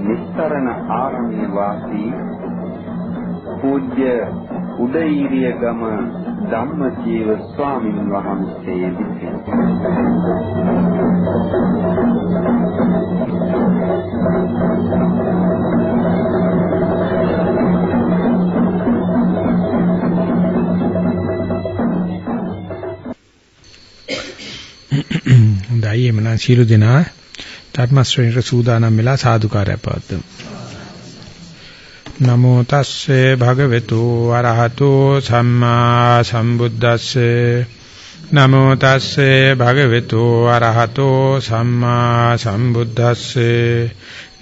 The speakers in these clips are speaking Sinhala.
නිස්තරණ ආරණ්‍ය වාසී පූජ්‍ය උදේීරිය ගම ධම්මජීව ස්වාමීන් වහන්සේ විසින්. හොඳයි එමනම් සීල දෙනා. ධර්ම ශ්‍රේණියට සූදානම් වෙලා සාදුකාරය පවත්වමු. නමෝ තස්සේ භගවතු වරහතෝ සම්මා සම්බුද්දස්සේ. නමෝ තස්සේ භගවතු වරහතෝ සම්මා සම්බුද්දස්සේ.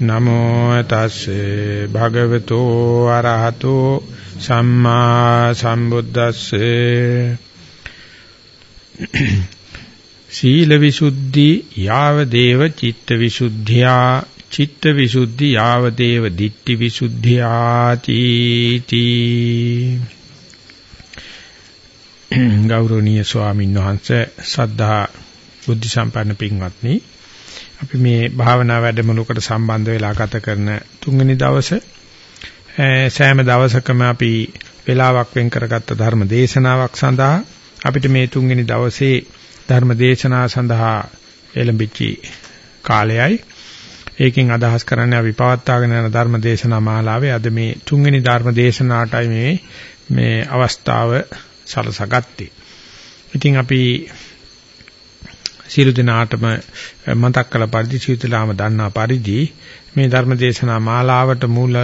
නමෝ තස්සේ භගවතු වරහතෝ සම්මා සම්බුද්දස්සේ. සීල විසුද්ධි යාව දේව චිත්ත විසුද්ධියා චිත්ත විසුද්ධි යාව දේව දිට්ඨි විසුද්ධියාති තී. ගෞරවනීය ස්වාමීන් වහන්සේ සද්ධා බුද්ධ සම්පන්න පින්වත්නි අපි මේ භාවනා වැඩමුළුවකට සම්බන්ධ වෙලා ගත කරන තුන්වෙනි දවසේ සෑම දවසකම අපි වේලාවක් වෙන් කරගත්ත ධර්ම දේශනාවක් සඳහා අපිට මේ තුන්වෙනි දවසේ ධර්ම දේශනා සඳහා එළඹිච්චි කාලයයි ඒකෙන් අදහස් කරන්නේ අපි පවත්වාගෙන යන ධර්ම දේශනා මාලාවේ අද මේ තුන්වෙනි ධර්ම දේශනාවටයි මේ මේ අවස්ථාව සලසගත්තේ. ඉතින් අපි සියලු දෙනාටම මතක් කළ පරිදි සියලුලාම දන්නා පරිදි මේ ධර්ම දේශනා මාලාවට මූල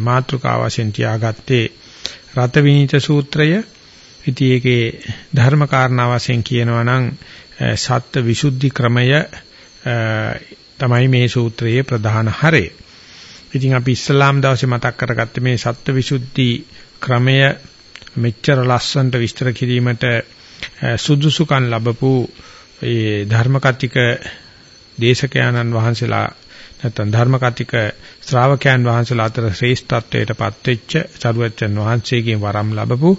මාතෘකාව වශයෙන් තියාගත්තේ රත විනීත සූත්‍රය ඉතින් ඒකේ ධර්ම කාරණා වශයෙන් කියනවා නම් සත්ත්ව විසුද්ධි ක්‍රමය තමයි මේ සූත්‍රයේ ප්‍රධාන හරය. ඉතින් අපි ඉස්ලාම් දවසේ මතක් කරගත්තේ මේ සත්ත්ව විසුද්ධි ක්‍රමය මෙච්චර ලස්සනට විස්තර කිරීමට සුදුසුකම් ලැබපු ඒ ධර්ම කතික දේශකයන්න් වහන්සේලා නැත්නම් ධර්ම කතික ශ්‍රාවකයන් වහන්සේලා අතර ශ්‍රේෂ්ඨත්වයට පත්වෙච්ච සරුවච්චන් වහන්සේගෙන් වරම් ලැබපු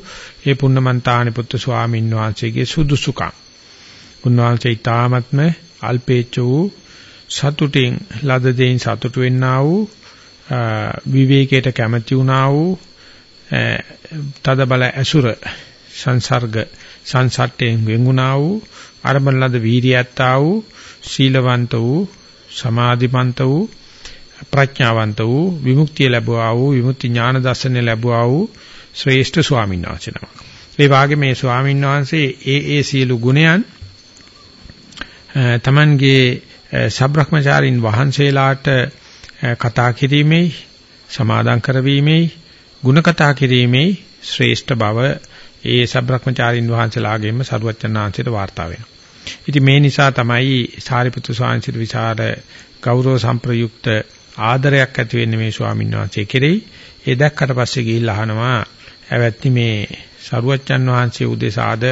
ඒ පුන්නමන්තානි පුත්තු ස්වාමීන් වහන්සේගේ සුදුසුකම්. උන්වහන්සේ ඊ타ත්ම අල්පේච්ච වූ සතුටින් ලද දෙයින් සතුටු වෙන්නා වූ විවේකයට කැමැති වුණා වූ තද බල ඇසුර සංසර්ග සංසට්ඨයෙන් වෙන්ුණා වූ අරබන ලද වීරියත්තා වූ සීලවන්ත වූ සමාධිමන්ත වූ ප්‍රඥාවන්ත වූ විමුක්තිය ලැබුවා වූ විමුක්ති ඥාන දර්ශනය ලැබුවා වූ ශ්‍රේෂ්ඨ ස්වාමීන් වහන්සේ නමක්. ඒ වාගේ මේ ස්වාමීන් වහන්සේ ඒ ඒ සියලු ගුණයන් තමන්ගේ සබ්‍රහ්මචාරින් වහන්සේලාට කතා කිරීමේ සමාදම් කරවීමේ ಗುಣ කතා කිරීමේ ශ්‍රේෂ්ඨ බව ඒ සබ්‍රහ්මචාරින් වහන්සේලාගෙන්ම සරුවචනාංශයට වාර්තා වෙනවා. ඉතින් මේ නිසා තමයි සාරිපුත්තු ස්වාමීන් විචාර ගෞරව සම්ප්‍රයුක්ත ආදරයක් ඇති වෙන්නේ මේ ස්වාමීන් වහන්සේ කෙරෙහි. ඒ දැක්කට පස්සේ ගිහිල්ලා අහනවා ඇවැත්නි මේ සරුවච්චන් වහන්සේ උදෙසාද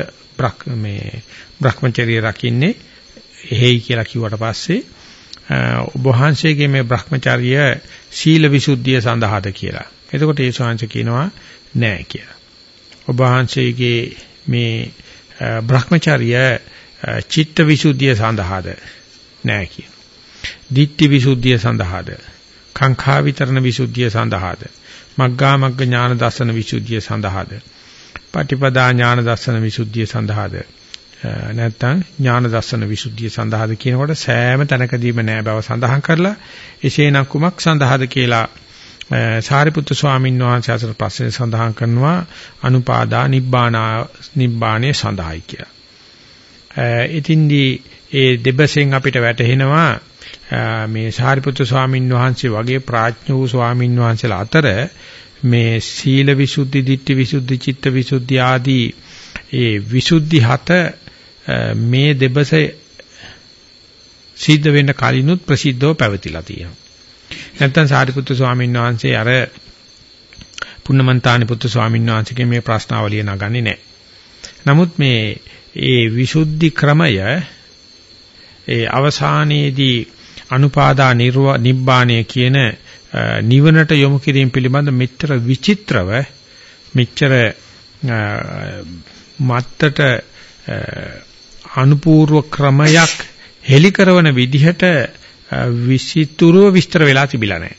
මේ Brahmacharya රකින්නේ එහෙයි කියලා කිව්වට පස්සේ ඔබ වහන්සේගේ මේ Brahmacharya සීල විසුද්ධිය සඳහාද කියලා. එතකොට ඒ ස්වාමීන් කියනවා නෑ කියලා. ඔබ වහන්සේගේ මේ Brahmacharya චිත්ත විසුද්ධිය සඳහාද? නෑ කියන. දිට්ඨි විසුද්ධිය සඳහාද? කාංඛා විතරණ විසුද්ධිය සඳහාද? මග්ගා මග්ග ඥාන දර්ශන විසුද්ධිය සඳහාද? පටිපදා ඥාන දර්ශන විසුද්ධිය සඳහාද? නැත්නම් ඥාන දර්ශන විසුද්ධිය සඳහාද කියනකොට සෑම තැනකදීම නෑ බව සඳහන් කරලා එසේනම් කුමක් සඳහාද කියලා සාරිපුත්තු ස්වාමීන් වහන්සේ අසර ප්‍රශ්නේ සඳහන් කරනවා අනුපාදා නිබ්බානා නිබ්බාණය සඳහායි කියලා. ඉතින්දී ඒ දෙබසෙන් අපිට වැටහෙනවා මේ සාරිපුත්‍ර ස්වාමීන් වහන්සේ වගේ ප්‍රඥ වූ ස්වාමීන් වහන්සේලා අතර මේ සීල විසුද්ධි, ditthi විසුද්ධි, චිත්ත විසුද්ධි ආදී ඒ විසුද්ධි හත මේ දෙබස සිද්ධ වෙන්න කලිනුත් ප්‍රසිද්ධව පැවතිලා තියෙනවා. නැත්නම් සාරිපුත්තු ස්වාමීන් වහන්සේ අර පුන්නමන්තානි පුත්තු ස්වාමීන් වහන්සේගේ මේ ප්‍රශ්නාවලිය නගන්නේ නැහැ. නමුත් මේ ඒ විසුද්ධි ක්‍රමය ඒ අවසානයේදී අනුපාදා නිබ්බාණය කියන නිවනට යොමු කිරීම පිළිබඳ මෙච්චර විචිත්‍රව මෙච්චර මත්තට අනුපූර්ව ක්‍රමයක් හෙලි කරන විදිහට විසිතුරුව විස්තර වෙලා තිබිලා නැහැ.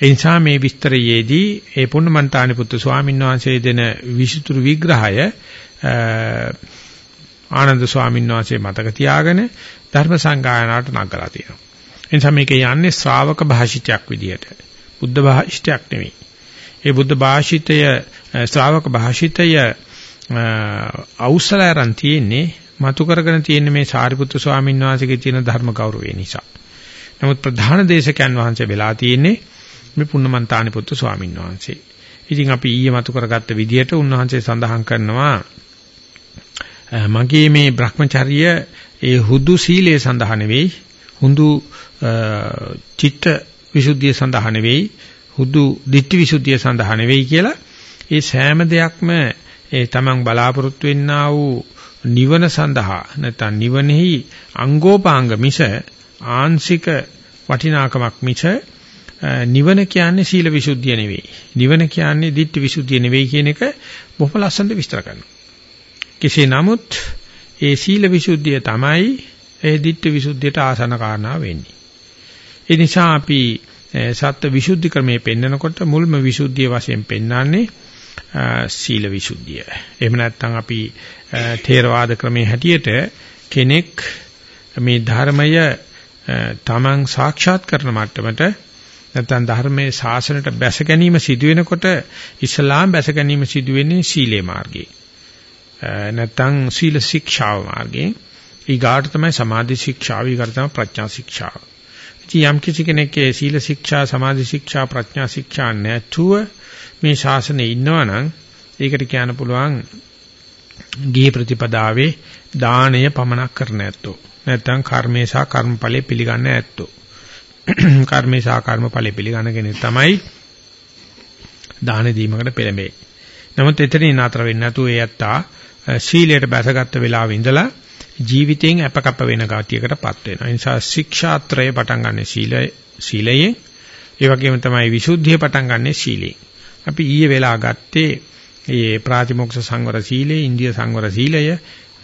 ඒ නිසා මේ විස්තරයේදී ඒ පුන්නමන්තානි පුත්තු ස්වාමීන් වහන්සේ දෙන විසිතුරු විග්‍රහය ආනන්ද ස්වාමීන් වහන්සේ මතක තියාගෙන ධර්ම සංගායනාවට නගලා තියෙනවා. ඒ නිසා මේක යන්නේ ශ්‍රාවක භාෂිතයක් විදියට. බුද්ධ භාෂිතයක් නෙවෙයි. ඒ බුද්ධ භාෂිතය ශ්‍රාවක භාෂිතය අවසලයන් තියෙන්නේ මතු කරගෙන තියෙන මේ සාරිපුත්‍ර ස්වාමීන් වහන්සේගේ තියෙන ධර්ම ගෞරවය නිසා. නමුත් ප්‍රධාන දේශකයන් වහන්සේ වෙලා තියෙන්නේ මේ පුන්නමන්තානි පුත්තු ස්වාමීන් වහන්සේ. ඉතින් අපි ඊයේ මතු කරගත්ත විදිහට උන්වහන්සේ සඳහන් කරනවා මගේ මේ Brahmacharya ඒ හුදු සීලයේ සඳහා නෙවෙයි හුදු චිත්ත විසුද්ධිය සඳහා නෙවෙයි හුදු ditthi විසුද්ධිය සඳහා නෙවෙයි කියලා ඒ සෑම දෙයක්ම ඒ තමන් බලාපොරොත්තු වෙන්නා වූ නිවන සඳහා නැත්නම් නිවනෙහි අංගෝපාංග මිස ආංශික වටිනාකමක් මිස නිවන කියන්නේ සීල විසුද්ධිය නෙවෙයි. නිවන කියන්නේ ditthi විසුද්ධිය නෙවෙයි කියන එක බොහොම ලස්සනට විස්තර කරනවා. කෙසේ නමුත් ඒ සීල විසුද්ධිය තමයි ඒ ditthi විසුද්ධියට ආසන කාරණා වෙන්නේ. ඒ නිසා අපි සත්‍ය විසුද්ධි ක්‍රමයේ පෙන්නකොට මුල්ම විසුද්ධිය වශයෙන් පෙන්වන්නේ සීල විසුද්ධිය. එහෙම නැත්නම් අපි ථේරවාද ක්‍රමයේ හැටියට කෙනෙක් මේ ධර්මය තමන් සාක්ෂාත් කරන මට්ටමට නැත්නම් ධර්මයේ ශාසනයට බැස ගැනීම සිදු වෙනකොට ඉස්ලාම් බැස ගැනීම සිදු වෙන්නේ සීලේ මාර්ගයේ. නැත්නම් සීල ශික්ෂාව මාර්ගයේ. ඊගාට තමයි සමාධි ශික්ෂාව, ඊගාට තමයි ප්‍රඥා ශික්ෂාව. ඉතින් යම් කිසි කෙනෙක්ගේ සීල ශික්ෂා, සමාධි ශික්ෂා, ප්‍රඥා ශික්ෂා නැතුව මේ ශාසනයේ ඉන්නවනම් ඒකට කියන්න පුළුවන් ගිහි ප්‍රතිපදාවේ දාණය පමනක් කරන ඇත්තෝ. නැත්නම් කර්මේ සහ කර්මඵලයේ පිළිගන්න ඇත්තෝ. කර්මේ සහ කර්මඵලයේ පිළිගන්න කෙනෙක් තමයි දාන දීමකට පෙළඹෙයි. නමුත් එතනින් නතර වෙන්නේ නැතුව ඒ ඇත්තා සීලයට බැසගත්ත වෙලාවෙ ඉඳලා ජීවිතයෙන් අපකප්ප වෙන ගතියකටපත් වෙනවා. ඒ නිසා ශික්ෂාත්‍රය පටන් ගන්න සීලය සීලයෙන් ඒ වගේම තමයි විසුද්ධිය පටන් ගන්න සීලයෙන්. අපි ඊයේ වෙලා ගත්තේ මේ ප්‍රාතිමොක්ෂ සංවර සීලය, ඉන්දිය සංවර සීලය,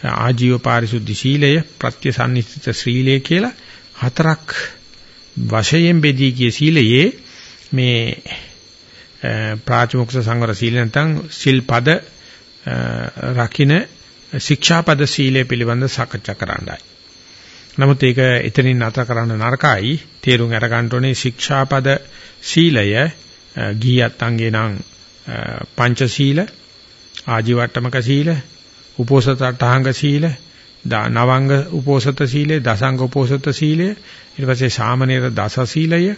ආජීව පාරිශුද්ධි සීලය, ප්‍රත්‍යසන්නිස්සිත ශ්‍රීලය කියලා හතරක් වශයෙන් බෙදී කිය සීලයේ මේ ප්‍රාතිමොක්ෂ සංවර සීල නැත්නම් සිල්පද රකින්න ශික්ෂාපද සීලය පිළිබඳ සාකච්ඡා කරන්නයි. නමුත් ඒක එතනින් නැතර කරන්න නරකයි. තේරුම් අරගන්න ඕනේ ශික්ෂාපද සීලය ගියත් අංගේ නම් පංචශීල ආජීවට්ටමක සීල උපෝසත අටහංග සීල නවංග උපෝසත සීලය දසංග උපෝසත සීලය ඊට පස්සේ සාමනීර දස සීලය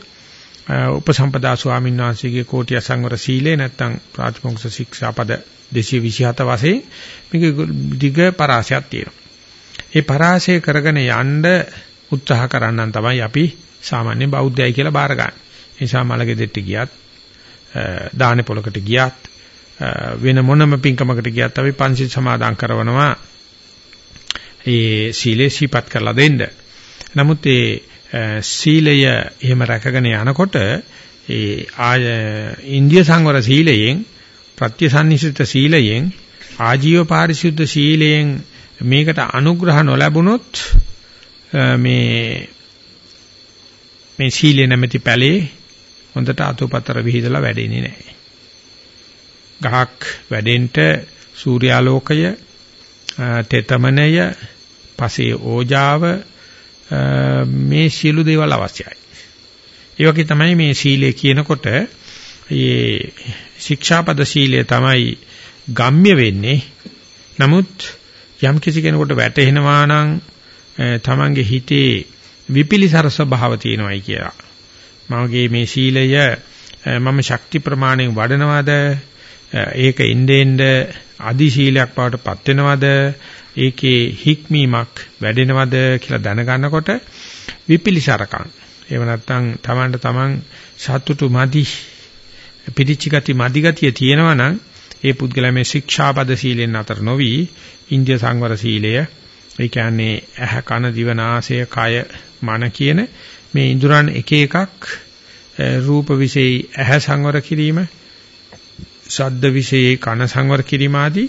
උපසම්පදා ස්වාමීන් වහන්සේගේ කෝටි අසංවර සීලය නැත්නම් ප්‍රාතිමොක්ෂ ශික්ෂාපද 227 වශයෙන් මේක දිග පරාසයක් තියෙනවා. ඒ පරාසය කරගෙන යන්න උත්සාහ කරන්නන් තමයි අපි සාමාන්‍ය බෞද්ධයයි කියලා බාර ගන්න. ඒ නිසා මලගෙදෙට්ට ගියත් දාහනේ පොලකට ගියත් වෙන මොනම පින්කමකට ගියත් අපි පංචිල් සමාදන් කරනවා ඒ සීලේ සීපත් කරලා දෙන්න. නමුත් ඒ සීලය එහෙම රැකගෙන යනකොට ඒ ආය ඉන්දිය සංවර සීලයෙන් ප්‍රත්‍යසන්නිසිත සීලයෙන් ආජීව පාරිශුද්ධ සීලයෙන් මේකට අනුග්‍රහ නොලැබුණොත් මේ මේ සීලේ නැමැති පැලේ හොඳට අතුපතර විහිදලා වැඩෙන්නේ නැහැ. ගහක් වැඩෙන්න සූර්යාලෝකය, තෙතමනය, පසේ ඕජාව මේ සියලු දේවල් අවශ්‍යයි. ඒ වගේ තමයි මේ සීලය කියනකොට මේ ශික්ෂාපද සීලය තමයි ගම්ම්‍ය වෙන්නේ. නමුත් යම් කිසි කෙනෙකුට වැටහෙනවා නම් තමන්ගේ හිතේ විපිලිසර ස්වභාව තියෙනවායි කියලා. මගේ මේ සීලය මම ශක්ති ප්‍රමාණයෙන් වඩනවද? ඒක ඉndeend අදි සීලයක් බවට පත් වෙනවද? ඒකේ හික්මීමක් වැඩෙනවද කියලා දැනගන්නකොට විපිලිසරකම්. එහෙම නැත්නම් Tamanට Taman සතුටු මදි. පිටිච්ච ගති මදි ගතිය තියෙනවා නම් ඒ පුද්ගලයා මේ ශික්ෂාපද සීලෙන් අතර නොවි ඉන්දිය සංවර සීලය ඒ කියන්නේ ඇහ කන දිව නාසය කය මන කියන මේ ඉඳුරන් එක එකක් රූප විශේෂයි ඇහ සංවර කිරීම ශබ්ද විශේෂයි කන සංවර කිරීම ආදී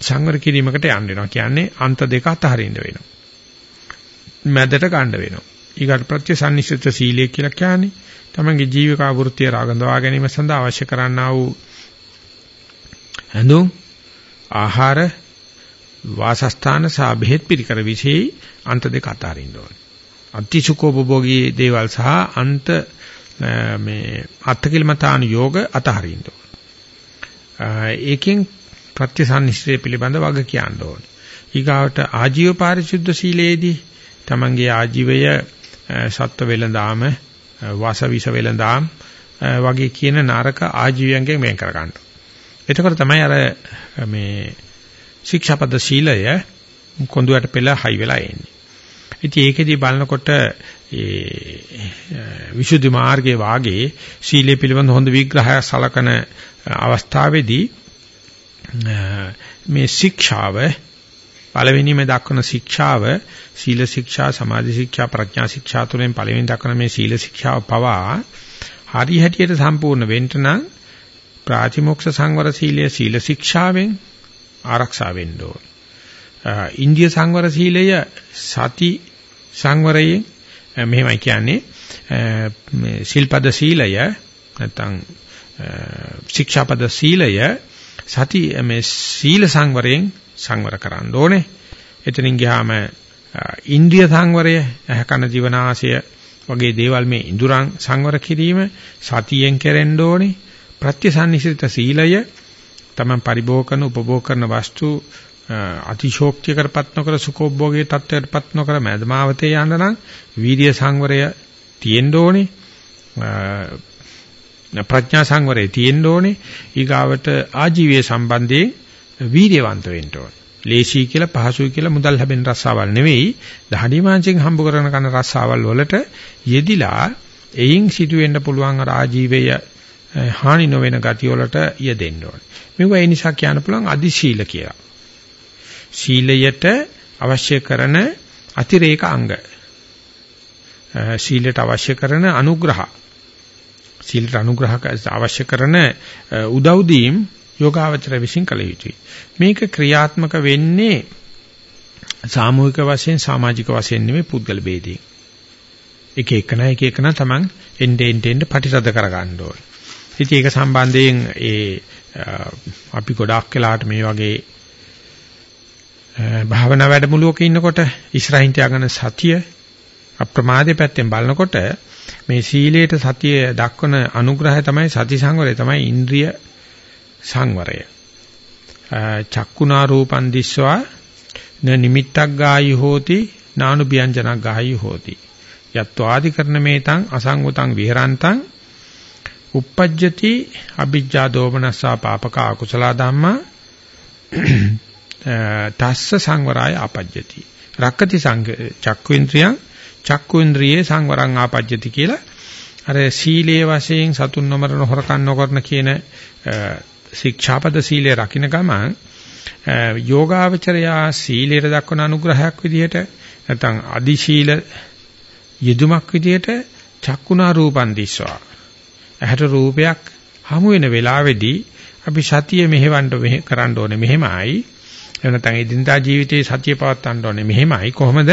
සංවර කිරීමකට යන්න වෙනවා. කියන්නේ අන්ත දෙක අතහරින්න වෙනවා. මැදට ගන්න වෙනවා. ඊගාට ප්‍රත්‍යසන්නිසිත සීලය කියලා කියන්නේ තමන්ගේ ජීවිකා වෘත්තිය රාගඳවා ගැනීම සඳහා අවශ්‍ය කරන්නා වූ ඇඳුම් ආහාර වාසස්ථාන සහ බෙහෙත් පිළිකර විශේෂයි අන්ත දෙක අතරින්න ඕනේ. අතිසුකෝපභෝගී දේවල් සහ අන්ත මේ අත්කිලමතාන යෝග අතහරින්න ඕනේ. ඒකෙන් ප්‍රත්‍යසන්නිශ්‍රය පිළිබඳ වග කියන්න ඕනේ. ඊගාවට ආජීව පාරිශුද්ධ සීලයේදී තමන්ගේ ආජීවය සත්ව වෙලඳාම වාස විස වෙලඳාම් වගේ කියන නරක ආජීවයන්ගෙන් වෙන් කර ගන්නවා. එතකොට තමයි අර මේ ශික්ෂාපද සීලය කොඳුයට පෙළ හයි වෙලා එන්නේ. ඉතින් ඒකෙදි බලනකොට ඒ විසුද්ධි මාර්ගයේ වාගේ සීලය පිළිබඳ හොඳ විග්‍රහයක් සලකන අවස්ථාවේදී මේ ශික්ෂාව පළවෙනිම දක්වන ශික්ෂාව සීල ශික්ෂා සමාධි ශික්ෂා ප්‍රඥා ශික්ෂා තුනෙන් පළවෙනි දක්වන මේ සීල ශික්ෂාව පවා හරි හැටියට සම්පූර්ණ වෙන්න නම් ප්‍රාතිමොක්ෂ සංවර සීලය සීල ශික්ෂාවෙන් ආරක්ෂා වෙන්න ඕන. ඉන්දිය සංවර සීලය සති සංවරයෙන් මෙහෙමයි කියන්නේ මේ සිල්පද සීලය නැත්නම් ශික්ෂාපද සීලය සති මේ සීල සංවරයෙන් සංවර කරන්න ඕනේ. එතනින් ගියාම ඉන්ද්‍රිය සංවරය, ඇහැකන ජීවනාශය වගේ දේවල් මේ ඉඳුරන් සංවර කිරීම සතියෙන් කෙරෙන්න ඕනේ. ප්‍රත්‍යසන්නිසිත සීලය තමයි පරිභෝග කරන උපභෝග කරන වස්තු අතිශෝක්තිය කරපත් නොකර සුඛෝභෝගයේ තත්ත්වයටපත් නොකර මදමාවතේ යන්න නම් වීර්ය සංවරය තියෙන්න ඕනේ ප්‍රඥා සංවරය තියෙන්න ඕනේ ඊගාවට ආජීවයේ සම්බන්ධයෙන් වීර්යවන්ත වෙන්න ඕනේ ලේසි කියලා පහසුයි කියලා මුදල් ලැබෙන රස්සාවල් නෙවෙයි දහඩි මාංශෙන් හම්බ කරන කන රස්සාවල් වලට යෙදිලා එයින් සිදුවෙන්න පුළුවන් අර ආජීවය හානි නොවන ගතිය වලට යෙදෙන්න ඕනේ. මේක ඒ නිසා කියන්න පුළුවන් අදි ශීල කියලා. සීලයට අවශ්‍ය කරන අතිරේක අංග. සීලයට අවශ්‍ය කරන අනුග්‍රහ. සීලට අනුග්‍රහ අවශ්‍ය කරන උදව් දීම් යෝගාවචර විසින් කළ යුතුයි. මේක ක්‍රියාත්මක වෙන්නේ සාමූහික වශයෙන් සමාජික වශයෙන් නෙමෙයි පුද්ගල ભેදයෙන්. එක එකන එක එකන තමන් එnde end end ප්‍රතිසද කර ගන්න ඕනේ. ඉතින් ඒක සම්බන්ධයෙන් ඒ අපි ගොඩාක් වෙලාට මේ වගේ භාවනා වැඩමුළුවක ඉන්නකොට ඉස්රායින් තියාගෙන සතිය අප්‍රමාදයේ පැත්තෙන් බලනකොට මේ සීලයට සතිය දක්වන අනුග්‍රහය තමයි සති සංවරය තමයි ඉන්ද්‍රිය සංවරය. චක්කුණා රූපං දිස්වා න නිමිත්තක් ගායි හෝති නානු ව්‍යංජනක් ගායි හෝති. යත්වාදි කරන මේතං අසංගතං විහරන්තං uppajjati abijja domanassa papaka akusala dhamma තස්ස සංවරාය ආපජ්ජති. රක්කති සංඝ චක්කුඉන්ද්‍රියං චක්කුඉන්ද්‍රියේ සංවරං ආපජ්ජති කියලා අර සීලයේ වශයෙන් සතුන් නොමරන හොරකම් නොකරන කියන ශික්ෂාපද සීලය රකින්න ගමන් යෝගාවචරයා සීලයට දක්වන අනුග්‍රහයක් විදිහට නැත්නම් අදි ශීල යෙදුමක් විදිහට චක්කුණා රූපන් දිස්වා ඇහැට රූපයක් හමු වෙන වෙලාවේදී අපි සතිය මෙහෙවන්න කරන්න ඕනේ මෙහෙමයි. එහෙම නැත්නම් ඉදින්දා ජීවිතයේ සතිය පවත්වන්න ඕනේ මෙහෙමයි. කොහොමද?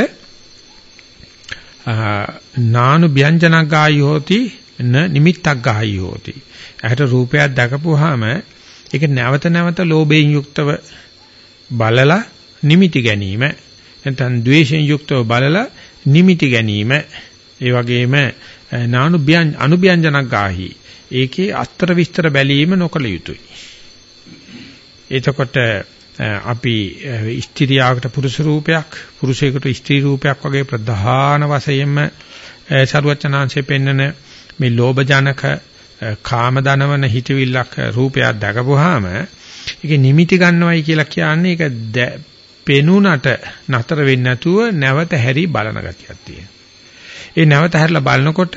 නානු ව්‍යංජනක් ගායි හෝති න නිමිත්තක් ගායි හෝති. ඇහැට රූපයක් දැකපුවාම ඒක නැවත නැවත ලෝභයෙන් යුක්තව බලලා නිමිති ගැනීම නැත්නම් ද්වේෂයෙන් යුක්තව බලලා නිමිති ගැනීම ඒ වගේම නානු අනුභ්‍යංජනක් ගාහි. ඒකේ අස්තර විස්තර බැලීම නොකළ යුතුයි. එතකොට අපි ස්ත්‍රියකට පුරුෂ රූපයක් පුරුෂයෙකුට ස්ත්‍රී රූපයක් වගේ ප්‍රධාන වශයෙන්ම සරුවචනාංශයේ පෙන්නන මේ ලෝභ ජනක කාම දනවන හිතවිල්ලක් රූපයක් දැකපුවාම ඒක නිමිති ගන්නවයි කියලා කියන්නේ ඒක පෙනුනට නතර වෙන්නේ නැතුව නැවත හැරි බලන ගතියක් තියෙනවා. ඒ නැවත හැරලා බලනකොට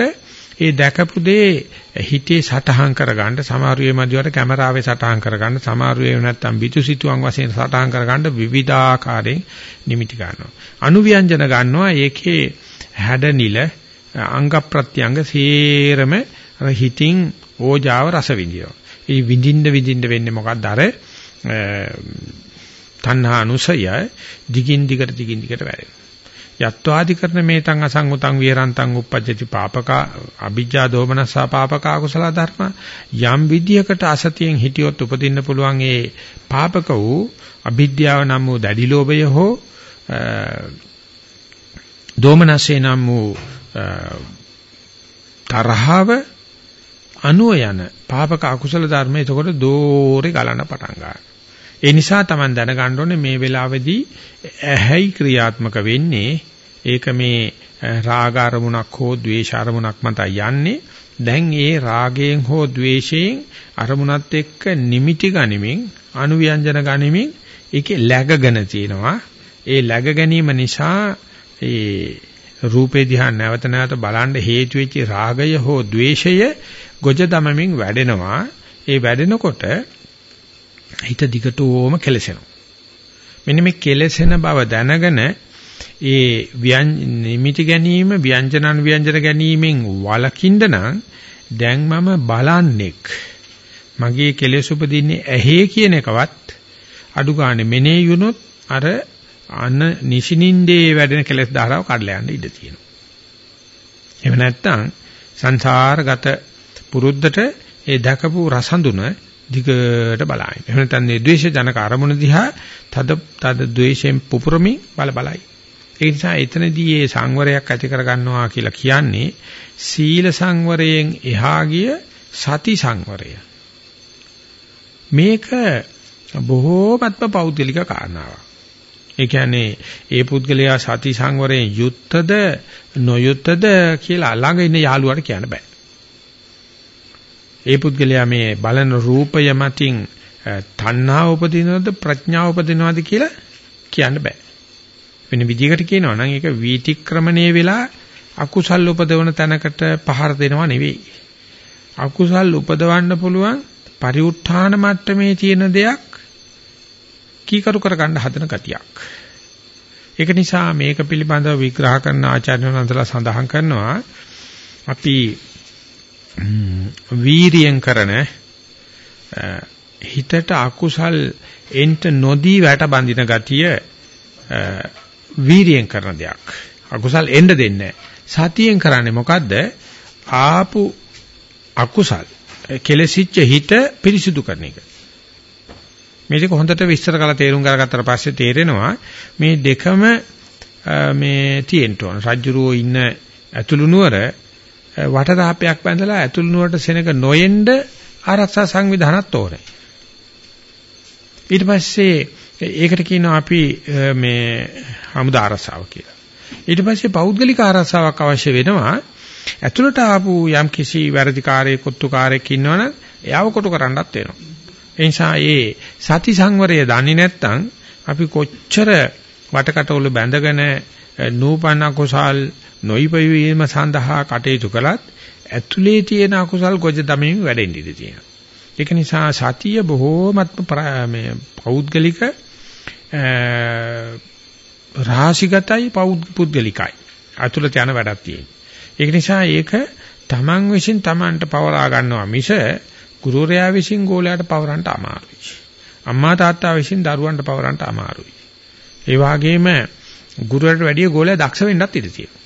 ඒ දැකපු දේ හිතේ සටහන් කරගන්න සමහරු ඒ මැදිවට කැමරාවේ සටහන් කරගන්න සමහරු ඒ නැත්තම් බිතුසිතුවම් වශයෙන් සටහන් කරගන්න විවිධාකාරයෙන් නිමිති ගන්නවා අනුව්‍යංජන ගන්නවා ඒකේ හැඩ නිල අංග ප්‍රත්‍යංග සේරම හිතින් ඕජාව රස විඳිනවා. ඒ විඳින්න විඳින්න වෙන්නේ මොකක්ද අර තණ්හා අනුසය දිගින් දිගට දිගින් දිගට වැඩෙනවා. යත්වාදි කරන මේතං අසංගතං විහරන්තං uppajjati පාපකා අ비ජ්ජා දෝමනස්සා පාපකා කුසල ධර්ම. යම් විදියකට අසතියෙන් හිටියොත් උපදින්න පුළුවන් ඒ පාපක වූ අවිද්‍යාව නම් වූ දැඩි ලෝභය හෝ දෝමනස්සේ නම් වූ තරහව අනුව යන පාපක අකුසල ධර්ම එතකොට දෝරේ ගලන පටන් ගන්නවා. ඒ නිසා Taman දැනගන්න ඕනේ මේ වෙලාවේදී ඇහැයි ක්‍රියාත්මක වෙන්නේ ඒක මේ රාග අරමුණක් හෝ ද්වේෂ අරමුණක් මත යන්නේ. දැන් ඒ රාගයෙන් හෝ ද්වේෂයෙන් අරමුණත් එක්ක නිමිටි ගනිමින් අනුව්‍යංජන ගනිමින් ඒකේ läගගෙන තියෙනවා. ඒ läග ගැනීම නිසා ඒ රූපේ දිහා නැවත නැවත බලන්න හේතු වෙච්ච රාගය හෝ ද්වේෂය ගොජ දමමින් වැඩෙනවා. ඒ වැඩෙනකොට හිත දිගටම කෙලසෙනවා. මෙන්න මේ කෙලසෙන බව දැනගෙන ඒ නිමිති ගැනීම ව්‍යංජනන් ව්‍යංජන ගැනීමෙන් වළකින්න නම් දැන් මම බලන්නෙක්. මගේ කෙලෙස් උපදින්නේ ඇහි කියන එකවත් අඩු ගන්න මෙනේ යුනොත් අර අන නිසිනින්දේ වැඩෙන කෙලෙස් ධාරාව කඩලා යන්න ඉඩ තියෙනවා. එහෙම නැත්නම් සංසාරගත පුරුද්දට ඒ දැකපු රසඳුන දිගට බලائیں. එහෙම නැත්නම් මේ ද්වේෂ ජනක අරමුණ දිහා තද තද ද්වේෂයෙන් පුපුරමින් බල බලයි. ඒ නිසා එතනදී මේ සංවරයක් ඇති කරගන්නවා කියලා කියන්නේ සීල සංවරයෙන් එහා ගිය සති සංවරය. මේක බොහෝමත්ම පෞද්ගලික කාරණාවක්. ඒ කියන්නේ ඒ පුද්ගලයා සති සංවරයෙන් යුක්තද නොයුක්තද කියලා ළඟ ඉන්න යාළුවාට කියන්න බෑ. ඒ පුද්ගලයා මේ බලන රූපය මතින් තණ්හා උපදිනවද ප්‍රඥා උපදිනවද කියලා කියන්න බෑ. වෙන විදිහකට කියනවා නම් ඒක වීතික්‍රමණයේ වෙලා අකුසල් උපදවන තැනකට පහර දෙනවා නෙවෙයි. අකුසල් උපදවන්න පුළුවන් පරිඋත්ථාන මට්ටමේ තියෙන දෙයක් කීකරු කරගන්න හදන ගතියක්. ඒක නිසා මේක පිළිබඳව විග්‍රහ කරන ආචාර්යවරුන්ලා සඳහන් කරනවා අපි වීරියෙන් කරන හිතට අකුසල් එන්ට නොදී වැට බඳින ගතිය වීරියෙන් කරන දෙයක්. අකුසල් එන්න දෙන්නේ සතියෙන් කරන්නේ මොකද්ද? ආපු අකුසල් කෙලසිච්ච හිත පිරිසිදු කරන එක. මේක හොඳට විස්තර කරලා තේරුම් ගන්නකට පස්සේ තේරෙනවා මේ දෙකම මේ තියෙන්න ඕන. රජ්ජුරුවෝ ඉන්න ඇතුළු නුවර වටරාපයක් බැඳලා ඇතුළු නුවරට සෙනක නොයෙන්න ආරක්ෂා සංවිධානත් ඕනේ. ඊට පස්සේ ඒකට කියනවා අපි මේ හමුදා ආරක්ෂාව කියලා. ඊට පස්සේ පෞද්ගලික ආරක්ෂාවක් අවශ්‍ය වෙනවා. ඇතුළට ආපු යම් කිසි වැරදිකාරයෙක් කුත්තුකාරයෙක් ඉන්නවනම් එයාව කොටු කරන්නත් වෙනවා. ඒ නිසා මේ සති සංවරය දන්නේ නැත්නම් අපි කොච්චර වටකටවල බැඳගෙන නූපන්න කුසල් නොයිපවීම සඳහා කටයුතු කළත් ඇතුලේ තියෙන අකුසල් ගොජ දමමින් වැඩෙන්න ඉඩ තියෙනවා. ඒක නිසා සතිය බොහෝමත්ම මේ පෞද්ගලික රාශිගතයි පුද්ගලිකයි. අතුලත යන වැඩක් තියෙනවා. ඒක නිසා ඒක තමන් විසින් තමන්ට පවරා ගන්නවා මිස ගුරුවරයා විසින් ගෝලයාට පවරන්න අමාරුයි. අම්මා තාත්තා විසින් දරුවන්ට පවරන්න අමාරුයි. ඒ වගේම ගුරුවරට වැඩිය ගෝලයා දක්ෂ වෙන්නත් ඉඩ තියෙනවා.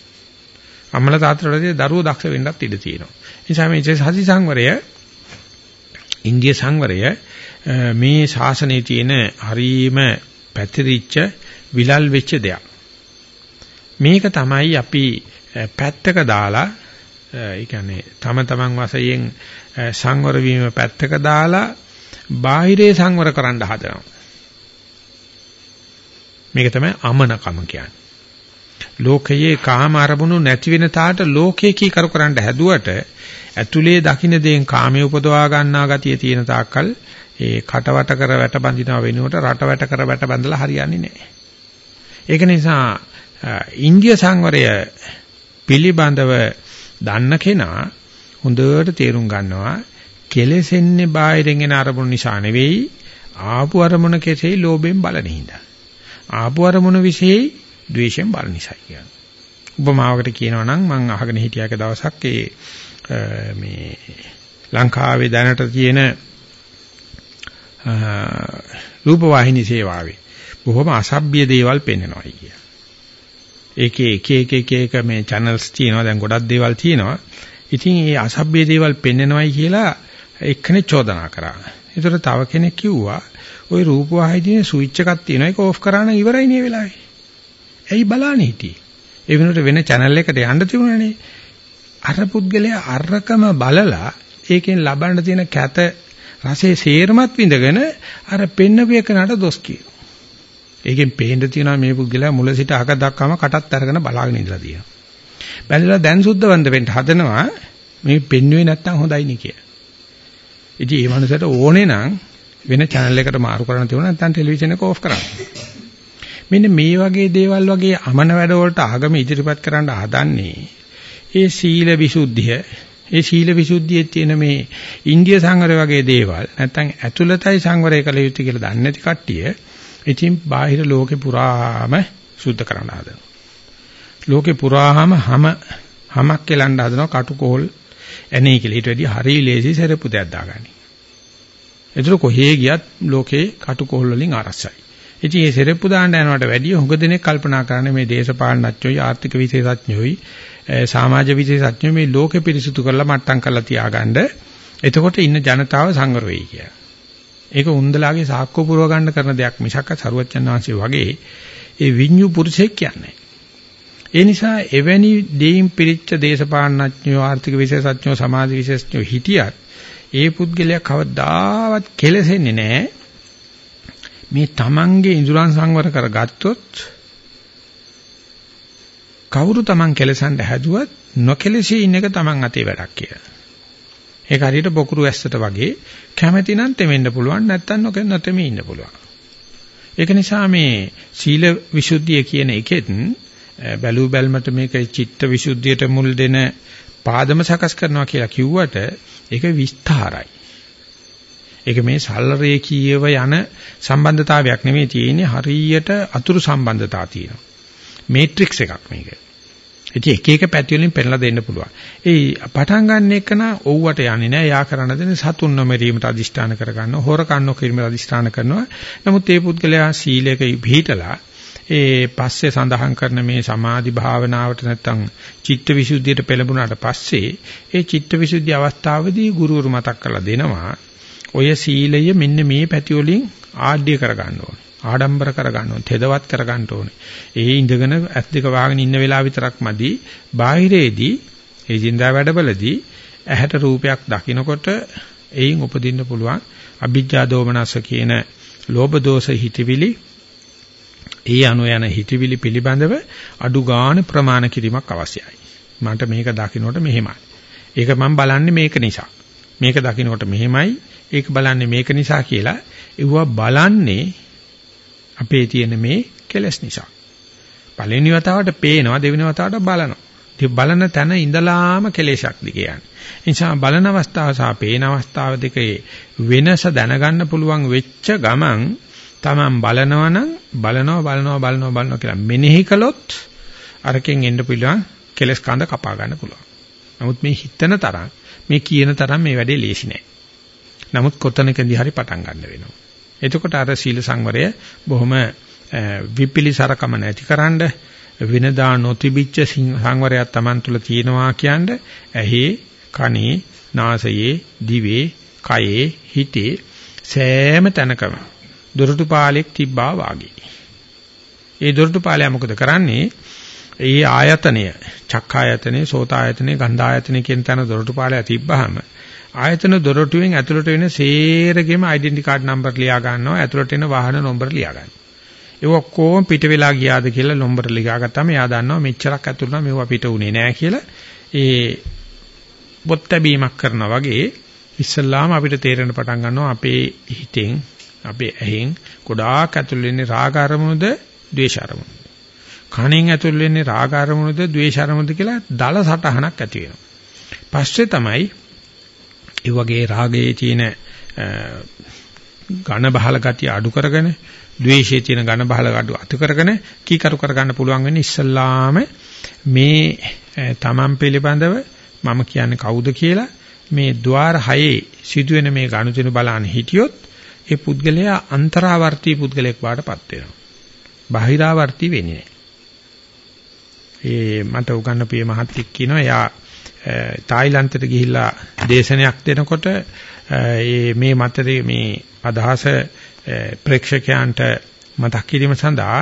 අම්මලා තාත්තලා වැඩිය දරුවෝ දක්ෂ වෙන්නත් ඉඩ තියෙනවා. ඒ නිසා මේ සති සංවරය ඉන්දිය සංවරය මේ ශාසනයේ තියෙන හරීම පැතිරිච්ච විලල් වෙච්ච දෙයක්. මේක තමයි අපි පැත්තක දාලා ඒ කියන්නේ තම තමන් වශයෙන් සංවර වීම පැත්තක දාලා බාහිරේ සංවර කරන්න හදනවා. මේක තමයි අමනකම කියන්නේ. ලෝකයේ කාම අරමුණු නැති වෙන තාට ලෝකේ කී කරු කරන්න හැදුවට ඇතුලේ දකින්න දේන් කාමයේ උපදවා ගන්නා ගතිය තියෙන තාක්කල් ඒ කටවට කර වැට බඳිනව වෙනුවට රට වැට කර වැට බඳලා හරියන්නේ නැහැ. ඒක නිසා ඉන්දිය සංවරය පිළිබඳව දන්න කෙනා හොඳට තේරුම් ගන්නවා කෙලෙසෙන්නේ බාහිරින් එන අරමුණු නිසා නෙවෙයි ආපු අරමුණ කෙසෙයි ලෝභයෙන් බලන හින්දා. ආපු අරමුණ વિશેයි ද්වේෂයෙන් බලන නිසා කියන්නේ. උපමාවකට කියනවා නම් මම අහගෙන හිටියක දවසක් ඒ මේ ලංකාවේ දැනට තියෙන රූපවාහිනී සේවාවේ බොහොම අසභ්‍ය දේවල් පෙන්වනවා කිය. ඒකේ එක එක එක එක මේ channels තියෙනවා දැන් ගොඩක් දේවල් තියෙනවා. ඉතින් මේ අසභ්‍ය දේවල් පෙන්වනවයි කියලා එක්කෙනෙක් චෝදනා කරා. ඒතර තව කෙනෙක් කිව්වා ওই රූපවාහිනියේ ස්විච් එකක් තියෙනවා ඒක ඕෆ් කරා නම් ඉවරයි නේ වෙලාවේ. ඇයි බලන්නේ හිටියේ? ඒ වෙනුවට වෙන channel එකකට යන්න තිබුණානේ. අර පුද්ගලයා අරකම බලලා ඒකෙන් ලබන්න තියෙන කැත රසයේ සේරමත් විඳගෙන අර පෙන්නපු එකනට දොස් කියනවා. ඒකෙන් පේන්න තියෙනවා මේ පුද්ගලයා මුල සිට අහක දක්වාම කටත් අරගෙන බලාගෙන ඉඳලා තියෙනවා. බැලලා දැන් සුද්ධවන්ත වෙන්න හදනවා මේ පෙන්වුවේ නැත්තම් හොඳයි නේ කියලා. ඉතින් මේ මනුස්සයට ඕනේ නම් වෙන channel එකකට මාරු කරන්න තියුණා නැත්නම් ටෙලිවිෂන් එක ඕෆ් කරන්න. මෙන්න මේ වගේ දේවල් වගේ අමන වැඩ වලට ආගම ඉදිරිපත් කරන්න හදන්නේ ඒ සීල විසුද්ධිය ඒ සීල විසුද්ධියේ තියෙන මේ ඉන්දිය සංවරය වගේ දේවල් නැත්නම් ඇතුළතයි සංවරය කළ යුතු කියලා දන්නේ නැති කට්ටිය ඉතින් බාහිර ලෝකේ පුරාම සුද්ධ කරන්න හදනවා. ලෝකේ පුරාම හැම හැමක් කෙලන්න හදනවා කටුකෝල් එනේ කියලා. ඊට වැඩිය හරිය ලේසි සරපු දෙයක් දාගනි. ඒතර කොහේ ගියත් ලෝකේ කටුකොහල් වලින් ආරස්සයි. ඉතින් මේ සරප්පු දාන්න යනවට වැඩිය හුඟ දෙනෙක් කල්පනා කරන්නේ මේ දේශපාලනඥයෝයි ආර්ථික විශේෂඥයෝයි සමාජ විශේෂඥයෝ මේ ලෝකෙ පිරිසුදු කරලා මට්ටම් කරලා තියාගන්න එතකොට ඉන්න ජනතාව සංවර වෙයි කියලා. ඒක උන්දලාගේ සාක්කු පුරව ගන්න කරන දෙයක් මිසක් සරුවච්චන් වහන්සේ වගේ ඒ විඤ්ඤු පුරුෂයෙක් කියන්නේ. ඒ නිසා එවැනි දෙයින් පිරිච්ච දේශපාලනඥයෝ ආර්ථික විශේෂඥයෝ සමාජ විශේෂඥයෝ හිටියත් ඒ පුද්ගලයා කවදාවත් කෙලෙසෙන්නේ නැහැ. මේ තමන්ගේ ඉඳුරන් සංවර කරගත්තොත් කවුරු තමන් කෙලසන්න හැදුවත් නොකෙලසී ඉන්න එක තමන් අතේ වැඩක් කියලා. ඒක හරියට බොකුරු ඇස්සට වගේ කැමැති නම් තෙමෙන්න පුළුවන් නැත්තම් නොකෙන්න නොතෙමී ඉන්න පුළුවන්. ඒක නිසා මේ සීල විසුද්ධිය කියන එකෙත් බැලූ බැල්මට මේක චිත්ත විසුද්ධියට මුල් දෙන පාදම සකස් කරනවා කියලා කිව්වට ඒක විස්තරයි. ඒක මේ සල්රේකීයව යන සම්බන්ධතාවයක් නෙමෙයි තියෙන්නේ හරියට අතුරු සම්බන්ධතාව තියෙනවා. මේට්‍රික්ස් එකක් මේක. ඉතින් එක එක පැති වලින් පෙන්ලා දෙන්න පුළුවන්. ඒ පටන් ගන්න එක නා ඔව්වට යන්නේ නෑ. යා කරන්න දෙන්නේ සතුන් නොමරීමට අදිෂ්ඨාන කරගන්න, හොර කන්නෝ කිරීමට අදිෂ්ඨාන කරනවා. නමුත් මේ පුද්ගලයා සීලයක පිළිහිටලා ඒ පස්සේ සඳහන් කරන මේ සමාධි භාවනාවට නැත්තම් චිත්තවිසුද්ධියට පෙළඹුණාට පස්සේ ඒ චිත්තවිසුද්ධි අවස්ථාවේදී ගුරුවරු මතක් කරලා දෙනවා ඔය සීලය මෙන්න මේ පැති වලින් ආඩ්‍ය කරගන්න ඕනේ. ආඩම්බර කරගන්න ඕනේ. තෙදවත් කරගන්න ඕනේ. ඒ ඉඳගෙන ඇස් දෙක වහගෙන ඉන්න වෙලාව විතරක් මදි. බාහිරේදී ඒ ජීඳා වැඩවලදී ඇහැට රූපයක් දකිනකොට එයින් උපදින්න පුළුවන් අභිජ්ජා දෝමනස කියන ලෝභ දෝෂ හිතවිලි ඒ අනු යන හිතවිලි පිළිබඳව අඩු ගාණ ප්‍රමාණ කිරීමක් අවශ්‍යයි. මන්ට මේක දකින්නට මෙහෙමයි. ඒක මම බලන්නේ මේක නිසා. මේක දකින්නට මෙහෙමයි. ඒක බලන්නේ මේක නිසා කියලා ඒවා බලන්නේ අපේ තියෙන මේ කෙලස් නිසා. පළවෙනි වතාවට පේනවා දෙවෙනි වතාවට බලනවා. ඉතින් බලන තැන ඉඳලාම කෙලෙසක් දිගේ යන්නේ. ඒ නිසා බලන අවස්ථාව සහ පේන අවස්ථාව දෙකේ වෙනස දැනගන්න පුළුවන් වෙච්ච ගමන් තමන් බලනවා නම් බලනවා බලනවා බලනවා බලනවා කියලා මෙනෙහි කළොත් අරකින් එන්න පුළුවන් කෙලස් කඳ කපා ගන්න පුළුවන්. නමුත් මේ හිතන තරම් මේ කියන තරම් මේ වැඩේ ලේසි නෑ. නමුත් කොතනකදී හරි පටන් ගන්න වෙනවා. එතකොට අර සීල සංවරය බොහොම විපිලිසරකම නැතිකරන්න විනදා නොතිබිච්ච සංවරයක් Taman තුල තියෙනවා කියන්නේ ඇහි කනේ නාසයේ දිවේ කයේ හිතේ සෑම තැනකම දොරටු පාලෙක් තිබ්බා වාගේ. ඒ දොරටු පාලයා මොකද කරන්නේ? ඒ ආයතනය, චක්ඛායතනේ, සෝතායතනේ, ගන්ධායතනේ කියන තැන දොරටු පාලයා තිබ්බහම ආයතන දොරටුවෙන් ඇතුළට වෙන සේරගෙම ඩෙන්ටි කාඩ් නම්බර් ලියා ගන්නවා, ඇතුළට එන වාහන නම්බර ලියා ගන්නවා. ඒ ඔක්කොම පිට වෙලා ගියාද කියලා නම්බර ලියා ගත්තාම එයා දන්නවා මෙච්චරක් ඇතුළට මේවා පිට උනේ නෑ කියලා. ඒ බොත් බැීමක් කරනවා වගේ ඉස්සල්ලාම අපිට තේරෙන පටන් ගන්නවා අපේ හිතෙන් අපේ ඇහෙන් ගොඩාක් ඇතුල් වෙන්නේ රාග අරමුණුද ද්වේෂ අරමුණුද කණෙන් ඇතුල් වෙන්නේ රාග අරමුණද ද්වේෂ අරමුණද කියලා දල සටහනක් ඇති වෙනවා. පස්සේ තමයි ඒ වගේ රාගයේ තියෙන ඝන බහල ගතිය අඩු කරගෙන ද්වේෂයේ තියෙන ඝන බහල අඩු අතු කරගෙන කීකරු කරගන්න පුළුවන් වෙන්නේ ඉස්සල්ලාම මේ තමන් පිළිබඳව මම කියන්නේ කවුද කියලා මේ ద్వාර හයේ සිදුවෙන මේ ගනුදෙනු බලන්න හිටියොත් ඒ පුද්ගලයා අන්තරාවර්තී පුද්ගලයෙක් වාටපත් වෙනවා. බාහිරාවර්තී වෙන්නේ නැහැ. ඒ මට උගන්නපු මේ මහත්තයෙක් කියනවා එයා තායිලන්තයට ගිහිල්ලා දේශනයක් දෙනකොට ඒ මේ මතරේ මේ අදහස ප්‍රේක්ෂකයන්ට මතක් කිරීම සඳහා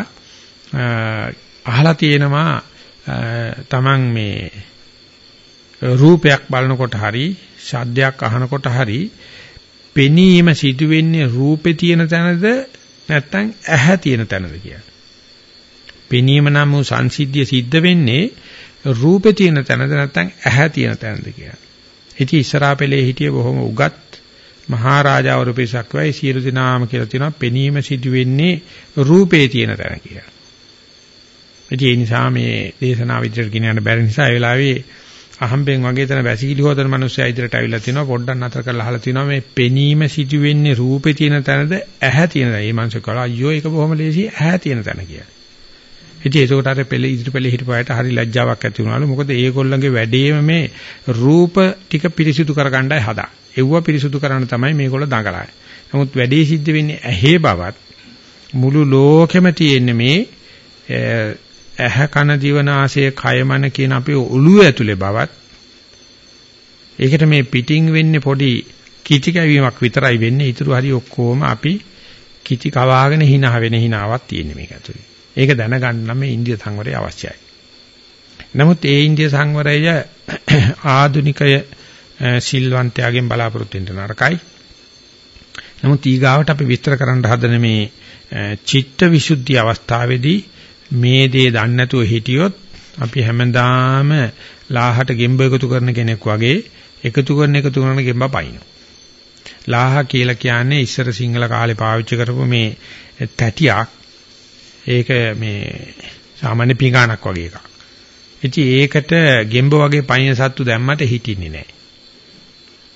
අහලා තියෙනවා තමන් මේ රූපයක් බලනකොට හරි ශබ්දයක් අහනකොට හරි පෙනීම සිදුවෙන්නේ රූපේ තියෙන තැනද නැත්නම් ඇහැ තියෙන තැනද කියලා. පෙනීම නම් වූ සංසිද්ධිය සිද්ධ වෙන්නේ රූපේ තියෙන තැනද නැත්නම් ඇහැ තියෙන තැනද කියලා. ඉතින් ඉස්සරහා පෙළේ හිටිය බොහොම උගත් මහරජාවරු පිරිසක් වෙයි සියලු දෙනාම කියලා තියෙනවා පෙනීම සිදු වෙන්නේ රූපේ තියෙන තැන කියලා. ඉතින් ඒ නිසා මේ දේශනාව ඉදිරියට ගෙන යන්න බැරි නිසා ඒ වෙලාවේ අහම්බෙන් වගේ තන වැසිකිලි හොදන මිනිස්සයා ඉදිරියට අවිලා තිනවා පොඩ්ඩක් නතර කරලා අහලා තිනවා මේ පෙනීම සිදු වෙන්නේ රූපේ තියෙන තැනද ඇහැ තියෙන තැන. මේ මිනිස්සු කලා අයියෝ ඒක බොහොම ලේසි ඇහැ තියෙන තැන කියලා. ඉතින් ඒකට අර පෙළ ඉදිරි පෙළ හිටපුවාට හරි ලැජ්ජාවක් ඇති වුණාලු. මොකද ඒගොල්ලන්ගේ වැඩේම මේ රූප ටික පිරිසිදු කරගන්නයි හදා. එව්ව පිරිසිදු කරන්න තමයි මේගොල්ලෝ දඟලන්නේ. නමුත් වැඩේ සිද්ධ වෙන්නේ ඇහි බවත් මුළු ලෝකෙම තියෙන්නේ මේ ඇහ කන දිව නාසය කය මන කියන අපේ ඔළුව ඇතුලේ බවත් ඒකට මේ පිටින් වෙන්නේ පොඩි කිචි කැවීමක් විතරයි වෙන්නේ ඊටු හරි ඔක්කොම අපි කිචි කවාගෙන hina වෙන hinaවක් තියෙන්නේ මේක ඇතුලේ. ඒක දැනගන්න නම් මේ ඉන්දිය සංවරය අවශ්‍යයි. නමුත් ඒ ඉන්දිය සංවරය ආධුනිකය සිල්වන්තයාගෙන් බලාපොරොත්තු වෙන්න නරකයි. නමුත් ඊගාවට අපි විස්තර කරන්න හදන මේ චිත්ත විසුද්ධි අවස්ථාවේදී මේ දේ දන්නේ නැතුව හිටියොත් අපි හැමදාම ලාහට ගෙම්බ එකතු කරන කෙනෙක් වගේ එකතු කරන එකතු කරන ගෙම්බ පයින්නවා. ලාහ කියලා කියන්නේ ඉස්සර සිංහල කාලේ පාවිච්චි කරපු මේ තැටියක්. ඒක මේ සාමාන්‍ය පිඟානක් වගේ එකක්. ඉතින් ඒකට ගෙම්බ වගේ පයින් සත්තු දැම්මට හිටින්නේ නැහැ.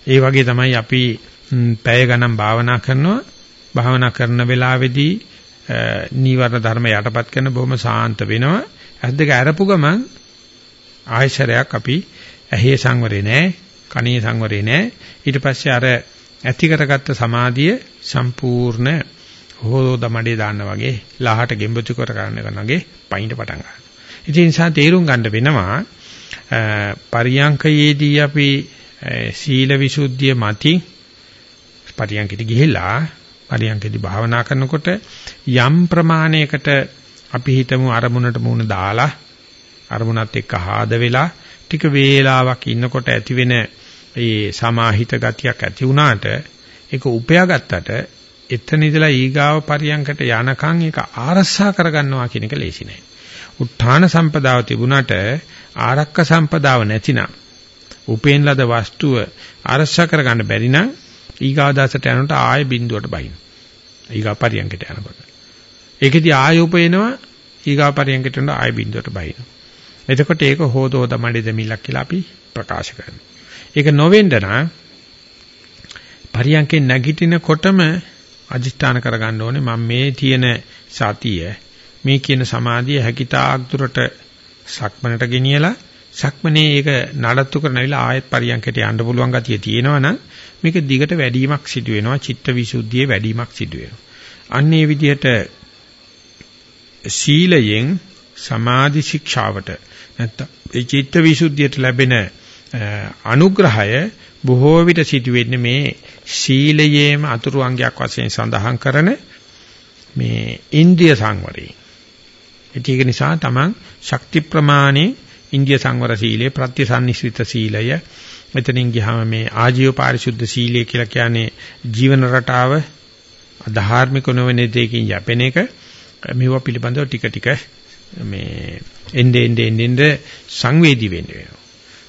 ඒ වගේ තමයි අපි පැය ගණන් භාවනා කරනවා. භාවනා කරන වෙලාවේදී නීවරණ ධර්ම යටපත් කරන බොහොම සාන්ත වෙනවා. ඇස් දෙක අරපු ගමන් ආයශරයක් අපි ඇහි සංවරේ නැහැ, කනේ සංවරේ නැහැ. ඊට පස්සේ අර ඇති කරගත්ත සමාධිය සම්පූර්ණ හොදෝ දමඩේ දාන්න වගේ ලාහට ගෙම්බතු කර ගන්න එක නගේ පයින්ට පටන් ගන්නවා. ඉතින් ඒ නිසා තේරුම් ගන්න වෙනවා පරියංකයේදී අපි සීල විසුද්ධිය මතින් පරියංකෙට ගිහිලා පරියංකෙදි භාවනා කරනකොට යම් ප්‍රමාණයකට අපි හිතමු අරමුණට මුණ දාලා අරමුණත් එක්ක ආද වෙලා ටික වේලාවක් ඉන්නකොට ඇතිවෙන ඒ සමාහිත ගතියක් ඇති වුණාට ඒක උපයාගත්තට එතන ඉඳලා ඊගාව පරියංකට යනකම් ඒක ආරස්සා කරගන්නවා කියන එක ලේසි නෑ. උත්ථාන සම්පදාව තිබුණාට ආරක්ක සම්පදාව නැතිනම් උපේන ලද වස්තුව ආරස්සා කරගන්න බැරි නම් ඊගා දාසට යනකොට ආය බිඳුවට බහින. ඊගා පරියන්කට යනකොට. ඒකෙදි ආය උපේනවා ඊගා පරියන්කට යනකොට ආය බිඳුවට බහින. එතකොට ඒක හොදෝද මඩේ දෙමිලක් කියලා අපි ප්‍රකාශ කරනවා. ඒක නොවෙන්න නම් පරියන්කේ නැගිටිනකොටම අදිෂ්ඨාන කරගන්න ඕනේ මම මේ තියෙන සතිය මේ කියන සමාධිය හැකිතාක් දුරට සක්මනට ගෙනියලා සක්මනේ ඒක නඩත්තු කරනවිලා ආයෙත් පරියන්කයට යන්න පුළුවන් ගතිය තියෙනවනම් මේක දිගට වැඩිවීමක් සිදු වෙනවා චිත්ත විසුද්ධියේ වැඩිවීමක් සිදු වෙනවා. අන්න ඒ විදිහට සීලයෙන් සමාධි ශික්ෂාවට නැත්තම් ඒ චිත්ත විසුද්ධියට ලැබෙන අනුග්‍රහය බොහෝ විට සිදු වෙන්නේ මේ සීලයේම අතුරු අංගයක් වශයෙන් සඳහන් කරන මේ ඉන්ද්‍රිය සංවරය. ඒක නිසා තමන් ශක්ති ප්‍රමාණේ ඉන්දිය සංවර සීලය ප්‍රත්‍යසන්නිස්විත සීලය මෙතනින් ගියාම මේ ආජීව පාරිශුද්ධ සීලය කියලා කියන්නේ ජීවන රටාව ධාර්මික නොවන දෙයකින් යැපෙන එක මේවා පිළිබඳව ටික ටික මේ එnde ende ende සංවේදී වෙන්න වෙනවා.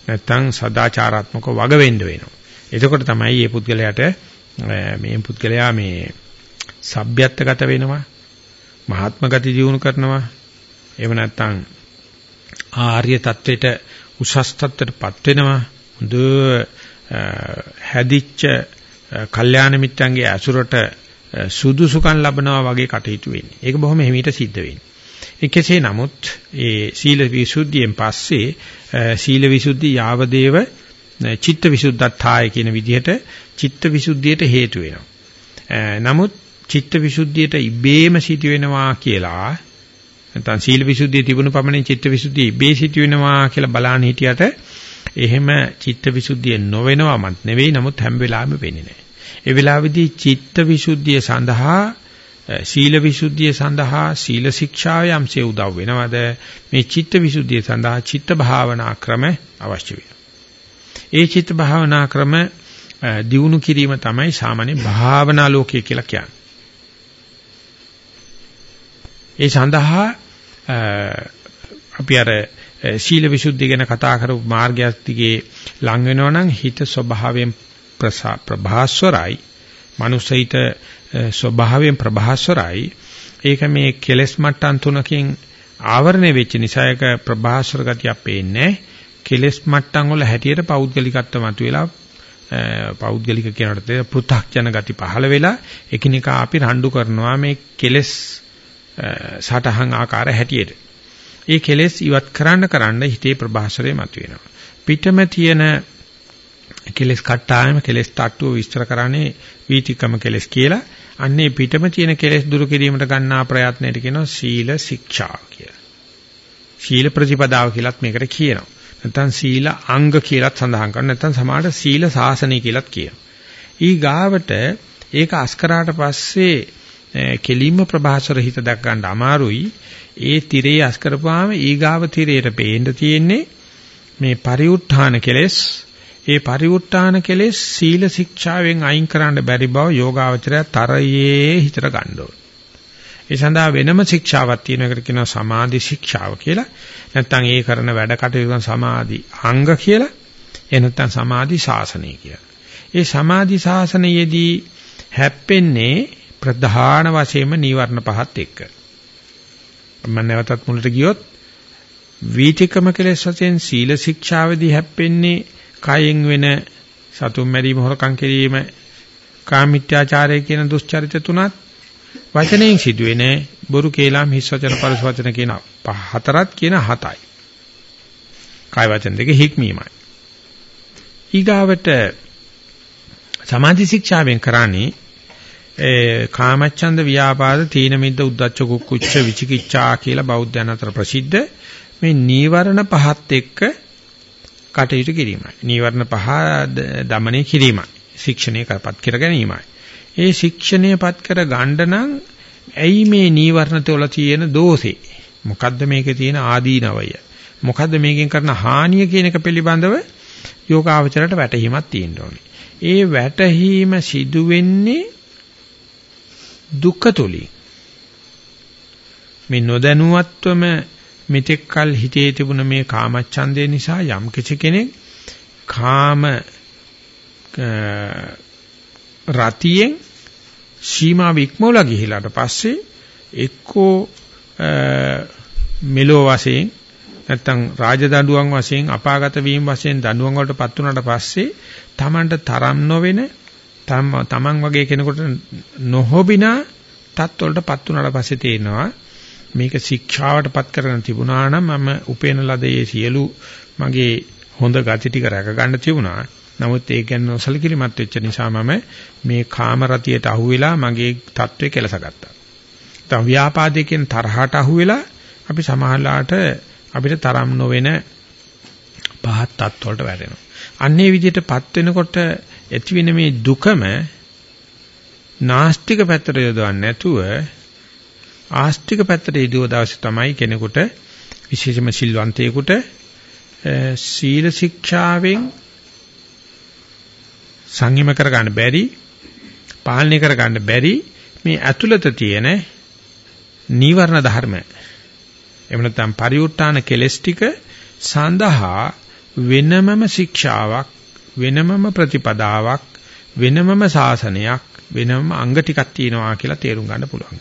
නැත්තම් සදාචාරාත්මකව වග වෙන්න වෙනවා. එතකොට තමයි මේ පුද්ගලයාට මේ පුද්ගලයා මේ සભ્યත්වගත වෙනවා මහාත්ම ගති දියුණු කරනවා එහෙම නැත්නම් ආර්ය தത്വෙට උසස් தත්ත්වයටපත් වෙනවා හොඳ හැදිච්ච කල්යාණ මිත්‍යන්ගේ අසුරට සුදුසුකම් ලබනවා වගේ කටයුතු වෙන්නේ. ඒක බොහොම හිමීට සිද්ධ වෙන්නේ. ඒ කෙසේ නමුත් ඒ සීල විසුද්ධියෙන් පස්සේ සීල විසුද්ධි යාවදේව චිත්ත විසුද්ධත්තාය කියන විදිහට චිත්ත විසුද්ධියට හේතු වෙනවා. නමුත් චිත්ත විසුද්ධියට ඉබේම සිදු වෙනවා කියලා නැත්නම් සීල විසුද්ධිය තිබුණු පමණින් චිත්ත විසුද්ධිය ඉබේ සිදු වෙනවා කියලා බලන්න හිටියට එහෙම චිත්ත විසුද්ධිය නොවෙනවමත් නෙවෙයි නමුත් හැම වෙලාවෙම වෙන්නේ නැහැ. ඒ වෙලාවේදී චිත්ත විසුද්ධිය සඳහා සීල විසුද්ධිය සඳහා සීල ශික්ෂාව යම්සේ උදව් වෙනවද මේ චිත්ත විසුද්ධිය සඳහා චිත්ත භාවනා ක්‍රම අවශ්‍ය වෙනවා. ඒ චිත්ත භාවනා ක්‍රම දියුණු කිරීම තමයි සාමාන්‍ය භාවනා ලෝකය කියලා කියන්නේ. ඒ සඳහා අපි අර සීල විසුද්ධිය ගැන කතා කරපු මාර්ගයක් දිගේ ලං වෙනවා නම් හිත ස්වභාවයෙන් ප්‍රභාස්වරයි. මනුස්සයිත ස්වභාවයෙන් ප්‍රභාස්වරයි. ඒක මේ කෙලස් මට්ටම් තුනකින් ආවරණය වෙච්ච නිසා ඒක ප්‍රභාස්වර ගතියක් පේන්නේ කෙලස් මට්ටම් වල හැටියට පෞද්ගලිකත්ව මතුවෙලා පෞද්ගලික කියනකට පෘථග්ජන ගති පහළ වෙලා එකිනෙකා අපි රණ්ඩු කරනවා මේ කෙලස් සටහන් ආකාර හැටියට. ඒ කෙලෙස් ඉවත් කරන්න කරන්න හිතේ ප්‍රභාසරය මතුවෙනවා. පිටම තියෙන කෙලෙස් කට්ටායම කෙලෙස් තට්ටුව විස්තර කරන්නේ වීතිකම කෙලෙස් කියලා. අන්නේ පිටම තියෙන කෙලෙස් දුරු කිරීමට ගන්නා ප්‍රයත්නයට කියනවා සීල ශික්ෂා කියලා. සීල ප්‍රතිපදාව කියලත් මේකට කියනවා. නැත්නම් සීල අංග කියලත් සඳහන් කරනවා. නැත්නම් සමාඩ සීල සාසනය කියලත් කියනවා. ඊ ගාවට ඒක අස්කරාට පස්සේ කෙලින්ම ප්‍රභාසර හිත දැක් ගන්න අමාරුයි. ඒ tire අස් කරපුවාම ඊගාව tireට පේන්න තියෙන්නේ මේ පරිඋත්ථාන කෙලෙස්. ඒ පරිඋත්ථාන කෙලෙස් සීල ශික්ෂාවෙන් අයින් කරන්න බැරි බව යෝගාවචරය තරයේ හිතට ගන්න ඕන. ඒ සඳහා වෙනම ශික්ෂාවක් තියෙන එකට කියනවා සමාධි ශික්ෂාව කියලා. නැත්නම් ඒ කරන වැඩ කටයුතු සමාධි අංග කියලා. ඒ නැත්නම් සමාධි ශාසනය කියලා. ඒ සමාධි ශාසනයේදී හැප්පෙන්නේ ප්‍රධාන වශයෙන්ම නීවරණ පහත් එක්ක. මම නැවතත් මුලට ගියොත් වීතිකම කෙලෙස් වශයෙන් සීල ශික්ෂාවේදී හැප්පෙන්නේ කයෙන් වෙන සතුම් මැරීම හොරකම් කිරීම කාමිත්‍යාචාරය කියන දුස්චරිත තුනත් වචනයෙන් සිදුවෙන බොරු කේලාම් හිස් වචන පරස වචන කියන හතරත් කියන හතයි. කාය වචන දෙක හික්මීමයි. ඊගාවට සමාධි ශික්ෂාවෙන් කරන්නේ ඒ කාමච්ඡන්ද ව්‍යාපාද තීන මිද්ද උද්දච්ච කුක්කුච්ච විචිකිච්ඡා කියලා බෞද්ධයන් අතර ප්‍රසිද්ධ මේ නීවරණ පහත් එක්ක කටයුතු කිරීමයි. නීවරණ පහ දමනය කිරීමයි. ශික්ෂණය කරපත් කර ගැනීමයි. ඒ ශික්ෂණයපත් කර ගන්න නම් ඇයි මේ නීවරණ තුළ තියෙන දෝෂේ? මොකද්ද මේකේ තියෙන ආදීනවය? මොකද්ද මේකෙන් කරන හානිය කියන එක පිළිබඳව යෝගාවචරයට වැටහීමක් තියෙන්න ඕනේ. ඒ වැටහීම සිදු වෙන්නේ දුක්ඛ තුලින් මේ නොදැනුවත්වම මෙතෙක් කල හිතේ තිබුණ මේ කාමච්ඡන්දේ නිසා යම් කිසි කෙනෙක් කාම රතියෙන් සීමා වික්මෝලා ගිහිලාට පස්සේ එක්කෝ මෙලෝ වශයෙන් නැත්තම් රාජදඬුවම් වශයෙන් අපාගත වීම වශයෙන් දඬුවම් වලටපත් වුණාට පස්සේ Tamanට තරම් නොවන තමන් වගේ කෙනෙකුට නොහොබිනා තත්වලටපත් වුණාට පස්සේ තේනවා මේක ශික්ෂාවටපත් කරගෙන තිබුණා නම් මම උපේන ලද ඒ සියලු මගේ හොඳ ගති ටික රැක ගන්න තිබුණා. නමුත් ඒ ගැන නොසලකිලිමත් වෙච්ච නිසා මම මේ කාම රතියට අහුවෙලා මගේ தત્ත්වය කෙලසගත්තා. දැන් ව්‍යාපාදයේ කියන තරහට අහුවෙලා අපි සමහරලාට අපිට තරම් නොවන පහත් තත්ත්වවලට වැටෙනවා. අන්නේ විදිහටපත් වෙනකොට ඇතිවෙන මේ දුකම නාස්තික පැත්තට යොදවන්නේ නැතුව ආස්තික පැත්තට යොදව දවසේ තමයි කෙනෙකුට විශේෂම සිල්වන්තයෙකුට සීල ශික්ෂාවෙන් සංයම කරගන්න බැරි පාලනය කරගන්න බැරි මේ ඇතුළත තියෙන නීවරණ ධර්ම එහෙම නැත්නම් පරිඋත් ทาน කෙලස් ටික සඳහා වෙනමම ශික්ෂාවක් වෙනමම ප්‍රතිපදාවක් වෙනමම සාසනයක් වෙනම අංග ටිකක් තියෙනවා කියලා තේරුම් ගන්න පුළුවන්.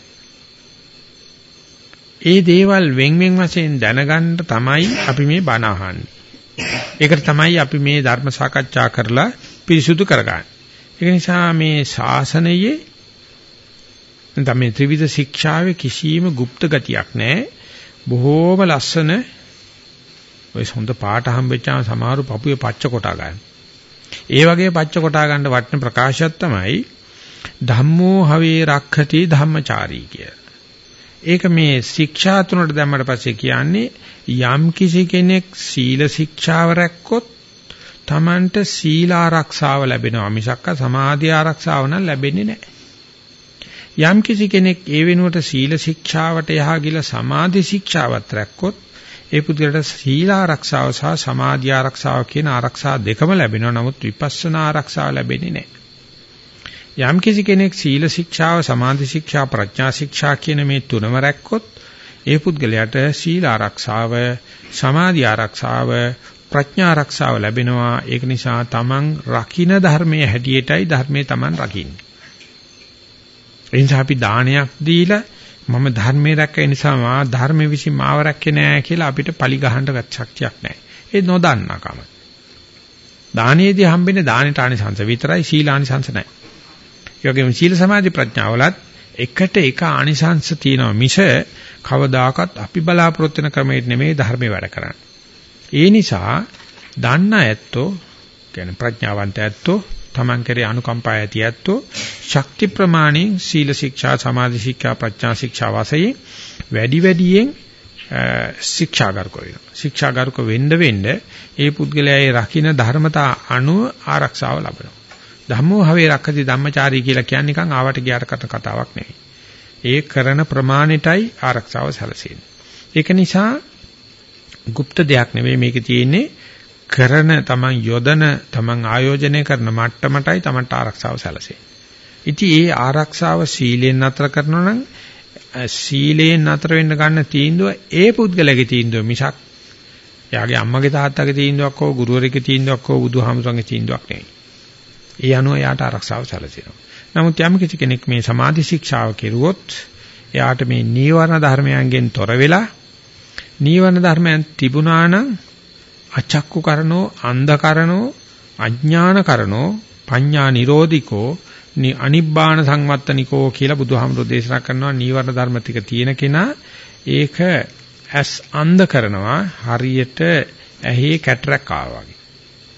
ඒ දේවල් වෙන් වෙන් වශයෙන් දැනගන්න තමයි අපි මේ බණ අහන්නේ. ඒකට තමයි අපි මේ ධර්ම සාකච්ඡා කරලා පිරිසුදු කරගන්නේ. ඒක නිසා මේ ශාසනයේ නැත්නම් මේ ත්‍රිවිධ ශික්ෂාවේ කිසියම් গুপ্ত ගතියක් නැහැ. බොහෝම ලස්සන ඔය හොඳ පාට හම්බෙච්චාම සමහරු පපුවේ පච්ච කොටා ගන්න. ඒ වගේ පච්ච කොටා ගන්න වටින ප්‍රකාශයක් තමයි ධම්මෝ හවේ රක්ඛති ධම්මචාරී කිය. ඒක මේ ශික්ෂා තුනට දැම්මට පස්සේ කියන්නේ යම් කිසි කෙනෙක් සීල ශික්ෂාව රැක්කොත් Tamanට සීල ආරක්ෂාව ලැබෙනවා මිසක්ක සමාධි ආරක්ෂාව නම් ලැබෙන්නේ නැහැ. යම් කිසි කෙනෙක් ඒ වෙනුවට සීල ශික්ෂාවට යහා ගිල සමාධි ශික්ෂාවත් රැක්කොත් ඒ පුද්ගලට සීල ආරක්ෂාව සහ සමාධි ආරක්ෂාව කියන ආරක්ෂා දෙකම ලැබෙනවා. නමුත් විපස්සනා ආරක්ෂාව ලැබෙන්නේ නැහැ. යම් කිසි කෙනෙක් සීල ශික්ෂාව, සමාධි ශික්ෂා, ප්‍රඥා ශික්ෂා කියන මේ තුනම රැක්කොත් ඒ පුද්ගලයාට සීල ආරක්ෂාව, සමාධි ආරක්ෂාව, ප්‍රඥා ආරක්ෂාව ලැබෙනවා. ඒක නිසා තමන් රකින්න ධර්මයේ හැටියටයි ධර්මයේ තමන් රකින්නේ. ඒ නිසා අපි දානයක් දීලා මම ධර්මයේ රැක්ක නිසා මා ධර්මයේ විසින් මාව රැක්කේ නෑ කියලා අපිට පලි ගහන්න ශක්තියක් නෑ. ඒ නොදන්නාකම. දානයේදී හම්බෙන්නේ දානෙට ආනිසංස විතරයි සීලානිසංස නෑ. ඒ වගේම සීල සමාධි ප්‍රඥාවලත් එකට එක ආනිසංස තියෙනවා මිස කවදාකවත් අපි බලාපොරොත්තු වෙන ක්‍රමයට නෙමෙයි ධර්මයේ වැඩ කරන්නේ. ඒ නිසා දන්න ඇත්තෝ කියන්නේ ප්‍රඥාවන්ත ඇත්තෝ තමන් කරේ අනුකම්පා ඇති ඇත්තෝ ශක්ති ප්‍රමාණයෙන් සීල ශික්ෂා සමාධි ශික්ෂා ප්‍රඥා ශික්ෂා වාසයේ වැඩි වැඩියෙන් ශික්ෂාගාරක වෙනවා. ශික්ෂාගාරක වෙන්න වෙන්න ඒ පුද්ගලයාගේ රකින්න ධර්මතා අනුව ආරක්ෂාව ලබනවා. ධම්මෝ හවේ රක්කති ධම්මචාරී කියලා කියන්නේ නිකන් ආවට ගියාට කට කතාවක් නෙවෙයි. ඒ කරන ප්‍රමාණයටයි ආරක්ෂාව සැලසෙන්නේ. ඒක නිසා গুপ্ත දෙයක් නෙවෙයි මේකේ තියෙන්නේ කරන තමන් යොදන තමන් ආයෝජනය කරන මට්ටමටයි තමන්ට ආරක්ෂාව සැලසෙන්නේ. ඉතින් ඒ ආරක්ෂාව සීලෙන් නතර කරනවා නම් සීලෙන් නතර වෙන්න ගන්න තීන්දුව ඒ පුද්ගලයාගේ තීන්දුව මිසක් එයාගේ අම්මගේ තාත්තගේ තීන්දුවක් හෝ ගුරුවරයෙකුගේ තීන්දුවක් හෝ බුදුහාමුදුරන්ගේ තීන්දුවක් නෙවෙයි. ඒ අනුව එයාට ආරක්ෂාව සැලසෙනවා. නමුත් යම් කිසි කෙනෙක් මේ සමාධි ශික්ෂාව කෙරුවොත් එයාට මේ නීවරණ ධර්මයන්ගෙන් තොර වෙලා නීවරණ ධර්මයන් තිබුණා නම් අචක්කු කරනෝ අන්ධ කරනෝ අඥාන කරනෝ පඤ්ඤා නිරෝධිකෝ අනිබ්බාන සංවත්තනිකෝ කියලා බුදුහාමුදුරෝ දේශනා කරනවා නීවරණ ධර්ම ටික තියෙන කෙනා ඒක ඇස් අන්ධ කරනවා හරියට ඇහි කැටරක් ආවා වගේ.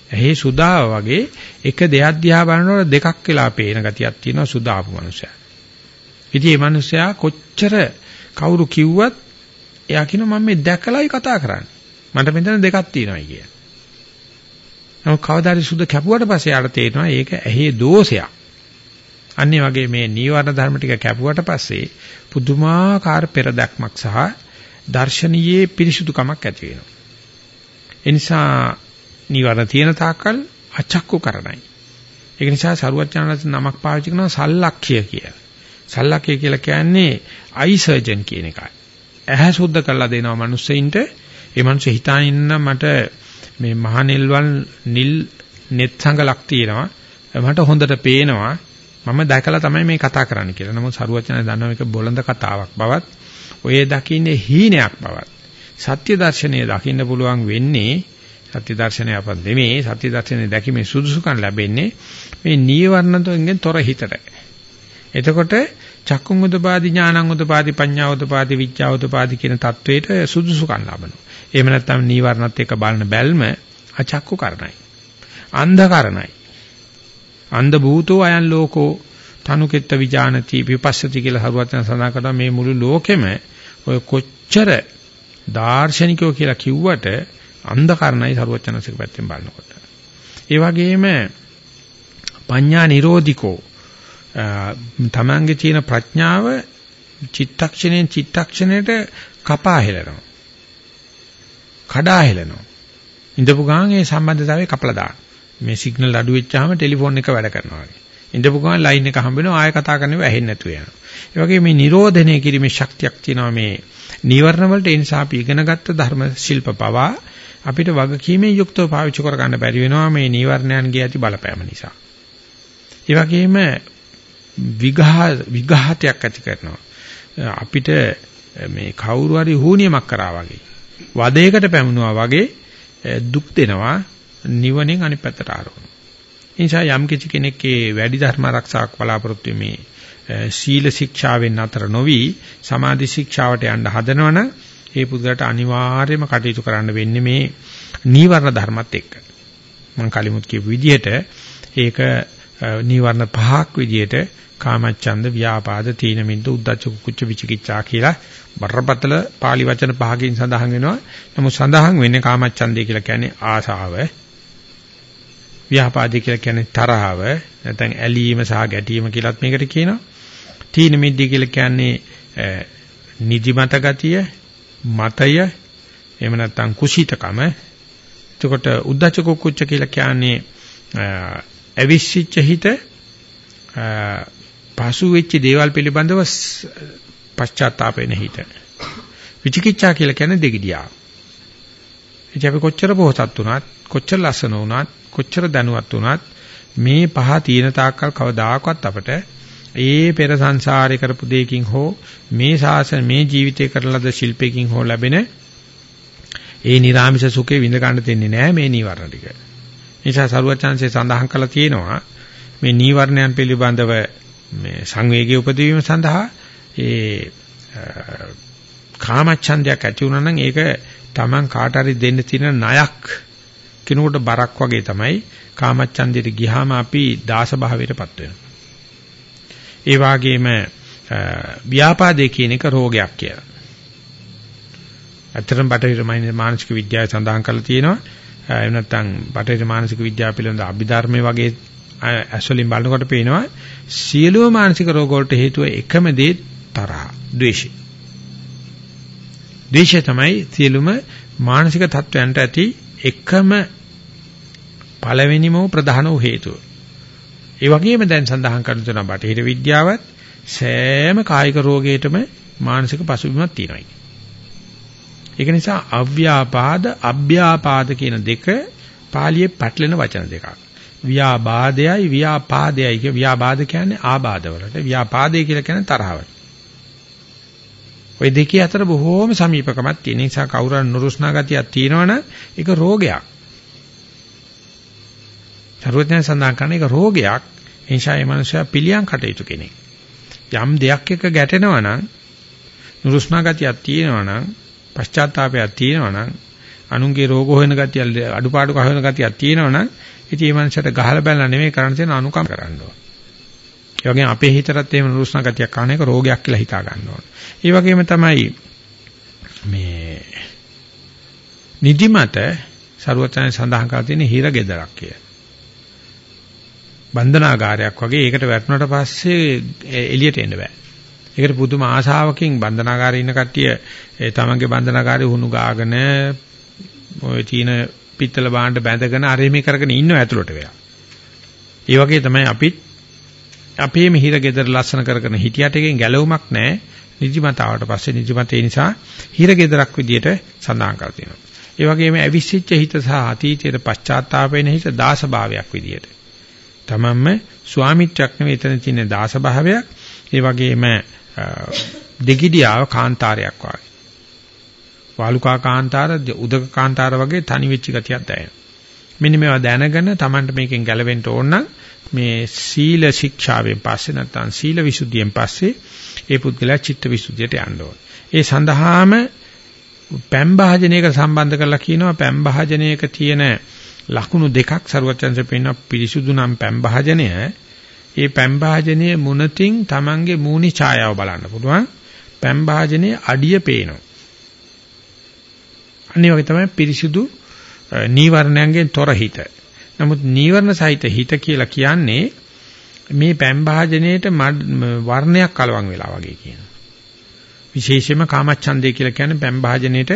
ඇහි සුදාව වගේ එක දෙයක් දිහා බලනකොට දෙකක් වෙලා පේන ගතියක් තියෙනවා සුදාපු මනුස්සයා. ඉතින් මේ මනුස්සයා කොච්චර කවුරු කිව්වත් එයා කියනවා මම මේ දැකලායි කතා කරන්නේ. මට මෙතන දෙකක් තියෙනවා කිය. නමුත් කවදාද සුද්ධ කැපුවට පස්සේ යාට තේරෙනවා ඒක ඇහි දෝෂයක්. අන්නේ වගේ මේ නීවරණ ධර්ම ටික කැපුවට පස්සේ පුදුමාකාර පෙරදක්මක් සහ දර්ශනීයේ පිරිසුදුකමක් ඇති වෙනවා. ඒ නිසා නීවරණ තියෙන තාක්කල් අචක්කු කරණයි. ඒක නිසා සරුවචනරත් නමක් පාවිච්චි කරනවා සල්ලක්ඛ්‍ය කියලා. සල්ලක්ඛ්‍ය කියලා කියන්නේ අයි සර්ජන් කියන එකයි. ඇහැ සුද්ධ කරලා දෙනවා මිනිස්සෙයින්ට ඒ මිනිස්සු හිතාන ඉන්න මට මේ මහ නිල්වල් නිල් net සංගලක් තියෙනවා. මට හොඳට පේනවා. මම දැකලා තමයි මේ කතා කරන්න කියලා. නමුත් සරුවචන දන්නවා මේක බොළඳ කතාවක් බවත් ඔය දකින්නේ හීනයක් බවත්. සත්‍ය දර්ශනය දකින්න පුළුවන් වෙන්නේ සත්‍ය දර්ශනය අප දෙමේ සත්‍ය දර්ශනය දැකීමේ සුදුසුකම් ලැබෙන්නේ මේ නීවරණයෙන් තොර හිතට. එතකොට චක්කුං උදපාදි ඥානං උදපාදි පඤ්ඤා උදපාදි විච්ඡා උදපාදි කියන தത്വෙට සුදුසුකම් ලබනවා. එහෙම නැත්නම් නීවරණත් එක්ක බලන බැල්ම අචක්කු කරණයි. අන්ධ කරණයි. අන්ධ භූතෝ අයන් ලෝකෝ තනුකෙත්ත විජානති විපස්සති කියලා හරුවචන සඳහන් කරනවා මේ මුළු ලෝකෙම ඔය කොච්චර දාර්ශනිකයෝ කියලා කිව්වට අන්ධ කරණයි හරුවචනසික පැත්තෙන් බලනකොට. ඒ වගේම පඤ්ඤා නිරෝධිකෝ තමන්ගේ තියෙන ප්‍රඥාව චිත්තක්ෂණයෙන් චිත්තක්ෂණයට කපා හෙලනවා. කඩා හෙලනවා. ඉඳපු ගමන් ඒ සම්බන්ධතාවය කපලා දානවා. මේ සිග්නල් අඩු වෙච්චාම ටෙලිෆෝන් එක වැඩ කරනවා වගේ. ඉඳපු ගමන් ලයින් එක හම්බ වෙනවා ආයෙ කතා කරන්නව ඇහෙන්නේ නැතුව යනවා. ඒ වගේ මේ නිරෝධනය කිරීමේ ශක්තියක් තියෙනවා මේ නීවරණ වලට ඒ නිසා අපි ඉගෙනගත්ත ධර්ම ශිල්ප පවා අපිට වගකීමෙන් යුක්තව පාවිච්චි කර ගන්න බැරි වෙනවා මේ නීවරණයන්ගේ ඇති බලපෑම නිසා. ඒ වගේම විඝා විඝාතයක් ඇති කරනවා. අපිට මේ කවුරු හරි හුනියමක් කරා වගේ වදයකට පැමුණුවා වගේ දුක් දෙනවා නිවනෙන් අනිත් පැත්තට ආරවන. ඒ නිසා යම් කිසි කෙනෙක්ගේ වැඩි ධර්ම ආරක්ෂාවක් බලාපොරොත්තු මේ සීල ශික්ෂාවෙන් අතර නොවි සමාධි ශික්ෂාවට යන්න හදනවනම් ඒ පුදුරට අනිවාර්යයෙන්ම කටයුතු කරන්න වෙන්නේ මේ නීවරණ ධර්මත් එක්ක. මම කලිමුත් කියපු විදිහට ඒක නීවරණ පහක් විදිහට කාමච්ඡන්ද ව්‍යාපාද තීන මිද්ද උද්ධච්ච කුච්ච විචිකිච්ඡා කියලා බරපතල pāli වචන පහකින් සඳහන් වෙනවා. නමුත් සඳහන් වෙන්නේ කාමච්ඡන්දය කියලා කියන්නේ ආසාව. ව්‍යාපාදේ කියලා කියන්නේ තරහව, නැත්නම් ඇලීම සහ ගැටීම කියලාත් මේකට කියනවා. තීන මිද්ද කියලා කියන්නේ නිදිමත ගතිය, මතය, එහෙම නැත්නම් කුසීතකම. එතකොට උද්ධච්ච කුච්ච කියලා කියන්නේ අවිශ්චිච්ච හිත පසු වෙච්ච දේවල් පිළිබඳව පශ්චාත්තාප වෙන හිත. විචිකිච්ඡා කියලා කියන්නේ දෙගිඩියා. එච අපි කොච්චර පොහසත් වුණත්, කොච්චර ලස්සන වුණත්, කොච්චර දැනුවත් වුණත් මේ පහ තියෙන තාක්කල් කවදාකවත් අපට ඒ පෙර සංසාරේ කරපු දෙයකින් හෝ මේ ශාසන මේ ජීවිතේ කරලද ශිල්පයකින් හෝ ලැබෙන ඒ නිර්ාමිෂ සුඛේ විඳ ගන්න දෙන්නේ නැහැ මේ නීවරණ ටික. නිසා සරුවචාන්සේ සඳහන් කළා තියෙනවා මේ නීවරණයන් පිළිබඳව මේ සංවේගය උපදවීම සඳහා ඒ කාමච්ඡන්දයක් ඇති වුණා නම් ඒක Taman කාට හරි දෙන්න තියෙන ණයක් කිනුකට බරක් වගේ තමයි කාමච්ඡන්දයට ගියාම අපි දාස භාවයටපත් වෙනවා. ඒ වගේම ව්‍යාපාදේ කියන එක රෝගයක් කියලා. ඇත්තටම බටහිර මානසික විද්‍යාවේ සඳහන් කරලා තියෙනවා. එහෙම නැත්නම් බටහිර මානසික විද්‍යාව පිළිබඳ අභිධර්මයේ වගේ ඇස්වලින් බලනකොට පේනවා සියලුම මානසික රෝග වලට හේතුව එකම දේ තරහ, ද්වේෂය. ද්වේෂය තමයි සියලුම මානසික තත්වයන්ට ඇති එකම පළවෙනිම ප්‍රධාන වූ හේතුව. ඒ වගේම දැන් සඳහන් කරන තුන බටහිර විද්‍යාවත් සෑම කායික රෝගයකටම මානසික පසුබිමක් තියෙනවා. ඒක නිසා අව්‍යාපාද අභ්‍යාපාද කියන දෙක පාලියේ පැටලෙන වචන දෙකක්. ව්‍යාබාධයයි ව්‍යාපාදයයි කිය ව්‍යාබාධ කියන්නේ ආබාධ වලට ව්‍යාපාදේ කියලා කියන්නේ තරහවට. ওই දෙකේ අතර බොහෝම සමීපකමක් තියෙන නිසා කවුරුන් නුරුස්නා ගතියක් තියෙනවනම් ඒක රෝගයක්. සර්වඥයන් සඳහන් කරන එක රෝගයක්. ඒ නිසා මේ මනුස්සයා පිළියම් කටයුතු කෙනෙක්. යම් දෙයක් එක ගැටෙනවා නම් නුරුස්නා ගතියක් තියෙනවා නම් පශ්චාත්තාවයක් තියෙනවා නම් අනුන්ගේ රෝග හොයන ගතිය අඩුපාඩු කහවන ගතියක් තියෙනවා නම් ඉතින් මේ මනුස්සයට ගහලා බැලලා නෙමෙයි කරන්න තියෙන අනුකම් කරන්න ඕන. ඒ වගේම අපේ හිතටත් එහෙම නුරුස්නා ගතියක් කන එක රෝගයක් කියලා හිතා ගන්න ඕන. ඒ වගේම තමයි මේ නිදිමත ਸਰුවචන සඳහන් කරලා තියෙන හිර ගෙදරක් කියලා. බන්ධනාගාරයක් වගේ ඒකට වැටුණාට පස්සේ එළියට එන්න බෑ. ඒකට පුදුම ආශාවකින් බන්ධනාගාරේ ඉන්න කට්ටිය ඒ තමන්ගේ බන්ධනාගාරේ හුණු ගාගෙන ඔය තීන පිත්තල බාණ්ඩ බැඳගෙන අරෙමි කරගෙන ඉන්නව ඇතුළට වෙලා. ඒ වගේ තමයි අපිත් අපේම හිර ගෙදර ලස්සන කරගෙන හිටියට එකෙන් ගැලවුමක් නැහැ. නිදිමතාවට පස්සේ නිදිමත ඒ නිසා හිර ගෙදරක් විදියට සඳහන් කරලා තියෙනවා. ඒ වගේම අවිසිච්ච හිත සහ අතීතයේ පශ්චාත්තාප වෙන හිත දාස භාවයක් විදියට. තමන්ම ස්වාමිත්වයක් නෙවෙයි එතන තියෙන දාස භාවයක්. ඒ වගේම දෙගිඩියාව කාන්තාරයක් වගේ. වාලුකා කාන්තාර උදක කාන්තාර වගේ තනි වෙච්ච ගතියක් දැනෙනවා. මෙන්න මේවා දැනගෙන Tamanට මේකෙන් ගැලවෙන්න ඕන නම් මේ සීල ශික්ෂාවෙන් පස්සේ නැත්නම් සීල විසුද්ධියෙන් පස්සේ ඒ පුද්ගලයා චිත්ත විසුද්ධියට යන්න ඕන. ඒ සඳහාම පැම් භාජනයකට සම්බන්ධ කරලා කියනවා පැම් භාජනයක තියෙන ලකුණු දෙකක් සරුවචන්සේ පෙන්න පිරිසුදු නම් පැම් භාජනය ඒ පැම් භාජනයේ මුනතින් Tamange මූණි ඡායාව බලන්න පුළුවන්. පැම් භාජනයේ අඩිය පේනවා. අනිත් වගේ තමයි පිරිසුදු නීවරණයන්ගෙන් තොර හිත. නමුත් නීවරණ සහිත හිත කියලා කියන්නේ මේ පැම් භාජනයේට වර්ණයක් කලවම් වෙලා වගේ කියනවා. විශේෂයෙන්ම කාමච්ඡන්දේ කියලා කියන්නේ පැම් භාජනයේට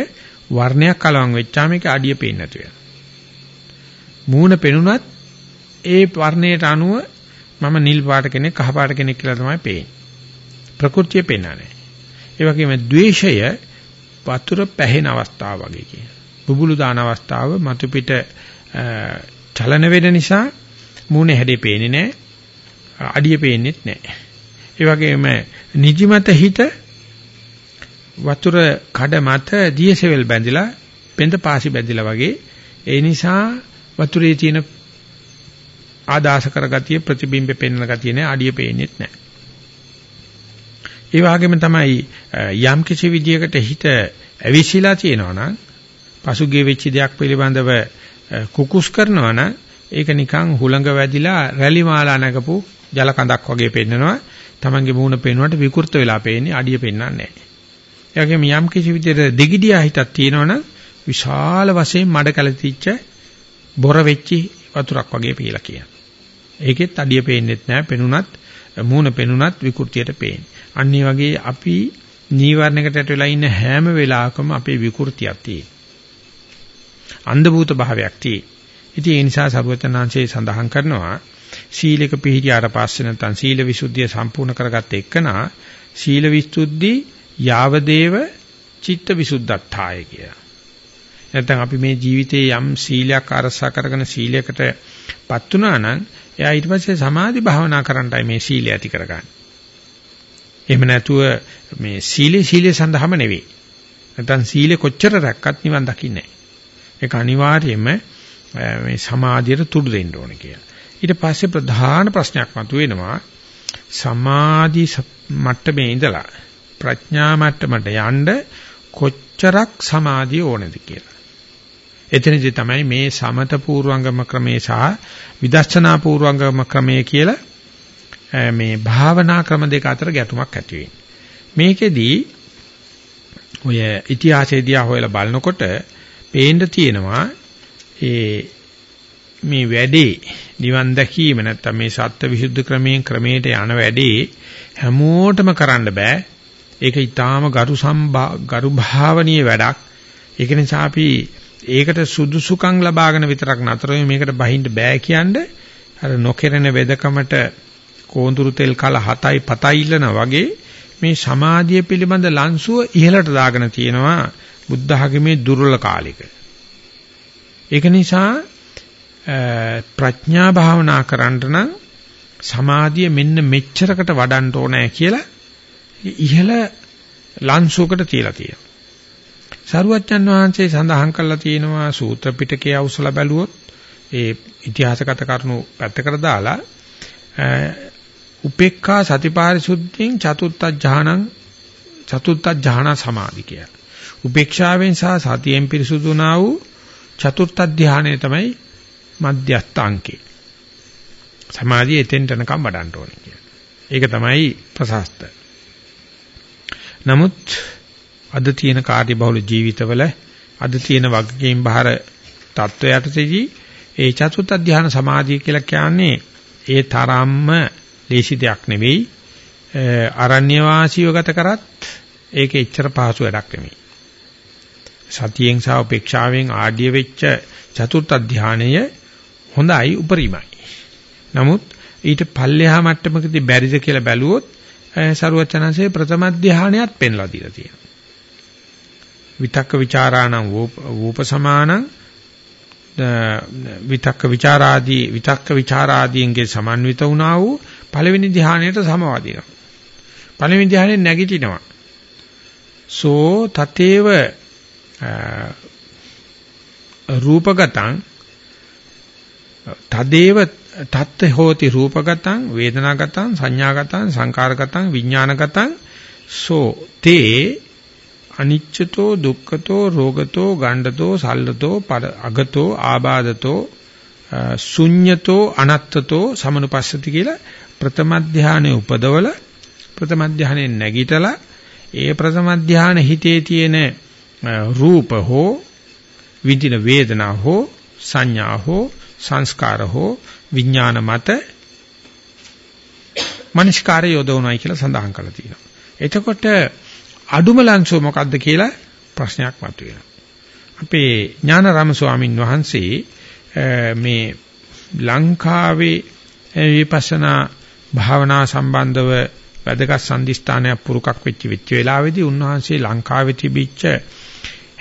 වර්ණයක් කලවම් වෙච්චාම ඒක අඩිය පේන්නේ නැතු වෙනවා. මූණ පෙනුනත් ඒ වර්ණයට අනුව මම නිල් පාට කෙනෙක් කහ පාට කෙනෙක් කියලා තමයි පේන්නේ. ප්‍රകൃතිය පේන්නේ ඒ වගේම ද්වේෂය වතුර පැහෙන අවස්ථාව වගේ කියන. බුබුලු දාන අවස්ථාව මතු පිට චලන වෙන නිසා මූණේ හැඩේ පේන්නේ නැහැ. අඩිය පේන්නේත් නැහැ. ඒ වගේම නිදිමත හිත වතුර කඩ මත දියසෙවල් බැඳිලා පෙඳ පාසි බැඳිලා වගේ ඒ නිසා වතුරේ තියෙන ආදාස කරගතිය ප්‍රතිබිම්බෙ පෙන්වන ගතිය නෑ අඩිය පේන්නේත් නෑ. ඒ වගේම තමයි යම් කිසි විදියකට හිත ඇවිසිලා තියෙනවා නම් පසුගිය වෙච්ච දෙයක් පිළිබඳව කුකුස් කරනවා නම් ඒක නිකන් හුළඟ වැදිලා රැලි මාලා නැගපු ජල කඳක් වගේ පෙන්නනවා. Tamange මූණ පේනකොට විකෘත වෙලා පේන්නේ අඩිය පෙන්වන්නේ නැහැ. ඒ වගේම යම් කිසි විදිහට දෙගිඩියා හිතක් තියෙනවනම් විශාල වශයෙන් මඩ කැළතිච්ච බොර වෙච්චි වතුරක් වගේ පීලා කියන. ඒකෙත් අඩිය පේන්නෙත් නැහැ. පෙනුනත් මූණ පෙනුනත් විකෘතියට පේන්නේ. අන්න වගේ අපි නීවරණයකට යට වෙලා ඉන්න හැම වෙලාවකම අපේ විකෘතියක් තියෙනවා. අන්ධ භූත භාවයක් තියෙනවා. ඉතින් ඒ නිසා සරුවචනාංශයේ සඳහන් කරනවා සීලක පිළිහියාට පස්සේ නැත්නම් සීල විසුද්ධිය සම්පූර්ණ කරගත්ත එකනා සීල විසුද්ධි යාවදේව චිත්ත විසුද්ධත්තාය කියලා. නැත්නම් අපි මේ ජීවිතේ යම් සීලයක් අරසා කරගෙන සීලයකටපත් වුණා නම් එයා ඊට පස්සේ සමාධි භාවනා කරන්නයි මේ සීලය ඇති කරගන්නේ. එහෙම නැතුව මේ සීලේ සීලේ සඳහාම නෙවෙයි. නැත්නම් සීලේ කොච්චර රැක්කත් නිවන් දකින්නේ නැහැ. ඒක අනිවාර්යයෙන්ම මේ සමාධියට තුඩු දෙන්න ඕනේ කියලා. ඊට පස්සේ ප්‍රධාන ප්‍රශ්නයක් මතුවෙනවා සමාධි මට්ටමේ ඉඳලා ප්‍රඥා මට්ටමට යන්න කොච්චරක් සමාධිය ඕනද කියලා. එතනදී තමයි මේ සමත පූර්වංගම ක්‍රමේ සහ විදර්ශනා පූර්වංගම ක්‍රමය කියලා මේ භාවනා ක්‍රම දෙක අතර ගැටුමක් ඇති වෙන්නේ. මේකෙදී ඔය ඉතිහාසයේදී හොයලා බලනකොට පේන්න තියෙනවා ඒ මේ වැඩේ නිවන් දැකීම නැත්තම් මේ සත්‍ය විසුද්ධි ක්‍රමයෙන් ක්‍රමයට යන වැඩේ හැමෝටම කරන්න බෑ. ඒක ඊටාම ගරු සම්භා ගරු භාවනීය වැඩක්. ඒක නිසා අපි ඒකට සුදුසුකම් ලබාගෙන විතරක් නතර මේකට බහින්න බෑ කියන්නේ අර නොකෙරෙන වෙදකමට කෝඳුරු තෙල් කල 7යි 7යි ඉල්ලනා වගේ මේ සමාධිය පිළිබඳ ලන්සුව ඉහළට දාගෙන තියෙනවා බුද්ධ ධර්මයේ දුර්වල කාලික. ඒක නිසා ප්‍රඥා භාවනා කරන්න නම් සමාධිය මෙන්න මෙච්චරකට වඩන්න ඕනේ කියලා ඉහළ ලන්සුවකට තියලා තියෙනවා. සරුවච්චන් වහන්සේ සඳහන් කළා තියෙනවා සූත්‍ර පිටකයේ අවසල බැලුවොත් ඒ ඉතිහාසගත කරුණු පැත්තකට දාලා උපේක්ඛා සතිපාරිශුද්ධින් චතුත්ථ ඥානං චතුත්ථ ඥාන සමාධි කිය. උපේක්ෂාවෙන් සහ සතියෙන් පිරිසුදුනා වූ චතුර්ථ ධානය තමයි මධ්‍යස්ථ අංකේ. සමාධිය එතෙන්ට යනකම් වඩන්න ඕනේ කියන්නේ. ඒක තමයි ප්‍රසස්ත. නමුත් අද තියෙන කාර්ය බහුල ජීවිතවල අද තියෙන වගකීම් බහර තත්වයටදී ඒ චතුත් අධ්‍යාන සමාධිය කියලා කියන්නේ ඒ තරම්ම ලේසි දෙයක් නෙවෙයි. අරණ්‍ය වාසීව ගත කරත් ඒක එච්චර පහසු වැඩක් නෙවෙයි. සතියෙන් සහ උපේක්ෂාවෙන් ආඩිය වෙච්ච චතුර්ථ ධානය හොඳයි උපරිමයි. නමුත් ඊට පල්ලෙහා මට්ටමකදී බැරිද කියලා බැලුවොත් සරුවචනන්සේ ප්‍රථම ධානයත් පෙන්ලා දීලා තියෙනවා. විතක්ක ਵਿਚාරාණං වූපසමානං විතක්ක ਵਿਚාරාදී විතක්ක ਵਿਚාරාදීන්ගේ සමන්විත වුණා වූ පළවෙනි ධානයට සමවදිනවා. පළවෙනි ධානයේ නැගිටිනවා. සෝ තතේව රූපගතං තදේව තත්ත හෝති රූපගතං වේදනාගතං සංඥාගතං සංකාරගතං විඥානගතං සෝ තේ අනිච්චතෝ දුක්ඛතෝ රෝගතෝ ගණ්ඩතෝ සල්ලතෝ අගතෝ ආබාධතෝ ශුඤ්ඤතෝ අනත්තතෝ සමනුපස්සති කියලා ප්‍රථම ධානයේ උපදවල ප්‍රථම ධානයේ නැගිටලා ඒ ප්‍රථම ධාන හිතේ තියෙන රූප හෝ විඳින වේදනා හෝ සංඥා හෝ සංස්කාර හෝ විඥාන මත මනස්කාරය යොදවනයි කියලා සඳහන් කරලා තියෙනවා. එතකොට අඩුම ලංසෝ මොකද්ද කියලා ප්‍රශ්නයක් මතුවෙනවා. අපේ ඥානාරාම ස්වාමින් වහන්සේ මේ ලංකාවේ විපස්සනා භාවනා සම්බන්ධව වැදගත් සම්දිස්ථානයක් පුරුකක් වෙච්ච වෙච්ච වෙලාවේදී උන්වහන්සේ ලංකාවේ තිබිච්ච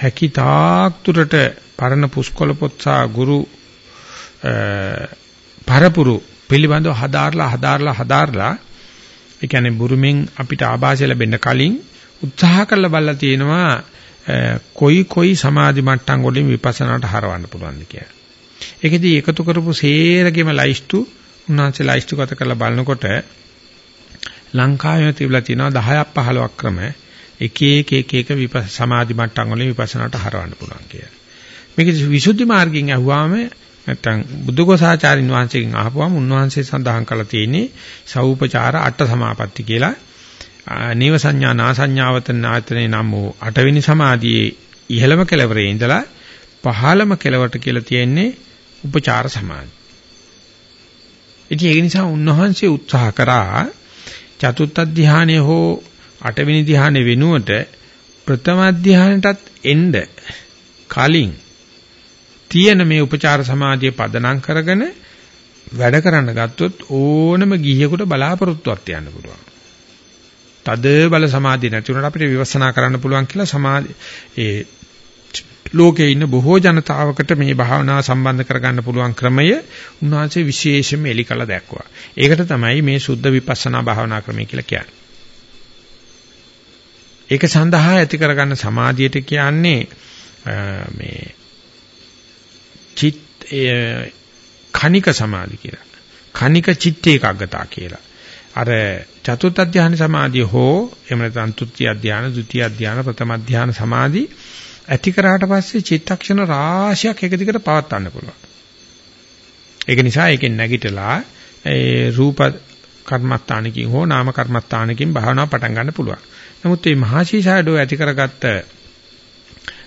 හැකිතාක් තුරට පරණ පුස්කොළ පොත් සහ ගුරු පරපුරු පිළිබඳව හදාarලා හදාarලා හදාarලා ඒ කියන්නේ බුරුමෙන් අපිට ආభాෂය ලැබෙන්න කලින් උත්සාහ කළ බලලා තියෙනවා කොයි කොයි සමාධි මට්ටම් වලින් විපස්සනාට හරවන්න පුළුවන්ද කියලා. ඒකෙදි එකතු කරපු සේරගෙම ලයිස්තු උන්වහන්සේ ලයිස්තු ගත කරලා බලනකොට ලංකාවේ තිබිලා තියෙනවා 10ක් 15ක් ක්‍රම එක එක එක එක විපස් සමාධි මට්ටම් වලින් විපස්සනාට හරවන්න පුළුවන් කියලා. මේක විසුද්ධි මාර්ගයෙන් අහුවාම නැත්තම් බුද්ධඝෝසාචාරින් වහන්සේගෙන් අහපුවාම උන්වහන්සේ සඳහන් කළා තියෙන්නේ සෞපචාර අට සමාපatti කියලා. නීව සංඥා නා සංඥාවතන නායතනේ නම් වූ අටවෙනි සමාධියේ ඉහළම කෙලවරේ ඉඳලා පහළම කෙලවරට කියලා තියෙන්නේ උපචාර සමාධි. ඉතින් ඒ නිසා උන්වහන්සේ උත්සාහ කරා චතුත්ථ ධානය හෝ අටවෙනි ධානය වෙනුවට ප්‍රථම ධානයටත් එන්න කලින් තියෙන මේ උපචාර සමාධිය පදනම් කරගෙන වැඩ කරන්න ගත්තොත් ඕනම ගිහියෙකුට බලාපොරොත්තුවක් තියන්න පුළුවන්. තද බල සමාධිය නැති වුණාට අපිට විවස්සනා කරන්න පුළුවන් කියලා සමාධි ඒ ලෝකේ ඉන්න බොහෝ ජනතාවකට මේ භාවනාව සම්බන්ධ කරගන්න පුළුවන් ක්‍රමය උන්වහන්සේ විශේෂයෙන්ම එලි කළ දැක්වුවා. ඒකට තමයි මේ සුද්ධ විපස්සනා භාවනා ක්‍රමය කියලා කියන්නේ. ඒක සඳහා ඇති කරගන්න සමාධියට කියන්නේ මේ චිත් කණික සමාධි කියලා. කණික චිත්ත ඒකාග්‍රතාව කියලා. අර චතුත් අධ්‍යාන සමාධිය හෝ එහෙම නැත්නම් තුත්‍ය අධ්‍යාන, ဒုတိ ය අධ්‍යාන, ප්‍රථම අධ්‍යාන සමාධි ඇති කරාට පස්සේ චිත්තක්ෂණ රාශියක් එක දිගට පවත්වන්න පුළුවන්. ඒක නිසා ඒකෙන් නැගිටලා ඒ රූප කර්මස්ථානකින් හෝ නාම කර්මස්ථානකින් භාවනාව පටන් ගන්න පුළුවන්. නමුත් මේ මහසීසාඩෝ ඇති කරගත්ත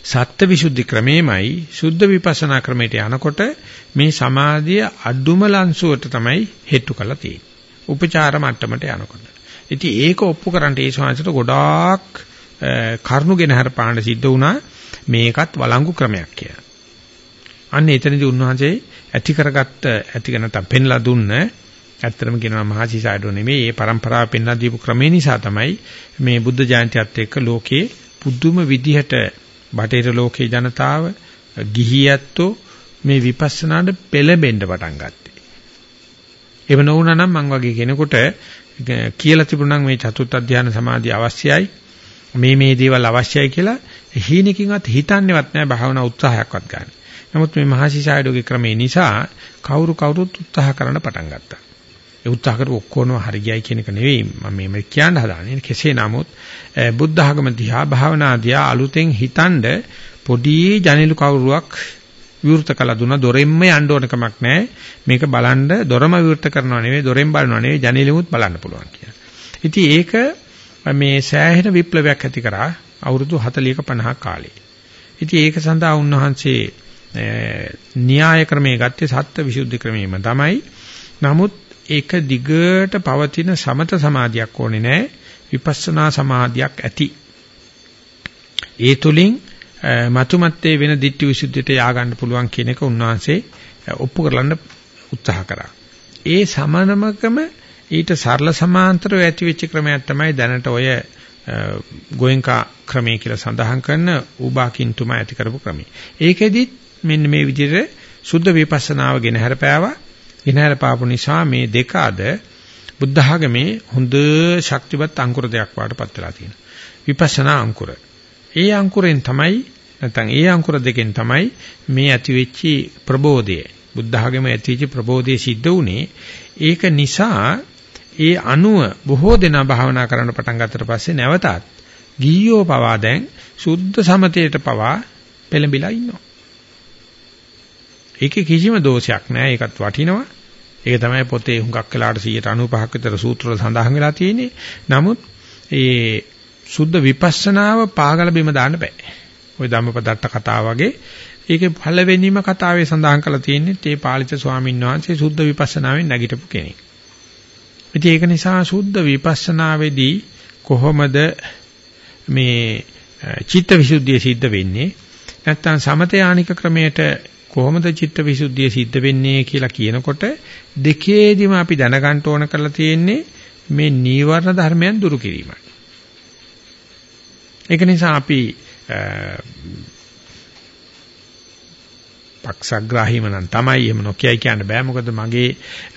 සත්ත්ව วิ සුද්ධි ක්‍රමෙමයි සුද්ධ විපස්සනා ක්‍රමයට යනකොට මේ සමාධිය අඩුම ලංසුවට තමයි හෙට්ටු කරලා තියෙන්නේ. උපචාර මට්ටමට යනකොට. ඉතින් ඒක ඔප්පු කරන්න ඒ ශාංශයට ගොඩාක් කරුණුගෙන හරපාන්න සිද්ධ වුණා මේකත් වළංගු ක්‍රමයක් කියලා. අන්න එතනදී උන්වහන්සේ ඇති කරගත්ත ඇති නැත්නම් පෙන්ලා දුන්න ඇත්තටම කියනවා මහසිසාරඩෝ නෙමෙයි මේ પરම්පරාව පෙන්ලා දීපු ක්‍රමේ නිසා තමයි මේ බුද්ධ ජයන්තියත් එක්ක ලෝකේ පුදුම විදිහට බටේර ලෝකේ ජනතාව ගිහියැත්තෝ මේ විපස්සනාට පෙළඹෙන්න පටන් ගත්තේ. එහෙම නොවුනා නම් මං වගේ කෙනෙකුට කියලා තිබුණා මේ චතුත් අධ්‍යාන සමාධිය අවශ්‍යයි. මේ මේ දේවල් අවශ්‍යයි කියලා හීනකින්වත් හිතන්නේවත් නැහැ භාවනා උත්සාහයක්වත් ගන්න. නමුත් මේ මහසිසායඩෝගේ ක්‍රමේ නිසා කවුරු කවුරුත් උත්සාහ කරන්න පටන් ගත්තා. ඒ උත්සාහ කරපු ඔක්කොම හරි ගියයි කියන එක නෙවෙයි මම මේ කියන්න හදාන්නේ. කෙසේ නමුත් බුද්ධ ආගම දිහා භාවනා දිහා අලුතෙන් හිතනද පොඩි ජනෙලු කවුරුවක් විවෘත කළ දුන දොරෙන්ම යන්න ඕන කමක් නැහැ. මේක බලන්න දොරම විවෘත කරනව නෙවෙයි දොරෙන් බලනව නෙවෙයි ජනෙලෙමුත් බලන්න පුළුවන් කියලා. ඉතින් ඒක මේ සෑහෙන විප්ලවයක් ඇති කරා අවුරුදු 40ක 50ක කාලේ. ඉතින් ඒක සඳහා උන්වහන්සේ න්‍යාය ක්‍රමයේ ගත්තේ සත්‍ය විසුද්ධි ක්‍රමයේම තමයි. නමුත් ඒක දිගට පවතින සමත සමාධියක් ඕනේ නැහැ විපස්සනා සමාධියක් ඇති ඒ තුලින් මතුමත්තේ වෙන ditthi විසුද්ධියට යා ගන්න පුළුවන් කියන එක උන්වහන්සේ ඔප්පු කරලන්න උත්සාහ කරා. ඒ සමානමකම ඊට සරල සමාන්තරව ඇති වෙච්ච ක්‍රමයක් තමයි දැනට ඔය ගෝයන්කා ක්‍රමය කියලා සඳහන් කරන උබාකින්තුමා ඇති කරපු ක්‍රමය. ඒකෙදිත් මෙන්න මේ විදිහට සුද්ධ විපස්සනාව ගෙන හැරපෑවා. ගෙනහැර පාපු නිසා මේ දෙක අද බුද්ධ ආගමේ හොඳ ශක්තිවත් අංකුර දෙයක් වඩපත් වෙලා තියෙනවා. විපස්සනා අංකුර. ඒ අංකුරෙන් තමයි නැත්නම් ඒ අංකුර දෙකෙන් තමයි මේ ඇතිවෙච්ච ප්‍රබෝධය බුද්ධ ආගමේ ඇතිවෙච්ච ප්‍රබෝධය සිද්ධ වුණේ. ඒක නිසා ඒ අනුව බොහෝ දෙනා භාවනා කරන්න පටන් ගත්තට පස්සේ නැවතත් ගියෝ පවා දැන් සුද්ධ සමතේට පවා පෙළඹිලා ඉන්නවා. ඒකේ කිසිම දෝෂයක් නැහැ. ඒකත් වටිනවා. ඒක තමයි පොතේ හුඟක් වෙලාට 195ක් විතර සූත්‍ර වල සඳහන් වෙලා තියෙන්නේ. නමුත් ඒ සුද්ධ විපස්සනාව පාගල බිම දාන්න බෑ. ওই ධම්මපදට්ට කතාව වගේ ඒකේ පළවෙනිම කතාවේ සඳහන් කරලා තියෙන්නේ තේ පාලිත ස්වාමීන් වහන්සේ සුද්ධ විපස්සනාවෙන් නැගිටපු කෙනෙක්. ඉතින් ඒක නිසා සුද්ධ විපස්සනාවේදී කොහොමද මේ චිත්ත විසුද්ධිය සිද්ධ වෙන්නේ? නැත්නම් සමත යානික ක්‍රමයට කොහොමද චිත්ත විසුද්ධිය සිද්ධ වෙන්නේ කියලා කියනකොට දෙකේදිම අපි දැනගන්න ඕන කරලා තියෙන්නේ මේ නීවරණ ධර්මයන් දුරු කිරීමයි. ඒක නිසා අපි පක්ෂග්‍රාහීම නම් තමයි එහෙම නොකියයි කියන්න බෑ මොකද මගේ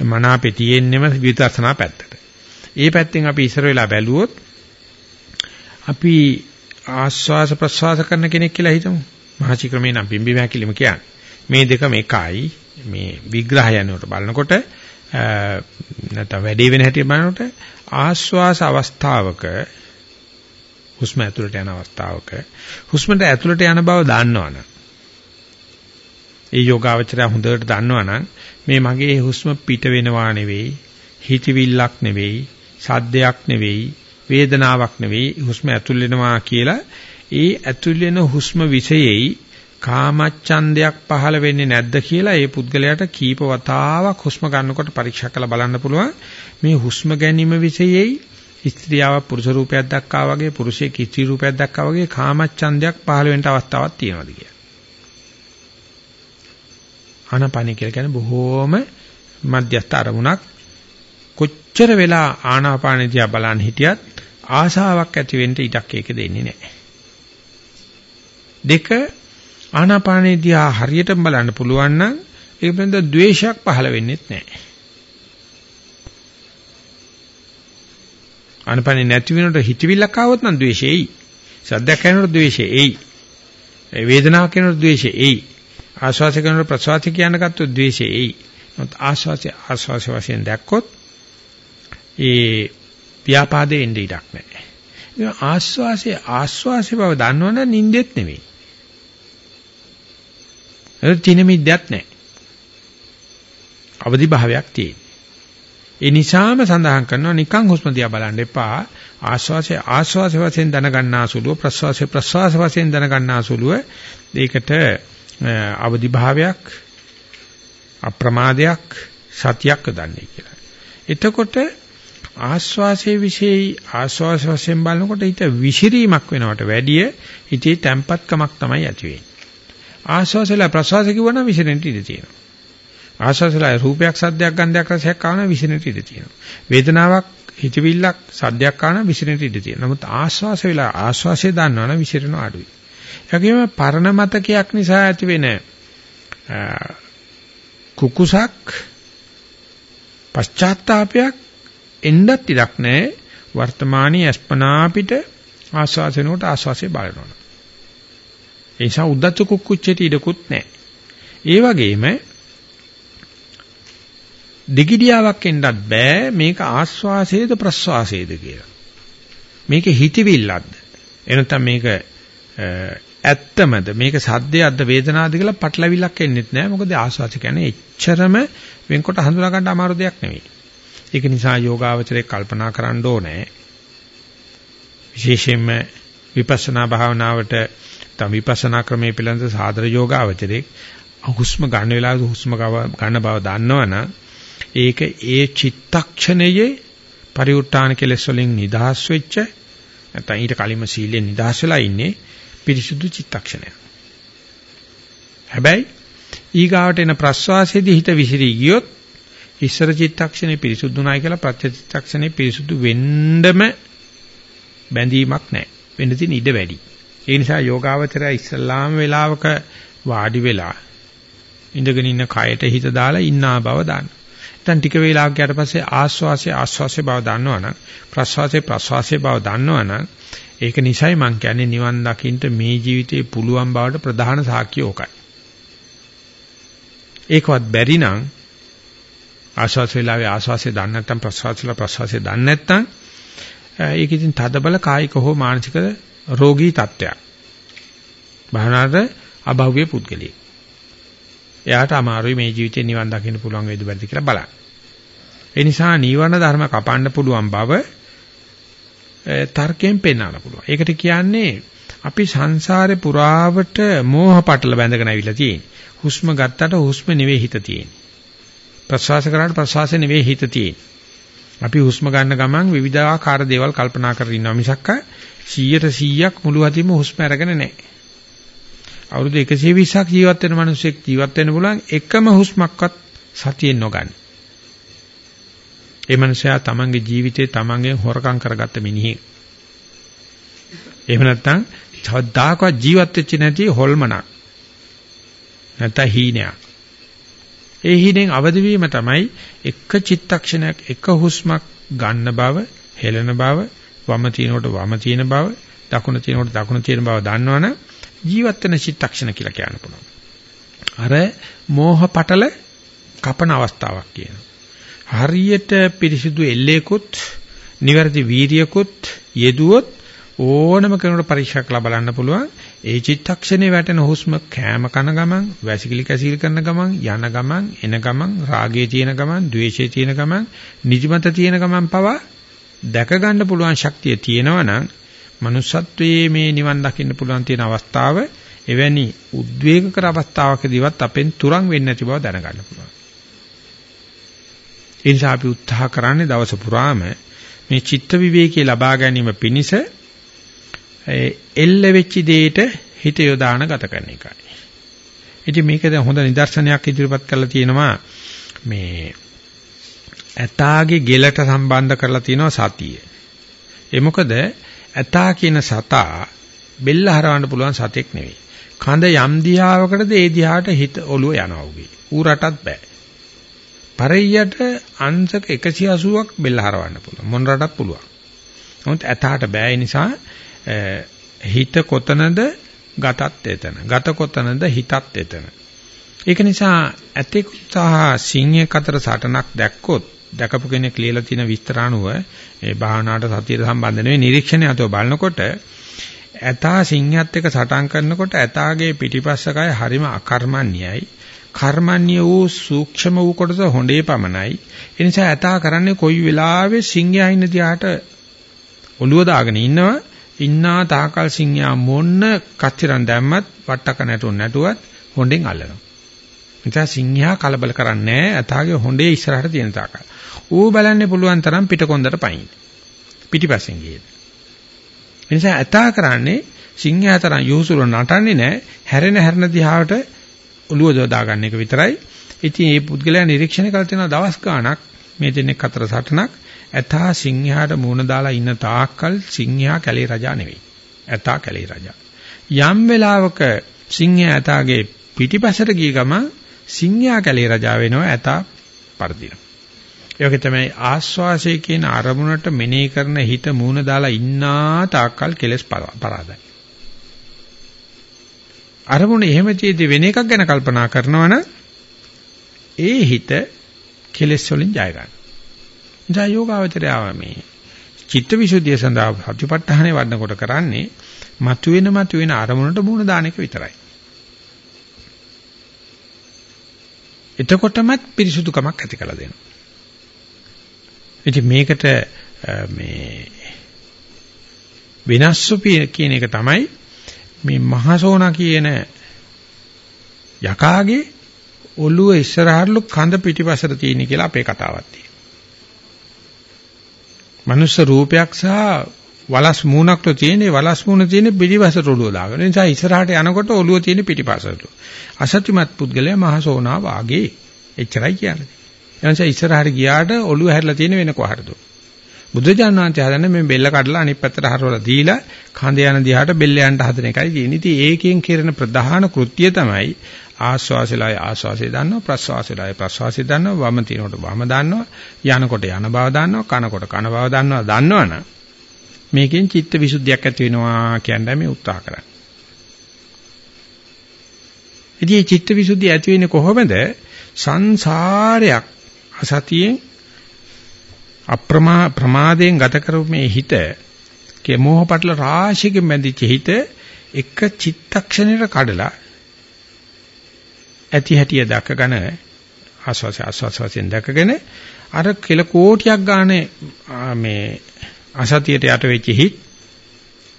මනාපේ තියෙන්නෙම විදර්ශනා පැත්තට. ඒ පැත්තෙන් අපි ඉස්සර වෙලා බැලුවොත් අපි ආස්වාස ප්‍රස්වාස කරන කෙනෙක් කියලා හිතමු. මහචි ක්‍රමේ නම් බිම්බි මහැකිලිම කියන්නේ. මේ දෙකම එකයි. මේ විග්‍රහය යනකොට බලනකොට නැත්නම් වැඩි වෙන හැටි බලනකොට ආස්වාස අවස්ථාවක හුස්ම ඇතුළට යන අවස්ථාවක හුස්මට ඇතුළට යන බව දන්නවනම් ඒ යෝගාවචරය හොඳට දන්නවනම් මේ මගේ හුස්ම පිට වෙනවා නෙවෙයි හිතවිල්ලක් නෙවෙයි සද්දයක් නෙවෙයි වේදනාවක් නෙවෙයි හුස්ම ඇතුල් වෙනවා කියලා ඒ ඇතුල් වෙන හුස්ම විශේෂයි කාමච්ඡන්දයක් පහළ වෙන්නේ නැද්ද කියලා ඒ පුද්ගලයාට කීප වතාවක් හුස්ම ගන්නකොට පරීක්ෂා කරලා බලන්න පුළුවන් මේ හුස්ම ගැනීම විශේෂයි ස්ත්‍රියව පුරුෂ රූපයක් දක්වා වගේ පුරුෂයෙක් ස්ත්‍රී රූපයක් දක්වා වගේ කාමච්ඡන්දයක් පහළ වෙන්න අවස්ථාවක් තියෙනවද කියලා. ආනාපානිය කියලා කියන්නේ බොහෝම මධ්‍යස්ථ අරමුණක් කොච්චර වෙලා ආනාපාන දිහා බලන් හිටියත් ආශාවක් ඇති වෙන්න ඉඩක් ඒක දෙන්නේ නැහැ. දෙක ආනාපානේ දිහා හරියටම බලන්න පුළුවන් නම් ඒක පිළිබඳ ද්වේෂයක් පහළ වෙන්නේ නැහැ. ආනාපානේ නැති වෙනකොට හිතවිල්ලක් ආවොත් නම් ද්වේෂය එයි. සද්දයක් කරනකොට ද්වේෂය එයි. වේදනාවක් කරනකොට ද්වේෂය එයි. ආස්වාස කරනකොට ප්‍රසවාස කියන ගත්තොත් ද්වේෂය එයි. නමුත් ආස්වාසය ආස්වාස වශයෙන් දැක්කොත් ඒ ව්‍යාපාදේ එන්නේ ඉඩක් නැහැ. ආස්වාසේ ආස්වාසේ බව දන්නවනම් නින්දෙත් නෙවෙයි. ඒක තින මිද්දයක් නැහැ. අවදි භාවයක් තියෙන. ඒ නිසාම සඳහන් කරනවා නිකං හුස්ම දිහා බලන්න එපා. ආශ්වාසය ආශ්වාස වශයෙන් දැනගන්නා සුළුව ප්‍රශ්වාසය ප්‍රශ්වාස වශයෙන් දැනගන්නා සුළුව ඒකට අවදි භාවයක් අප්‍රමාදයක් සතියක් දන්නේ කියලා. එතකොට ආශ්වාසයේ විශේෂයි ආශ්වාස වශයෙන් බලනකොට හිත විසිරීමක් වෙනවට වැඩිය හිතේ තැම්පත්කමක් තමයි ඇති වෙන්නේ. ආශ්වාසයලා ප්‍රශ්වාස කිව්වනම් විසිරෙන්න ඉඩ තියෙනවා. ආශ්වාසයලා රූපයක් සද්දයක් ගන්ධයක් රසයක් ආවම විසිරෙන්න ඉඩ තියෙනවා. වේදනාවක් හිතවිල්ලක් සද්දයක් ආවම විසිරෙන්න ඉඩ තියෙනවා. නමුත් ආශ්වාස වෙලා ආශ්වාසය දන්නවනම් විසිරෙන අඩුයි. ඒගොම පරණ මතකයක් නිසා ඇති වෙන කුකුසක් පශ්චාත්තාවපයක් එන්නත් ඉඩක් නැහැ. වර්තමානයේ අස්පනා පිට ආශ්වාසනෝට ආශ්වාසය බලනවා. ඒ නිසා උද්දච්ච කුක්කුච්චේට ඉඩකුත් නැහැ. ඒ වගේම දිගිඩියාවක් එන්නත් බෑ මේක ආස්වාසයේද ප්‍රස්වාසයේද කියලා. මේක හිතවිල්ලක්ද? එනතම් මේක ඇත්තමද මේක සද්දයක්ද වේදනාවක්ද කියලා පටලවිල්ලක් එන්නෙත් නෑ මොකද ආස්වාස කියන්නේ එච්චරම වෙන්කොට හඳුනා ගන්න අමාරු දෙයක් නෙවෙයි. ඒක නිසා යෝගාවචරයේ කල්පනා කරන්න ඕනේ. විශේෂයෙන්ම විපස්සනා භාවනාවට නැත්නම් විපස්සනා ක්‍රමයේ පිළිබඳ සාදර යෝගාවචරේ හුස්ම ගන්න වෙලාවේ හුස්ම ගන්න බව දන්නවනම් ඒක ඒ චිත්තක්ෂණයේ පරිඋත් ทาน කෙලෙස් වලින් නිදහස් වෙච්ච නැත්නම් ඊට කලින්ම සීලෙන් නිදහස් වෙලා ඉන්නේ පිරිසුදු චිත්තක්ෂණයක්. හැබැයි ඊගාවට එන ප්‍රස්වාසයේදී හිත විසිරී ගියොත් ඉස්සර චිත්තක්ෂණේ පිරිසුදුනායි කියලා ප්‍රත්‍යචිත්තක්ෂණේ පිරිසුදු වෙන්නම බැඳීමක් නැහැ. වෙන්න තියෙන ඉඩ වැඩි. ඒ නිසා යෝගාවචරය ඉස්සල්ලාම වේලාවක වාඩි වෙලා ඉඳගෙන ඉන්න කයට හිත දාලා ඉන්නා බව දාන්න. දැන් ටික වේලාවක් යට පස්සේ ආස්වාසේ ආස්වාසේ බව දන්නවනම් ප්‍රස්වාසේ ප්‍රස්වාසේ බව දන්නවනම් ඒක නිසයි මම කියන්නේ නිවන් දකින්න මේ ජීවිතේ පුළුවන් බවට ප්‍රධාන සාක්ෂිය ඕකයි. ඒකවත් බැරි නම් ආස්වාස වේලාවේ ආස්වාසේ දන්නේ නැත්නම් ප්‍රස්වාසලා ප්‍රස්වාසේ දන්නේ නැත්නම් ඒක ඉතින් තදබල කායික හෝ මානසික රෝගී තත්ත්වයක්. භාවනාවට අභව්‍ය පුද්ගලියෙක්. එයාට අමාරුයි මේ ජීවිතේ නිවන් දකින්න පුළුවන් වේද බැරිද කියලා බලන්න. ඒ නිසා නීවරණ ධර්ම කපන්න පුළුවන් බව තර්කයෙන් පෙන්වන්න පුළුවන්. ඒකට කියන්නේ අපි සංසාරේ පුරාවට මෝහ පටල බැඳගෙන අවිලා තියෙන්නේ. හුස්ම ගත්තට හුස්ම නෙවෙයි හිත තියෙන්නේ. ප්‍රශ්වාස කරාට ප්‍රශ්වාසය නෙවෙයි හිත තියෙන්නේ. අපි හුස්ම ගන්න ගමන් විවිධාකාර දේවල් කල්පනා කරගෙන ඉන්නවා මිසක්ක 100ට 100ක් මුළු අතින්ම හුස්ම අරගෙන නැහැ. අවුරුදු 120ක් ජීවත් වෙන මිනිස්සෙක් ජීවත් වෙන්න පුළුවන් එකම හුස්මක්වත් සතියෙන් නොගන්න. ඒ මනුස්සයා තමන්ගේ ජීවිතේ තමන්ගෙන් හොරකම් කරගත්ත මිනිහෙක්. එහෙම නැත්නම් කවදාකවත් ජීවත් වෙච්ච නැති හොල්මනක්. නැත්නම් හීනයක්. ඒ හීනෙන් අවදි වීම තමයි එක චිත්තක්ෂණයක් එක හුස්මක් ගන්න බව, හෙලන බව, වම තිනකොට වම තින බව, දකුණ තියෙනකොට දකුණ තියෙන බව දන්නවනම් ජීවත් වෙන චිත්තක්ෂණ කියලා කියන්න පුළුවන්. අර මෝහ පටල කපන අවස්ථාවක් කියනවා. හරියට පිරිසිදු එල්ලේකුත් නිවැරදි වීරියකුත් යෙදුවොත් ඕනම කෙනෙකුට පරීක්ෂා කරලා බලන්න පුළුවන් ඒ චිත්තක්ෂණේ වැටෙන හුස්ම කෑම කන ගමන් වැසිකිලි කැසිලි කරන ගමන් යන ගමන් එන ගමන් රාගයේ තියෙන ගමන් ද්වේෂයේ තියෙන ගමන් නිදිමත තියෙන ගමන් පවා දැක ගන්න පුළුවන් ශක්තිය තියෙනවා නම් manussත්වයේ මේ නිවන් දකින්න පුළුවන් තියෙන අවස්ථාව එවැනි උද්වේග කර අවස්ථාවකදීවත් අපෙන් තුරන් වෙන්නේ නැති බව දැනගන්න පුළුවන්. ඒ නිසා අපි උත්සාහ කරන්නේ දවස පුරාම මේ චිත්ත විවේකී ලබා ගැනීම පිණිස එල්ල වෙච්ච දෙයට හිත යොදාන ගත කරන එකයි. ඉතින් මේක දැන් හොඳ නිදර්ශනයක් ඉදිරිපත් කරලා තියෙනවා මේ ඇතාගේ ගෙලට සම්බන්ධ කරලා තියෙනවා සතිය. ඒ මොකද ඇතා කියන සතා බෙල්ල හරවන්න පුළුවන් සතෙක් නෙවෙයි. කඳ යම් දිහාවකටද ඒ දිහාට හිත ඔළුව යනවා උගේ. ඌ රටත් බෑ. පරෙය්යට අංශක 180ක් බෙල්ල හරවන්න පුළුවන්. මොන රටත් පුළුවන්. නමුත් ඇතාට බෑ නිසා හිත කොතනද ගතත් එතන. ගත කොතනද හිතත් එතන. ඒක නිසා ඇතෙක් සහ සිංහයක් අතර සටනක් දැක්කොත් දැකපු කෙනෙක් ලියලා තියෙන විස්තර අනුව ඒ භාවනාවට සතියට සම්බන්ධ නෙවෙයි නිරීක්ෂණය අතව බලනකොට ඇතා සිංහයත් එක්ක සටන් කරනකොට ඇතාගේ පිටිපස්සකය හරිම අකර්මණ්‍යයි කර්මන්‍ය වූ සූක්ෂම වූ කොටස හොඬේ පමණයි ඒ නිසා ඇතා කරන්නේ කොයි වෙලාවෙ සිංහයා ඉන්න දිහාට ඔළුව දාගෙන ඉන්නවා ඉන්නා තාකල් සිංහයා මොන්න කච්චරන් දැම්මත් වට්ටක නැටුන් නැටුවත් හොඬෙන් අල්ලනවා නිසා සිංහයා කලබල කරන්නේ ඇතාගේ හොඬේ ඉස්සරහට තියෙන තාකල් ඌ බලන්නේ පුළුවන් තරම් පිටකොන්දට පයින්. පිටිපස්සෙන් ගියේ. එනිසා ඇතා කරන්නේ සිංහයා තරම් යොහුසුර නටන්නේ නැහැ. හැරෙන හැරෙන දිහාවට ඔළුව දොදා ගන්න එක විතරයි. ඉතින් මේ පුද්ගලයා නිරීක්ෂණය කළ තියෙන දවස් ගාණක් මේ දෙන්නෙක් අතර සටනක් ඇතා සිංහයාට මූණ දාලා ඉන්න තාක්කල් සිංහයා කැලේ රජා නෙවෙයි. ඇතා කැලේ රජා. යම් වෙලාවක සිංහයා ඇතාගේ පිටිපසට ගිය ගම සිංහයා කැලේ රජා වෙනවා ඇතා පරදිනවා. ඒක තමයි ආස්වාසය කියන අරමුණට මෙනෙහි කරන හිත මූණ දාලා ඉන්නා තාක්කල් කෙලස් පරාදයි. අරමුණ එහෙම චේති වෙන එකක් ගැන කල්පනා කරනවනම් ඒ හිත කෙලස් වලින් ජය ගන්න. ජය යෝගාවචරයව මේ චිත්තවිසුද්ධිය සඳහා ප්‍රතිපත්තහනේ වඩනකොට කරන්නේ මතුවෙන මතුවෙන අරමුණට මූණ දාන එක විතරයි. එතකොටමත් පිරිසුදුකමක් ඇති කළ දෙනවා. ඉතින් මේකට මේ වෙනස්සු කියන එක තමයි මේ මහසෝනා කියන යකාගේ ඔළුව ඉස්සරහටලු කඳ පිටිපසට තියෙන කියලා අපේ කතාවක් තියෙනවා. මනුස්ස රූපයක් සහ වලස් මූණක්ලු තියෙන වලස් මූණ තියෙන පිටිපසට ඔළුව දාගෙන. ඒ නිසා ඉස්සරහට යනකොට ඔළුව තියෙන පිටිපසට. අසත්‍යමත් පුද්ගලයා මහසෝනා වාගේ. එච්චරයි කියන්නේ. එනිසා ඉස්සරහට ගියාට ඔළුව හැරලා තියෙන වෙන කොහටද? බුදුජානක වහන්සේ හදන්නේ මේ බෙල්ල කඩලා අනිත් පැත්තට හරවලා දීලා කඳ යන දිහාට බෙල්ල යන්න හදන එකයි තියෙන්නේ. ඉතින් ඒකෙන් කරන ප්‍රධාන කෘත්‍යය තමයි ආස්වාසලයි ආස්වාසය දන්නවා ප්‍රස්වාසලයි ප්‍රස්වාසය දන්නවා වම තිනකොට වම දන්නවා යනකොට යන බව දන්නවා කනකොට කන බව දන්නවා දන්නවනම් මේකෙන් චිත්ත විසුද්ධියක් ඇති වෙනවා කියන්නේ මේ උත්සාහ කරන්නේ. ඉතින් මේ චිත්ත විසුද්ධිය ඇති වෙන්නේ කොහොමද? සංසාරයක් අසතියෙන් අප්‍රමා ප්‍රමාදයෙන් ගත කරපු මේ හිත කෙමෝහ පටල රාශියකින් බැඳිච්ච හිත එක චිත්තක්ෂණයක කඩලා ඇති හැටිය දකගෙන ආස්වාස ආස්වාසයෙන් දකගෙන අර කෙල කෝටියක් ගානේ මේ අසතියට යට වෙච්ච හිත්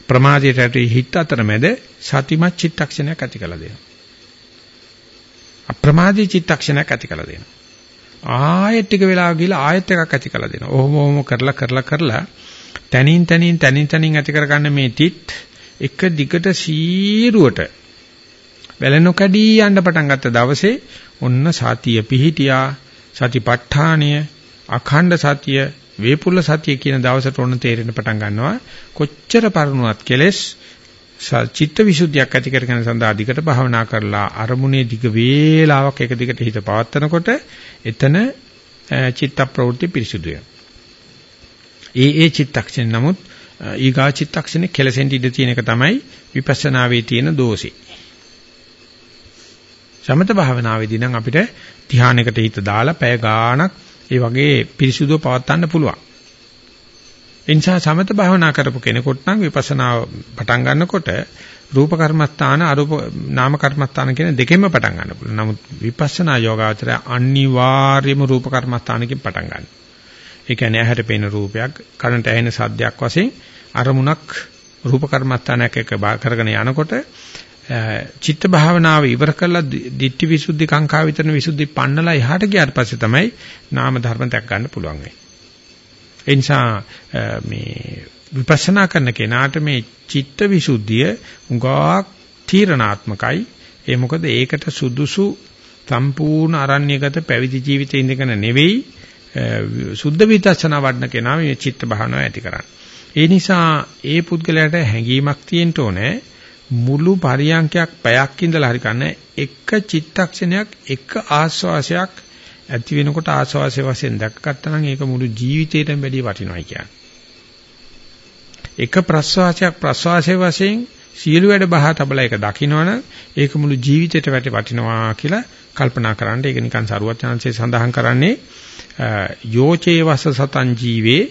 ප්‍රමාදයට යට හිත් අතරමැද සතිමත් චිත්තක්ෂණයක් ඇති කළ දෙනවා. අප්‍රමාදී චිත්තක්ෂණයක් ඇති කළ දෙනවා. ආයෙත් ටික වෙලා ගිහලා ආයෙත් එකක් ඇති කළ දෙනවා. ඔහොම ඔහොම කරලා කරලා කරලා තනින් තනින් තනින් තනින් ඇති කරගන්න මේ තිත් එක දිගට සීරුවට වැලනොකඩී යන්න පටන් ගත්ත දවසේ ඔන්න සතිය පිහිටියා සතිපට්ඨානය අඛණ්ඩ සතිය වේපුල්ල සතිය කියන දවසට ඔන්න තේරෙන්න පටන් ගන්නවා කොච්චර පරණුවත් කෙලස් චිත්ත විසුද්ධියක් ඇති කරගෙන සඳහා දිගට භාවනා කරලා අරමුණේ දිග වේලාවක් එක දිගට හිත පවත්නකොට එතන චිත්ත ප්‍රවෘත්ති පිරිසුදුය. ඒ ඒ චිත්තක්ෂණ නමුත් ඊගා චිත්තක්ෂණේ කෙලසෙන්ට ඉඳ තියෙන එක තමයි විපස්සනාවේ තියෙන දෝෂේ. සමත භාවනාවේදී නම් අපිට ධානයකට හිත දාලා පැය ගාණක් ඒ වගේ පිරිසුදුව පවත්වන්න පුළුවන්. ඒ නිසා සමත භාවනා කරපු කෙනෙකුට නම් විපස්සනා පටන් ගන්නකොට රූප කර්මස්ථාන අරූප නාම කර්මස්ථාන කියන දෙකෙන්ම පටන් ගන්න පුළුවන්. නමුත් විපස්සනා යෝගාචරය අනිවාර්යයෙන්ම රූප කර්මස්ථානකින් පටන් ගන්නවා. ඒ කියන්නේ ඇහැට පෙනෙන රූපයක්, කනට ඇහෙන සද්දයක් වශයෙන් අරමුණක් රූප කර්මස්ථානයක් එක කරගෙන යනකොට චිත්ත භාවනාව ඉවර කරලා ditthi visuddhi කාංකා විතරන විසුද්ධි පන්නලා එහාට ගියාට පස්සේ තමයි නාම ධර්ම දැක් ගන්න පුළුවන් වෙන්නේ. ඒ නිසා මේ විපස්සනා කරන කෙනාට මේ චිත්ත විසුද්ධිය උගාක් තීරණාත්මකයි. ඒ මොකද ඒකට සුදුසු සම්පූර්ණ අරණ්‍යගත පැවිදි ජීවිතේ ඉඳගෙන නෙවෙයි සුද්ධ විදර්ශනා වඩන කෙනා මේ චිත්ත භාවනාව ඇති කරන්නේ. ඒ නිසා ඒ පුද්ගලයාට හැඟීමක් තියෙන්න ඕනේ මුළු පරියන්කයක් පැයක් ඉඳලා හරි කන්නේ එක චිත්තක්ෂණයක් එක ආස්වාසයක් ඇති වෙනකොට ආස්වාසය වශයෙන් දැක්කත්තා නම් ඒක මුළු ජීවිතේටම වැඩි වටිනවයි කියන්නේ. එක ප්‍රස්වාසයක් ප්‍රස්වාසයේ වශයෙන් සියලු වැඩ බහා තබලා ඒක දකින්නවනම් ඒක මුළු ජීවිතේට වැඩි වටිනවා කියලා කල්පනා කරන්න. ඒක නිකන් සරුවත් chance සඳහන් කරන්නේ යෝචේ වස සතං ජීවේ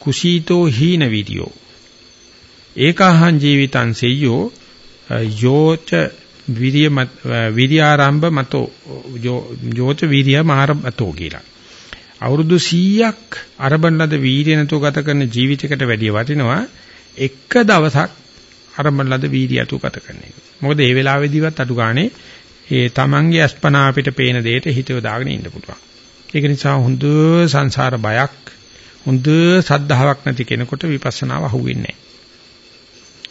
කුසීතෝ හීන විදියෝ ඒකාහං ජීවිතං සෙය්‍යෝ යෝච විරිය විරියාරම්භ මතෝ යෝච විරිය මාරම්භතෝ කියලා. අවුරුදු 100ක් අරබන් ලද වීර්ය නැතුව ගත කරන ජීවිතයකට වැඩිය වටිනවා එක දවසක් අරබන් ලද වීර්ය ඇතුව ගත කරන එක. මොකද ඒ වෙලාවේදීවත් අඩු ගානේ ඒ තමන්ගේ අස්පනා අපිට පේන දෙයට හිතව දාගෙන ඉන්න පුළුවන්. ඒක නිසා හොඳ සංසාර බයක් හොඳ සද්ධාාවක් නැති කෙනෙකුට විපස්සනාව අහුවෙන්නේ නැහැ.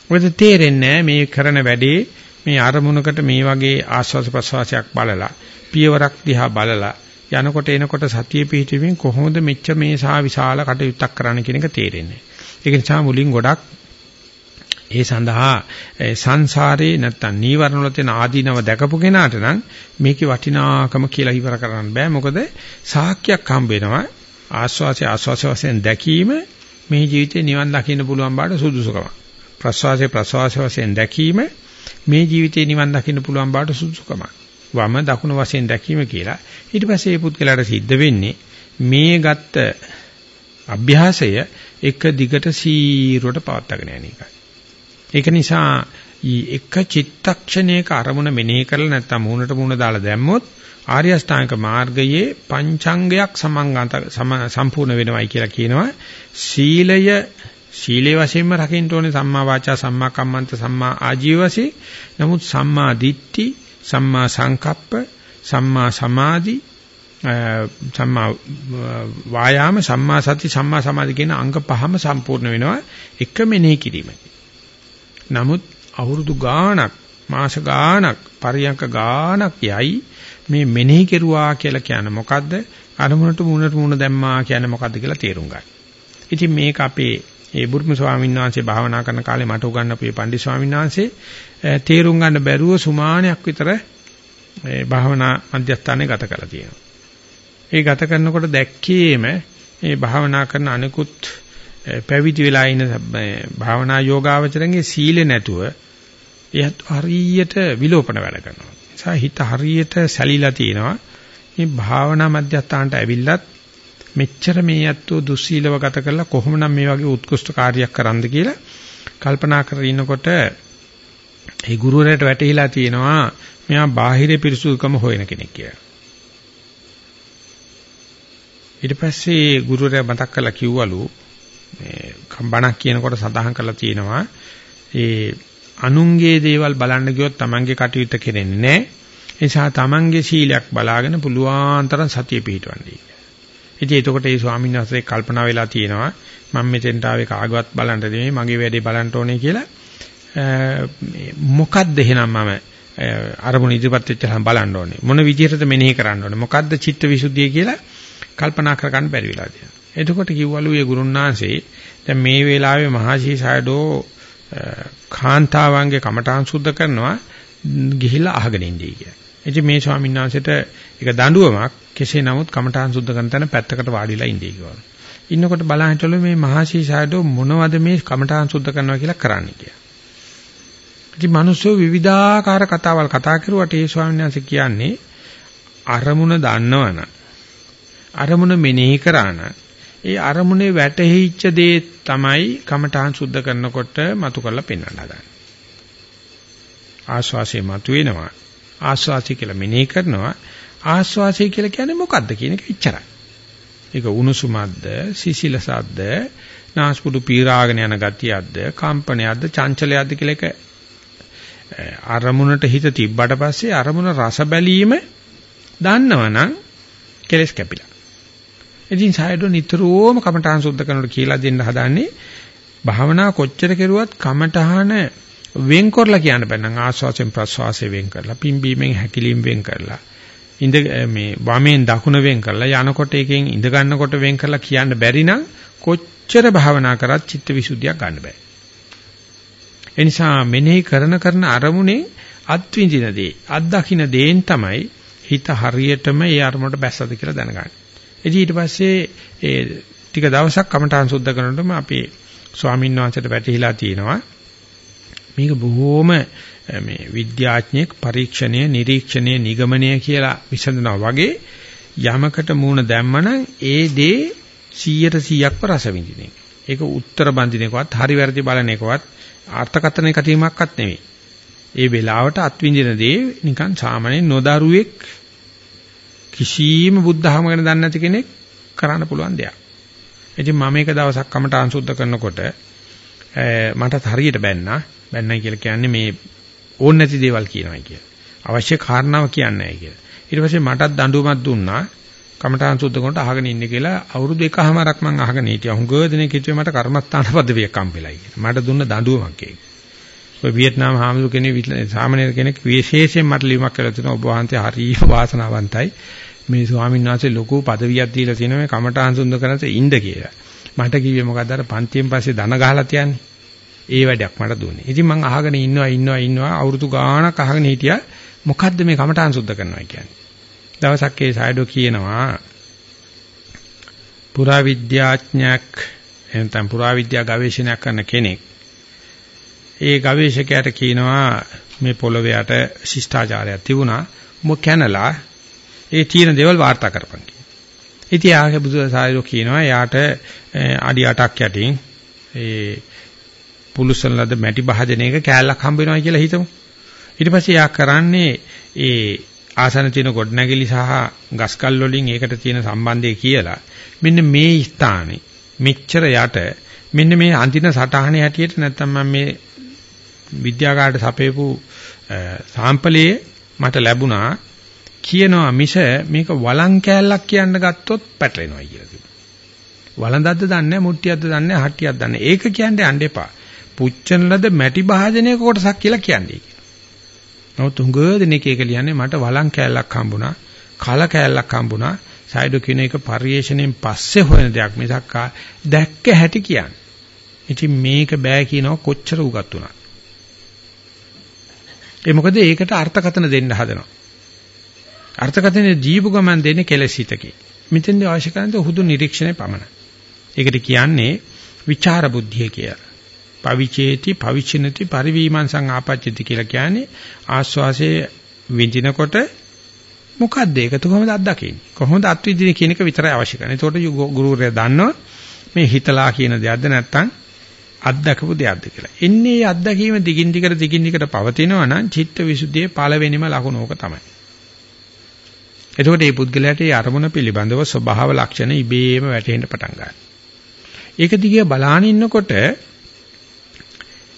මොකද තේරෙන්නේ මේ කරන වැඩේ මේ අරමුණකට මේ වගේ ආස්වාද ප්‍රසවාසයක් බලලා පියවරක් දිහා බලලා යනකොට එනකොට සතිය පිහිටීමෙන් කොහොමද මෙච්චර මේ සා විශාල කටයුත්තක් කරන්න කියන එක තේරෙන්නේ. ඒක නිසා මුලින් ගොඩක් ඒ සඳහා සංසාරේ නැත්තම් නීවරණ වල තියෙන ආදීනව දැකපු කෙනාට නම් මේකේ වටිනාකම කියලා ඉවර කරන්න බෑ. මොකද සාක්කයක් හම්බ වෙනවා. ආස්වාසිය ආස්වාස වශයෙන් දැකීම මේ ජීවිතේ නිවන් දකින්න පුළුවන් බාට සුදුසුකමක්. ප්‍රසවාසයේ ප්‍රසවාස වශයෙන් දැකීම මේ ජීවිතේ නිවන් දකින්න පුළුවන් බාට සුදුසුකමක්. වම දකුණ වශයෙන් දැකීම කියලා. ඊට පස්සේ මේ පුද්ගලයාට සිද්ධ වෙන්නේ මේ ගත්ත අභ්‍යාසය එක දිගට සීරුවට පවත්වාගෙන යන එකයි. ඒක නිසා එක චිත්තක්ෂණයක අරමුණ මෙනෙහි කරලා නැත්නම් මූණට මූණ දාලා දැම්මොත් ආර්ය අෂ්ටාංග මාර්ගයේ පංචාංගයක් සමංගත සම්පූර්ණ වෙනවයි කියලා කියනවා. සීලය ශීලයේ වශයෙන්ම රකින්න ඕනේ සම්මා වාචා සම්මා කම්මන්ත සම්මා ආජීව වශයෙන්. නමුත් සම්මා දිට්ඨි, සම්මා සංකප්ප, සම්මා සමාධි, සම්මා වායාම, සම්මා සති, සම්මා සමාධි කියන අංග පහම සම්පූර්ණ වෙනවා එක මෙනෙහි කිරීමයි. නමුත් අවුරුදු ගාණක්, මාස ගාණක්, පරියන්ක ගාණක් යයි මේ මෙනෙහි කෙරුවා කියලා කියන්නේ මොකද්ද? අරමුණට මුණට මුණ දැම්මා කියන්නේ මොකද්ද කියලා තේරුම් ගන්න. ඉතින් මේක අපේ ඒ බුදුම ස්වාමීන් වහන්සේ භාවනා කරන කාලේ මට උගන්වපු මේ පණ්ඩිත ස්වාමීන් වහන්සේ තේරුම් ගන්න බැරුව සුමානයක් විතර ඒ භාවනා මධ්‍යස්ථානයේ ගත කරලා තියෙනවා. ඒ ගත කරනකොට දැක්කේම මේ භාවනා කරන අනිකුත් පැවිදි වෙලා ඉන්න භාවනා යෝගාවචරන්ගේ සීලෙ නැතුව එයත් හරියට විලෝපන වැඩ කරනවා. ඒ නිසා හිත හරියට සැලිලා තියෙනවා. මේ භාවනා මධ්‍යස්ථානට ඇවිල්ලත් මෙච්චර මේ ඇත්තෝ දුස්සීලව ගත කරලා කොහොමනම් මේ වගේ උත්කෘෂ්ඨ කාර්යයක් කරන්නද කියලා කල්පනා කරගෙන ඉන්නකොට ඒ ගුරුවරයාට වැටහිලා තියෙනවා මෙයා බාහිර පිරිසුදුකම හොයන කෙනෙක් කියලා. ඊට පස්සේ ගුරුවරයා මතක් කරලා කිව්වලු මේ කම්බණක් කියනකොට සඳහන් කරලා තියෙනවා ඒ අනුන්ගේ දේවල් බලන්න ගියොත් Tamange කටයුත්ත කෙරෙන්නේ නැහැ. ඒ නිසා Tamange සීලයක් බලාගෙන පුළුවන් තරම් සතිය පිහිටවන්නේ. ඉතින් එතකොට ඒ ස්වාමීන් වහන්සේ කල්පනා වෙලා තියෙනවා මම මෙතෙන්ට ආවේ කාගවත් බලන්න නෙමෙයි මගේ වැඩේ බලන්න ඕනේ කියලා. මොකද්ද එහෙනම් මම අරමුණ ඉදිරිපත් වෙච්චහම බලන්න ඕනේ. මොන විදිහටද මෙනෙහි කරන්න ඕනේ? මොකද්ද චිත්ත විසුද්ධිය කියලා කල්පනා කරගන්න බැරි වෙලා තියෙනවා. එතකොට කිව්වලු ඒ ගුරුන්නාංශේ දැන් මේ වෙලාවේ මහසී සයඩෝ කාන්තාවන්ගේ කමඨාන් සුද්ධ කරනවා ගිහිල්ලා අහගෙන ඉඳී කියලා. ඉතින් මේ ස්වාමීන් වහන්සේට ඒක දඬුවමක් කෙසේ නමුත් කමඨාන් සුද්ධ කරන තැන පැත්තකට වාඩිලා ඉඳී කිව්වා. ඉන්නකොට බලන් හිටවල මේ මහසී සායදෝ මොනවද මේ කමඨාන් සුද්ධ කරනවා කියලා කරන්නේ කියලා. ඉතින් මිනිස්සු විවිධාකාර කතාවල් කතා කරුවට ඒ ස්වාමීන් වහන්සේ කියන්නේ අරමුණ දන්නවනම් අරමුණ මෙනෙහි කරාන ඒ අරමුණේ වැටහිච්ච දේ තමයි කමඨාන් සුද්ධ කරනකොට මතු කරලා පෙන්වන්න හදන්නේ. ආස්වාසිය මතුවෙනවා. ආස්වාසිය කියලා මෙනෙහි කරනවා. ආස්වාසිය කියලා කියන්නේ මොකද්ද කියන එක ඉච්චරයි. ඒක උණුසුමක්ද, සිසිලසක්ද, නාස්පුඩු පීරාගෙන යන ගතියක්ද, කම්පනයක්ද, චංචලයක්ද කියලා එක අරමුණට හිත තිබ්බට පස්සේ අරමුණ රස බැලීම දන්නවනම් කෙලස් කැපිලා. ඉතින් සායඩෝ නිතරම කමඨාන් සුද්ධ කරනකොට කියලා දෙන්න හදන්නේ භාවනා කොච්චර කෙරුවත් කමඨහන වෙන් කරලා කියන්න බෑ. නම් ආස්වාසයෙන් ප්‍රස්වාසයෙන් වෙන් කරලා පිම්බීමෙන් හැකිලීම වෙන් කරලා ඉඳ මේ වමෙන් දකුණ වෙන් කරලා යනකොට එකෙන් ඉඳ ගන්නකොට වෙන් කරලා කියන්න බැරි නම් කොච්චර භාවනා කරත් චිත්ත විසුද්ධියක් ගන්න බෑ. ඒ නිසා මෙනෙහි කරන කරන අරමුණේ අත්විඳින දේ අත්දකින්න දේෙන් තමයි හිත හරියටම ඒ අරමුණට බැස්සද කියලා දැනගන්නේ. ඉතින් ඊට පස්සේ ඒ ටික දවසක් කමඨාන් සුද්ධ කරනකොටම අපේ ස්වාමීන් වහන්සේට වැටහිලා තියෙනවා. මේක බොහෝම මේ විද්‍යාඥයෙක් පරීක්ෂණය නිරීක්ෂණය නිගමනය කියලා විසඳනවා වගේ යමකට මූණ දැම්මනම් ඒ දේ 100ට 100ක්ව රස විඳින එක. ඒක උත්තර බඳින එකවත් හරි වැරදි බලන එකවත් අර්ථකථන කටීමක්වත් නෙවෙයි. ඒ වෙලාවට අත්විඳින දේ නිකන් සාමාන්‍ය නොදරුවෙක් කිසියම් බුද්ධහම ගැන දන්නේ නැති කෙනෙක් කරන්න පුළුවන් දෙයක්. ඉතින් මම මේක දවසක් කමට අංශුද්ධ කරනකොට මටත් හරියට බැන්නා. බැන්නයි කියලා කියන්නේ මේ ඕන නැති දේවල් කියනවායි කියලා. අවශ්‍ය කාරණාව කියන්නේ නැහැ කියලා. ඊට පස්සේ මටත් දඬුවමක් දුන්නා. කමඨාන් සුද්ධ කරනට අහගෙන ඉන්නේ කියලා අවුරුදු එකහමාරක් මම අහගෙන හිටියා. හුඟ දිනෙක හිටියේ මට කර්මස්ථාන පදවියක් හම්බෙලා කියලා. මට දුන්න දඬුවමක් ඒක. ඔය වියට්නාම් හාමුදුර කෙනෙක් සාමාන්‍ය කෙනෙක් විශේෂයෙන් මට ලියුමක් කරලා තිනවා ඔබ වහන්සේ හරිම වාසනාවන්තයි. මේ ස්වාමීන් වහන්සේ ලොකු පදවියක් දීලා තියෙනවා මේ කමඨාන් සුද්ධ කරනට ඉන්න කියලා. මට කිව්වේ මොකද අර පන්තියෙන් පස්සේ ධන ගහලා තියන්නේ. ඒ වැඩක් මට දුන්නේ. ඉතින් මං අහගෙන ඉන්නවා ඉන්නවා ඉන්නවා අවුරුදු ගාණක් අහගෙන හිටියා මොකද්ද මේ කමඨාන් සුද්ධ කරනවා කියන්නේ. දවසක් ඒ සායඩෝ කියනවා පුරාවිද්‍යාඥයෙක් එතන පුරාවිද්‍යා ගවේෂණයක් කරන කෙනෙක් ඒ ගවේෂකයාට කියනවා මේ පොළොවේ යට ශිෂ්ටාචාරයක් තිබුණා මොක කැනලා ඒ තියෙන දේවල් වාර්තා කරපන් කියලා. ඉතින් ආගේ බුදු සායෝ කියනවා යාට අඩි 8ක් යටින් ඒ පුලුසන ලද මැටි භාජනයක කෑල්ලක් හම්බ වෙනවා කියලා හිතමු. ඊට පස්සේ යා කරන්නේ ඒ ආසන තියෙන ගොඩනැගිලි සහ ගස්කල් වලින් ඒකට තියෙන සම්බන්ධය කියලා මෙන්න මේ ස්ථානේ මෙච්චර යට මෙන්න මේ අන්තිම සටහනේ හැටියට නැත්තම් මම මේ විද්‍යාගාරයට සපයපු සාම්පලයේ මට ලැබුණා කියනවා මිස මේක වලං කෑල්ලක් කියන්න ගත්තොත් පැටලෙනවා කියලා කිව්වා. වලඳක්ද දන්නේ මුට්ටියක්ද දන්නේ හට්ටියක්ද දන්නේ ඒක කියන්නේ යන්න එපා. පුච්චන ලද මැටි භාජනයක කොටසක් කියලා කියන්නේ. නමුත් උඟ දෙනෙක් ඒක ලියන්නේ මට වලං කෑල්ලක් හම්බුණා, කල කෑල්ලක් හම්බුණා. සයිඩෝ කියන එක පරිේශණයෙන් පස්සේ හොයන දෙයක් මිසක් දැක්ක හැටි කියන්නේ. ඉතින් මේක බෑ කියනවා කොච්චර උගත් උනා. ඒ මොකද ඒකට අර්ථකථන දෙන්න හදනවා. අර්ථකථනයේ ජීව ගමන් දෙන්නේ කෙලසිතකේ. මෙතෙන්දී අවශ්‍ය කරන්නේ හුදු නිරීක්ෂණය පමණයි. ඒකට කියන්නේ විචාර බුද්ධිය කියලා. පවිචේති පවිචිනති පරිවීමංසං ආපච්චති කියලා කියන්නේ ආස්වාසයේ විඳිනකොට මොකද්ද ඒක කොහොමද අත්දකින්නේ කොහොමද අත්විඳින්නේ කියන එක විතරයි අවශ්‍ය කරන්නේ. ඒකට ගුරුවරයා දන්නවා මේ හිතලා කියන දෙයක්ද නැත්නම් අත්දකපු දෙයක්ද කියලා. එන්නේ මේ අත්දැකීම දිගින් දිගට දිගින් දිගට පවතිනවා නම් චිත්ත විසුද්ධියේ පළවෙනිම ලකුණ ඕක තමයි. එතකොට මේ පුද්ගලයාට මේ අරමුණ පිළිබඳව ස්වභාව ලක්ෂණ ඉබේම වැටහෙන්න පටන් ගන්නවා. ඒක දිගේ බලාන ඉන්නකොට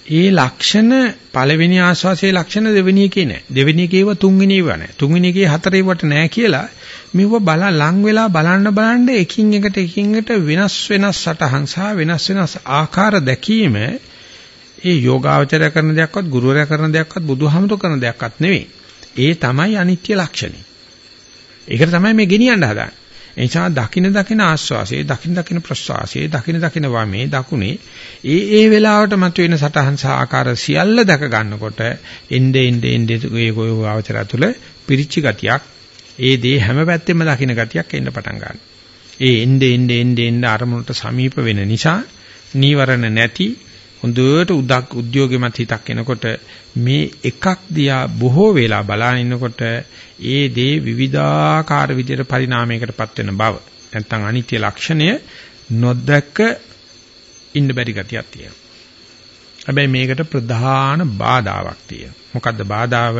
ඒ ලක්ෂණ පළවෙනි ආස්වාසේ ලක්ෂණ දෙවෙනි එකේ නෑ. දෙවෙනි එකේව තුන්වෙනි ඒවා නෑ. තුන්වෙනි එකේ හතරේවට නෑ කියලා මෙව බල ලං වෙලා බලන්න බලන්න එකින් එකට එකින් එකට වෙනස් වෙනස් සටහන් සහ වෙනස් වෙනස් ආකාර දැකීම ඒ යෝගාවචරය කරන දෙයක්වත් ගුරුවරයා කරන දෙයක්වත් බුදුහාමුදුර කරන දෙයක්වත් නෙවෙයි. ඒ තමයි අනිත්‍ය ලක්ෂණය. ඒකට තමයි මේ ගෙනියන්න හදාන්නේ. ඒ නිසා දකින දකින ආස්වාසේ දකින දකින ප්‍රස්වාසේ දකින දකින වමේ දකුණේ ඒ ඒ වෙලාවට මතුවෙන සටහන් සහ ආකාර සියල්ල දැක ගන්නකොට එnde ende ende ඒ ගෝවාවචර තුළ පිරිච්ච ගතියක් ඒ දේ හැම පැත්තෙම දකින ගතියක් එන්න පටන් ගන්නවා. ඒ එnde ende ende ende අරමුණට සමීප වෙන නිසා නීවරණ නැති හොඳට උදක් උද්‍යෝගෙමත් හිතක් එනකොට මේ එකක් දිහා බොහෝ වෙලා බලාගෙන ඉන්නකොට ඒ දේ විවිධාකාර විදිහට පරිණාමයකටපත් වෙන බව නැත්නම් අනිත්‍ය ලක්ෂණය නොදැක ඉන්න බැරි ගතියක් තියෙනවා. හැබැයි මේකට ප්‍රධාන බාධාවක් තියෙනවා. මොකද්ද බාධාව?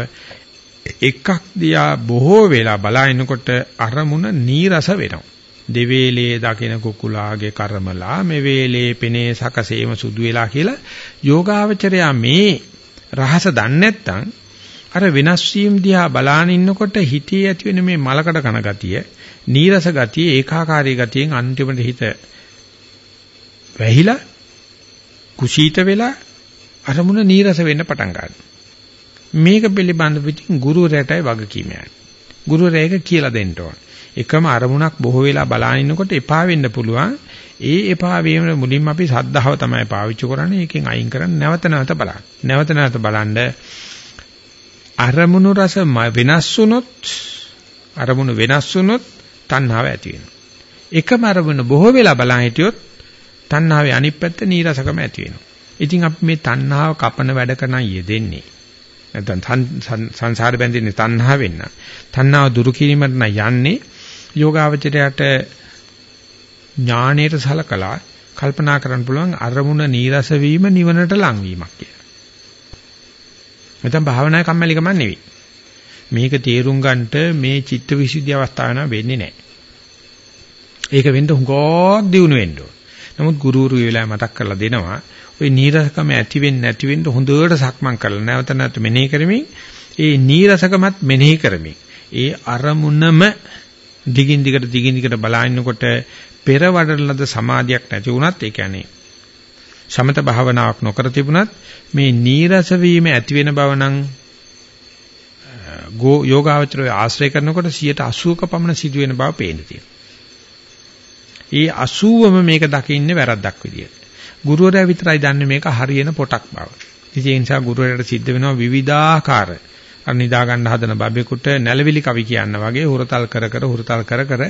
එකක් දිහා බොහෝ වෙලා බලාගෙනකොට අරමුණ නීරස වෙනවා. දෙවේලේ දකින කුකුලාගේ කර්මලා මේ වේලේ පෙනේ සකසේම සුදු වෙලා කියලා යෝගාවචරයා මේ රහස දන්නේ නැත්නම් අර වෙනස් වීම දිහා බලාන ඉන්නකොට හිතේ ඇති වෙන මේ මලකඩ කන ගතිය, නීරස ගතිය, ඒකාකාරී ගතියෙන් අන්තිමට හිත වැහිලා කුසීත වෙලා අරමුණ නීරස වෙන්න පටන් ගන්නවා. මේක පිළිබඳ පිටින් ගුරුවරයාටයි වගකීම යන්නේ. ගුරුවරයා කියලා දෙන්න ඕන. එකම අරමුණක් බොහෝ වෙලා බලාගෙන ඉන්නකොට එපා වෙන්න පුළුවන්. ඒ එපා වීම මුලින්ම අපි සද්ධාව තමයි පාවිච්චි කරන්නේ. ඒකෙන් අයින් කරන්නේ නැවත නැවත බලන්න. නැවත නැවත බලන්න අරමුණු රස වෙනස් වුනොත් අරමුණු වෙනස් වුනොත් තණ්හාව ඇති වෙනවා. එකම අරමුණ බොහෝ වෙලා බලන් හිටියොත් තණ්හාවේ අනිත් පැත්ත නීරසකම ඇති වෙනවා. ඉතින් අපි මේ තණ්හාව කපන වැඩ කරන යෙදෙන්නේ. නැත්නම් සංසාර බැඳෙන්නේ තණ්හාව වෙන්න. තණ්හාව දුරු කිරීමට නම් යන්නේ යෝගාවචරයට ඥාණයට සලකලා කල්පනා කරන්න පුළුවන් අරමුණ නීරස වීම නිවනට ලං වීමක් කියලා. නැත්නම් භාවනාවේ කම්මැලිකම නෙවෙයි. මේක තේරුම් ගන්නට මේ චිත්තවිසුද්ධි අවස්ථාව න වෙන්නේ නැහැ. ඒක වෙන්න හුඟක් දියුණු වෙන්න ඕන. නමුත් ගුරුවරු ඒ වෙලාවේ මතක් කරලා දෙනවා ওই නීරසකම ඇති වෙන්නේ නැති වෙන්න හොඳට සක්මන් කරලා නැවත නැවත මෙනෙහි කරමින් ඒ නීරසකමත් මෙනෙහි කරමින් ඒ අරමුණම දිගින් දිගට දිගින් දිගට බලනකොට පෙර වඩලද සමාධියක් නැති වුණත් ඒ කියන්නේ සමත භාවනාවක් නොකර තිබුණත් මේ නීරස වීම ඇති වෙන බව නම් යෝගාවචරය ආශ්‍රය කරනකොට 180ක පමණ සිදු වෙන බව පේන්න තියෙනවා. ඒ 80ම මේක දකින්නේ වැරද්දක් විදියට. ගුරුවරයා විතරයි දන්නේ මේක හරියන පොටක් බව. ඉතින් ඒ නිසා ගුරුවරයාට සිද්ධ වෙනවා විවිධාකාර අර නිදා ගන්න හදන බබෙකුට නැලවිලි කවි කියන්න වගේ හුරතල් කර කර හුරතල් කර කර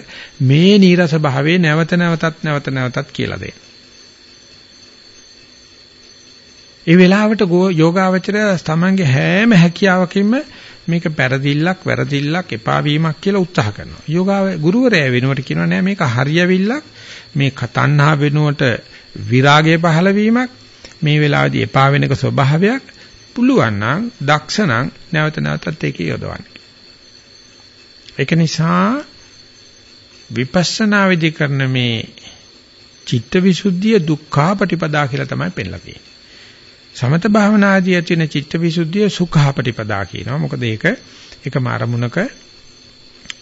මේ නීරස භාවයේ නැවත නැවතත් නැවත නැවතත් කියලා දෙන්න. ඒ වෙලාවට යෝගාවචරය තමන්ගේ හැම හැකියාවකින්ම මේක පෙරදිල්ලක් වැරදිල්ලක් එපා වීමක් කියලා උත්සාහ කරනවා. යෝගාව ගුරුවරයා වෙනුවට කියනවා නෑ මේක හරියවිල්ලක් මේ කතන්හා වෙනුවට විරාගය පහළ වීමක් මේ වෙලාවේදී එපා වෙනක ස්වභාවයක් පුළුවන් නම් දක්ෂ නම් නැවත නැවතත් ඒකේ යොදවන්න. ඒක නිසා විපස්සනා විදි කරන මේ චිත්තවිසුද්ධිය දුක්ඛාපටිපදා කියලා තමයි පෙන්නලා තියෙන්නේ. සමත භාවනාදී ඇති වෙන චිත්තවිසුද්ධිය සුඛාපටිපදා කියනවා. මොකද ඒක එකම අරමුණක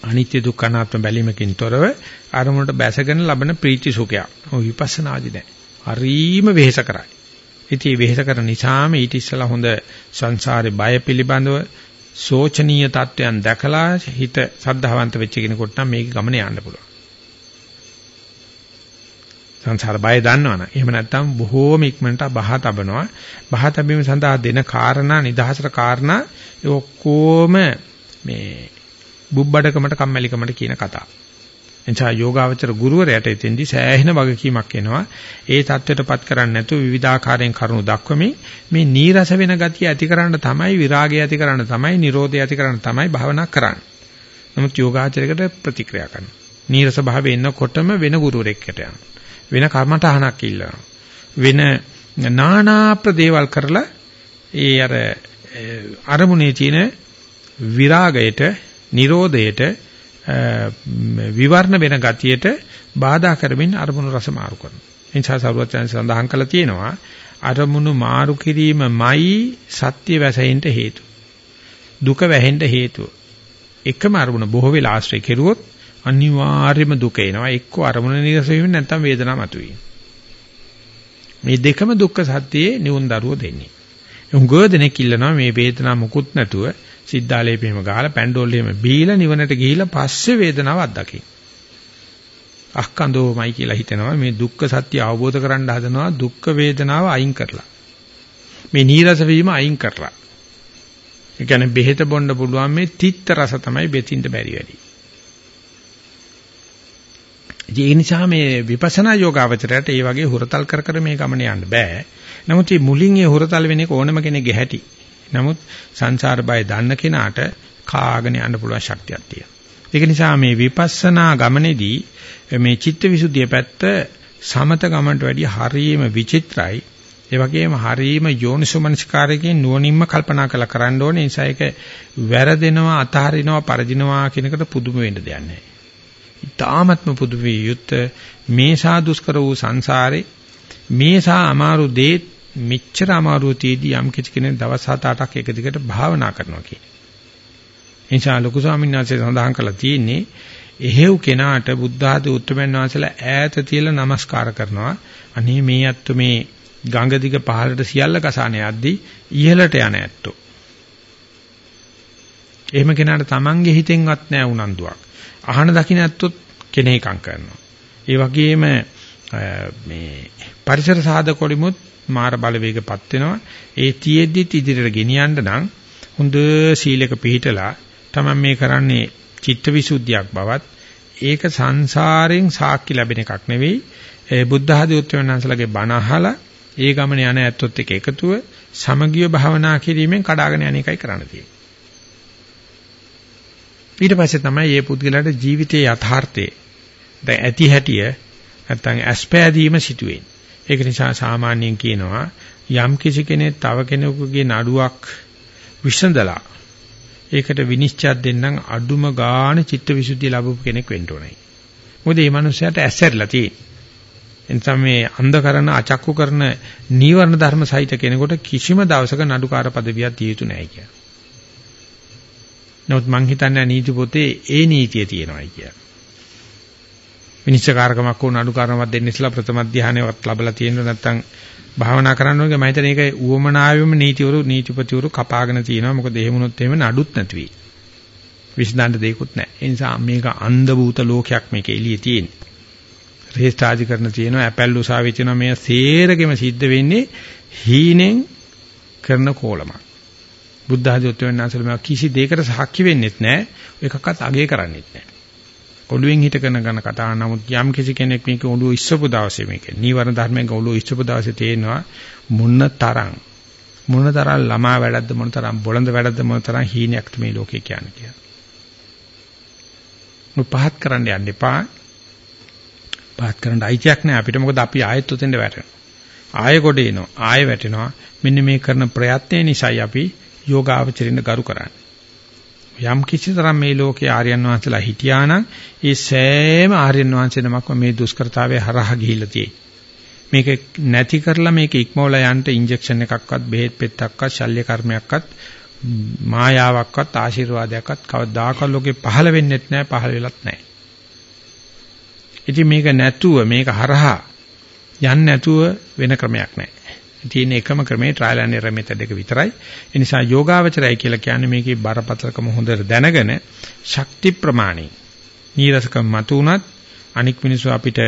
අනිත්‍ය දුක්ඛ අනාත්ම බැලීමකින් තොරව අරමුණට බැසගෙන ලබන ප්‍රීති සුඛයක්. ඔය විපස්සනාදී නැහැ. හරීම වෙහෙස කරයි. ඉතින් වෙහෙස කරන නිසාම ඊට ඉස්සලා හොඳ සංසාරේ බය පිළිබඳව සෝචනීය තත්වයන් දැකලා හිත සද්ධාවන්ත වෙච්ච කෙනෙකුට නම් මේක ගමන යන්න පුළුවන්. සංසාර බය දන්නවනේ. එහෙම නැත්නම් බොහෝම ඉක්මනට බහ තබනවා. බහ තැබීම සඳහා දෙන කාරණා නිදහසට කාරණා ඒ ඔක්කොම මේ බුබ්බඩකමට කම්මැලිකමට කියන කතා. එනිසා යෝගාවචර ගුරුවරයාට එතෙන්දී සෑහෙන වගකීමක් එනවා. ඒ தත්වයටපත් කරන්නේ නැතුව විවිධාකාරයෙන් කරුණු දක්වමින් මේ නීරස වෙන ගතිය ඇති කරන්න තමයි විරාගය ඇති කරන්න තමයි නිරෝධය ඇති කරන්න තමයි භවනා කරන්නේ. නමුත් යෝගාචරයකට ප්‍රතික්‍රියා කරනවා. නීරස භාවයේ එන්නකොටම වෙන ගුරුවරෙක්ට යනවා. වෙන කර්මතහනක් ඉල්ලනවා. වෙන නානා ප්‍රදේවල් කරලා ඒ අර අරමුණේ තියෙන විරාගයට, නිරෝධයට විවරණ වෙන ගතියට බාධා කරමින් අරමුණු රස මාරු කරනවා. එනිසා සරුවචයන් සඳහන් කළා තියෙනවා අරමුණු මාරු කිරීමමයි සත්‍ය වැසෙන්න හේතු. දුක වැහෙන්න හේතුව. එකම අරමුණ බොහෝ වෙලා ආශ්‍රය කෙරුවොත් අනිවාර්යයෙන්ම දුක එනවා. එක්ක අරමුණ නිරස වීම නැත්නම් වේදනාව මතුවීම. මේ දෙකම දුක්ඛ සත්‍යයේ නිවුන් දරුව දෙන්නේ. උංගෝ දෙනෙක් ඉල්ලනවා මේ වේදනාව මුකුත් නැතුව සිද්ධාලේපෙම ගහලා පැන්ඩෝල් එහෙම බීලා නිවනට ගිහිලා පස්සේ වේදනාව අත්දකින්න. අක්කන්දෝමයි කියලා හිතනවා මේ දුක්ඛ සත්‍ය අවබෝධ කරගන්න හදනවා දුක්ඛ වේදනාව අයින් කරලා. මේ නීරස වීම අයින් කරලා. ඒ කියන්නේ බෙහෙත බොන්න පුළුවන් මේ තිත්ත රස තමයි බෙතින්ද බැරි වැඩි. ඒ නිසා මේ විපස්සනා යෝගාවචරයට ඒ වගේ හුරතල් කර කර මේ ගමන යන්න බෑ. නමුත් මේ මුලින් ඒ හුරතල් වෙන එක ඕනම කෙනෙක්ගේ හැටි. නමුත් සංසාර බය දන්න කෙනාට කාගෙන යන්න පුළුවන් ශක්තියක් තියෙනවා. ඒක නිසා මේ විපස්සනා ගමනේදී මේ චිත්තවිසුද්ධිය පැත්ත සමත ගමනට වැඩිය හරීම විචිත්‍රයි. ඒ වගේම හරීම යෝනිසෝමනස්කාරයෙන් නුවණින්ම කල්පනා කරලා කරන්න ඕනේ. ඒ නිසා ඒක වැරදෙනවා, අතහරිනවා, පරදිනවා කියන එකට පුදුම වෙන්න දෙයක් නැහැ. ඊ타ත්ම පුදු වේ යුත් මේසා දුෂ්කර වූ සංසාරේ මේසා අමාරු දේ මෙච්චර අමාරු තීදී යම් කිසි කෙනෙක් දවස් 7-8ක් එක දිගට භාවනා කරනවා කියන්නේ. එනිසා ලොකු ස්වාමීන් වහන්සේ සඳහන් කළා තියෙන්නේ එහෙව් කෙනාට බුද්ධ ආදී උත්තරමන් වහන්සේලා ඈත තියලා নমස්කාර කරනවා. අනේ මේ අත්තු මේ ගඟ දිග පහළට සියල්ල ගසාන යද්දී ඉහළට යන ඇත්තෝ. එහෙම කෙනාට Tamange හිතෙන්වත් නැහැ උනන්දුවක්. අහන දකින්න ඇත්තොත් කෙනෙක්ම් කරනවා. ඒ වගේම මේ පරිසර සාධකොලිමුත් මාර බලවේගපත් වෙනවා. ඒ තියෙද්දිත් ඉදිරියට ගෙනියන්න නම් හොඳ සීලක පිළිහිටලා තමයි මේ කරන්නේ චිත්තවිසුද්ධියක් බවත් ඒක සංසාරයෙන් සාක්ෂි ලැබෙන එකක් නෙවෙයි. ඒ බුද්ධ ආදී උත්තරවන්සලගේ බණ අහලා ඒ ගමන යන ඇත්තොත් එක්ක එකතුව සමගිය භාවනා කිරීමෙන් කඩාගෙන යන එකයි කරන්න තියෙන්නේ. ඊට පස්සේ තමයි මේ පුද්ගලයාට ජීවිතයේ යථාර්ථය දැන් ඇති හැටිය නැත්තම් ඇස්පෑදීම සිදුවෙන්නේ. ඒක නිසා සාමාන්‍යයෙන් කියනවා යම් කිසි කෙනෙක් තව කෙනෙකුගේ නඩුවක් විසඳලා ඒකට විනිශ්චයක් දෙන්නම් අඩුම ගාණ චිත්තවිසුද්ධිය ලැබපු කෙනෙක් වෙන්න ඕනේ. මොකද මේ මනුස්සයාට ඇස්සැරිලා තියෙන්නේ. එනිසා මේ අන්ධ කරන අචක්කු කරන නීවරණ ධර්ම සහිත කෙනෙකුට කිසිම දවසක නඩුකාර පදවියක් දිය යුතු නැහැ කියලා. නමුත් මං හිතන්නේ නීති පොතේ ඒ නීතිය තියෙනවායි කියලා. විනිශ්චයකාරකමක් වුණ අඩුකාරකමක් දෙන්න ඉස්සලා ප්‍රථම ධානයවත් ලැබලා තියෙනවා නැත්නම් භාවනා කරන්න ඕනේ මම හිතන්නේ ඒක උවමනාවෙම නීතිවරු නීතිපතිවරු කපාගෙන තියෙනවා මොකද එහෙම වුණොත් එහෙම නඩුත් නැති වෙයි. විශ්දාන්න දෙයක්වත් නැහැ. ඒ නිසා මේක අන්ධ භූත ලෝකයක් මේක එළියේ තියෙන්නේ. රේස්ටාජි කරන තියෙනවා ඇපල් උසාවිය තියෙනවා මේ සේරගෙම සිද්ධ වෙන්නේ හීනෙන් කරන කෝලමක්. බුද්ධ ආදී උත්තරවන්නාසල මේවා කිසි දෙයකට සාක්ෂි වෙන්නෙත් නැහැ. එකක්වත් අගය කරන්නෙත් නැහැ. ඔළුවෙන් හිටගෙන ගන්න කතා නමුත් යම් කිසි කෙනෙක් මේක ඔළුව ඉස්සපු දවසේ මේක නීවරණ ධර්මයෙන් ඔළුව ඉස්සපු දවසේ තේනවා මොන තරම් මොන තරම් ළමා වැඩක්ද මොන තරම් බොළඳ වැඩක්ද මොන තරම් හීනයක්ද මේ ලෝකේ කියන්නේ කියලා. මොකක් පහත් කරන්න යන්න එපා. පහත් කරන්න අයිතියක් නැහැ අපිට මොකද අපි ආයෙත් උතෙන්ද වැටෙනවා. ආයෙ කොට එනවා ආයෙ වැටෙනවා. මෙන්න මේ කරන ප්‍රයත්නය නිසායි අපි යෝගාවචරින්න ගරු කරන්නේ. යම් කිසි තරම් මේ ලෝකේ ආර්යයන් වහන්සේලා හිටියා නම් ඒ සෑම ආර්යයන් වහන්සේ නමක්ම මේ දුෂ්කරතාවයේ හරහා ගිහිල්ලා තියෙයි. මේක නැති කරලා මේක ඉක්මවලා යන්න ඉන්ජෙක්ෂන් එකක්වත් බෙහෙත් පෙත්තක්වත් ශල්‍ය කර්මයක්වත් මායාවක්වත් ආශිර්වාදයක්වත් කවදාකවත් ලෝකේ පහළ වෙන්නෙත් නැහැ පහළ වෙලත් නැහැ. ඉතින් මේක නැතුව මේක හරහා යන්නේ නැතුව වෙන ක්‍රමයක් නැහැ. තියෙන එකම ක්‍රමේ ට්‍රයිල් ඇන්ඩ් එරර් මෙතඩ් එක විතරයි. ඒ නිසා යෝගාවචරය කියලා කියන්නේ මේකේ බරපතලකම හොඳට දැනගෙන ශක්ති ප්‍රමාණي නීරසකම් මතු උනත් අනික් මිනිස්සු අපිට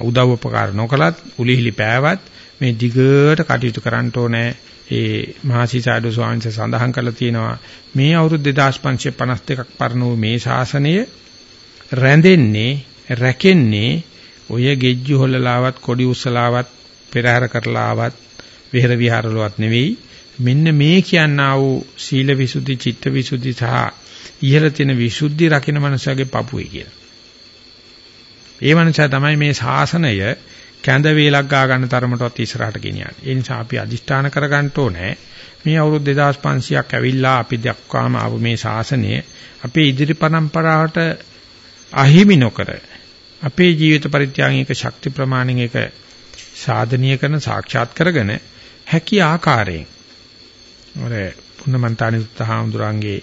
උදව් උපකාර නොකලත් උලිහිලි පෑවත් මේ දිගට කටයුතු කරන්න ඕනේ. ඒ මහසිසාඩු ස්වාමීන් වහන්සේ සඳහන් කරලා තියෙනවා මේ අවුරුදු 2552ක් පරණ වූ මේ ශාසනය රැඳෙන්නේ රැකෙන්නේ ඔය ගෙජ්ජු හොල්ලලාවත් කොඩි උස්සලාවත් පෙරහැර කරලාවත් විහෙර විහාරවලවත් නෙවෙයි මෙන්න මේ කියනා වූ සීල විසුද්ධි චිත්ත විසුද්ධි සහ ඉහළ තියෙන විසුද්ධි රකින්න මනුස්සයගේ පපුවේ කියලා. ඒ මනුස්සයා තමයි මේ ශාසනය කැඳ වේලක් ගා ගන්න තරමටවත් ඉස්සරහට ගෙනියන්නේ. ඒ නිසා අපි අදිෂ්ඨාන කරගන්න ඕනේ මේ අවුරුදු 2500ක් ඇවිල්ලා අපි දක්වාම ආපු මේ ශාසනය අපේ ඉදිරි පරම්පරාවට අහිමි නොකර අපේ ජීවිත පරිත්‍යාගයක ශක්ති ප්‍රමාණෙන් එක සාධනීය කරන සාක්ෂාත් කරගෙන හැකි ආකාරයෙන් ඔර පුන්නමන්තානි උත්හාමුදුරන්ගේ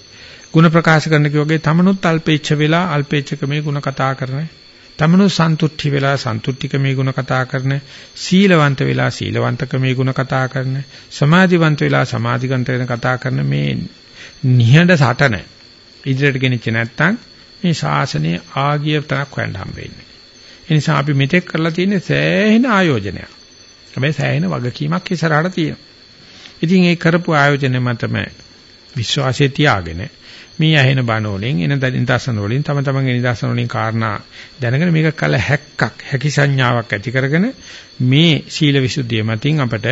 ಗುಣ ප්‍රකාශ කරන කිව්වගේ තමනුත් අල්පේච්ඡ වෙලා අල්පේච්ඡකමේ ಗುಣ කතා කරන තමනුත් සන්තුට්ටි වෙලා සන්තුට්ටිකමේ ಗುಣ කතා කරන සීලවන්ත වෙලා සීලවන්තකමේ ಗುಣ කතා කරන සමාධිවන්ත වෙලා සමාධිගන්ත වෙන කතා කරන මේ නිහඬ සටන ඉදිරියට ගෙනිච්ච නැත්තම් මේ ශාසනයේ ආගිය තනක් හොයන්න හම්බ වෙන්නේ. ඒ නිසා අපි මෙතෙක් කරලා තියෙන්නේ සෑහෙන ආයෝජනයක්. හැබැයි සෑහෙන වගකීමක් ඉස්සරහට තියෙනවා. ඉතින් ඒ කරපු ආයෝජනය මතම විශ්වාසය තියාගෙන මේ ඇහෙන බණ වලින් එන නිදර්ශන වලින් තම තමන්ගේ නිදර්ශන වලින් කාරණා දැනගෙන මේක කල හැක්කක් හැකි සංඥාවක් ඇති කරගෙන මේ සීල විසුද්ධිය මතින් අපට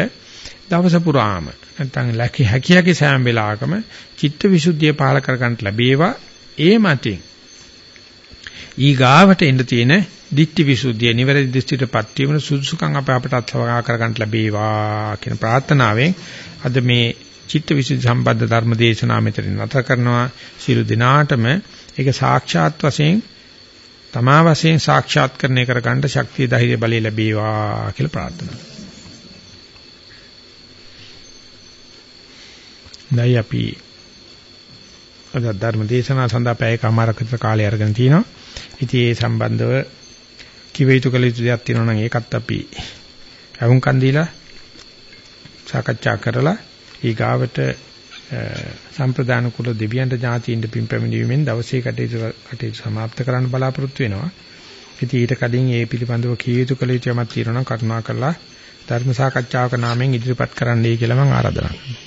දවස පුරාම නැත්නම් ලැකි හැකි හැකි සෑම වෙලාවකම චිත්ත විසුද්ධිය පහල කර ගන්නට ලැබේවා ඒ මතින් ඊගාවට එන්න තියෙන ditthi visuddhiya නිවැරදි දෘෂ්ටියටපත් වීම සුදුසුකම් අප අපට අත්වගා කර ගන්නට ලැබේවා කියන ප්‍රාර්ථනාවෙන් අද මේ චිත්ත විසුද්ධි සම්බන්ධ ධර්ම දේශනාව මෙතන නතර කරනවා සියලු දිනාටම ඒක සාක්ෂාත් වශයෙන් තමා වශයෙන් සාක්ෂාත් කරණය කර ගන්න ශක්තිය ධෛර්ය බලය ලැබේවා කියලා ප්‍රාර්ථනා දැන් අපි අද ධර්ම දේශනාව සඳහා පැයකමාරක විතර කාලය අරගෙන තිනවා. ඉතින් ඒ සම්බන්ධව කිව යුතු කළ යුතු දෙයක් තියෙනවා නම් ඒකත් අපි අහුම්කන් දීලා සාකච්ඡා කරලා ඊගාවට සම්ප්‍රදාන කුල දෙවියන්ට ඥාතියින්ට පින් පැමිණීමෙන් දවසේ කටයුතු කටයුතු સમાપ્ત කරන්න බලාපොරොත්තු වෙනවා. ඉතින් ඊට කලින් ඒ පිළිබඳව කිය යුතු කළ යුතු යමක් තියෙනවා නම් කරුණාකරලා ධර්ම සාකච්ඡාවක නාමයෙන් ඉදිරිපත් කරන්නයි කියලා මම ආරාධනා කරනවා.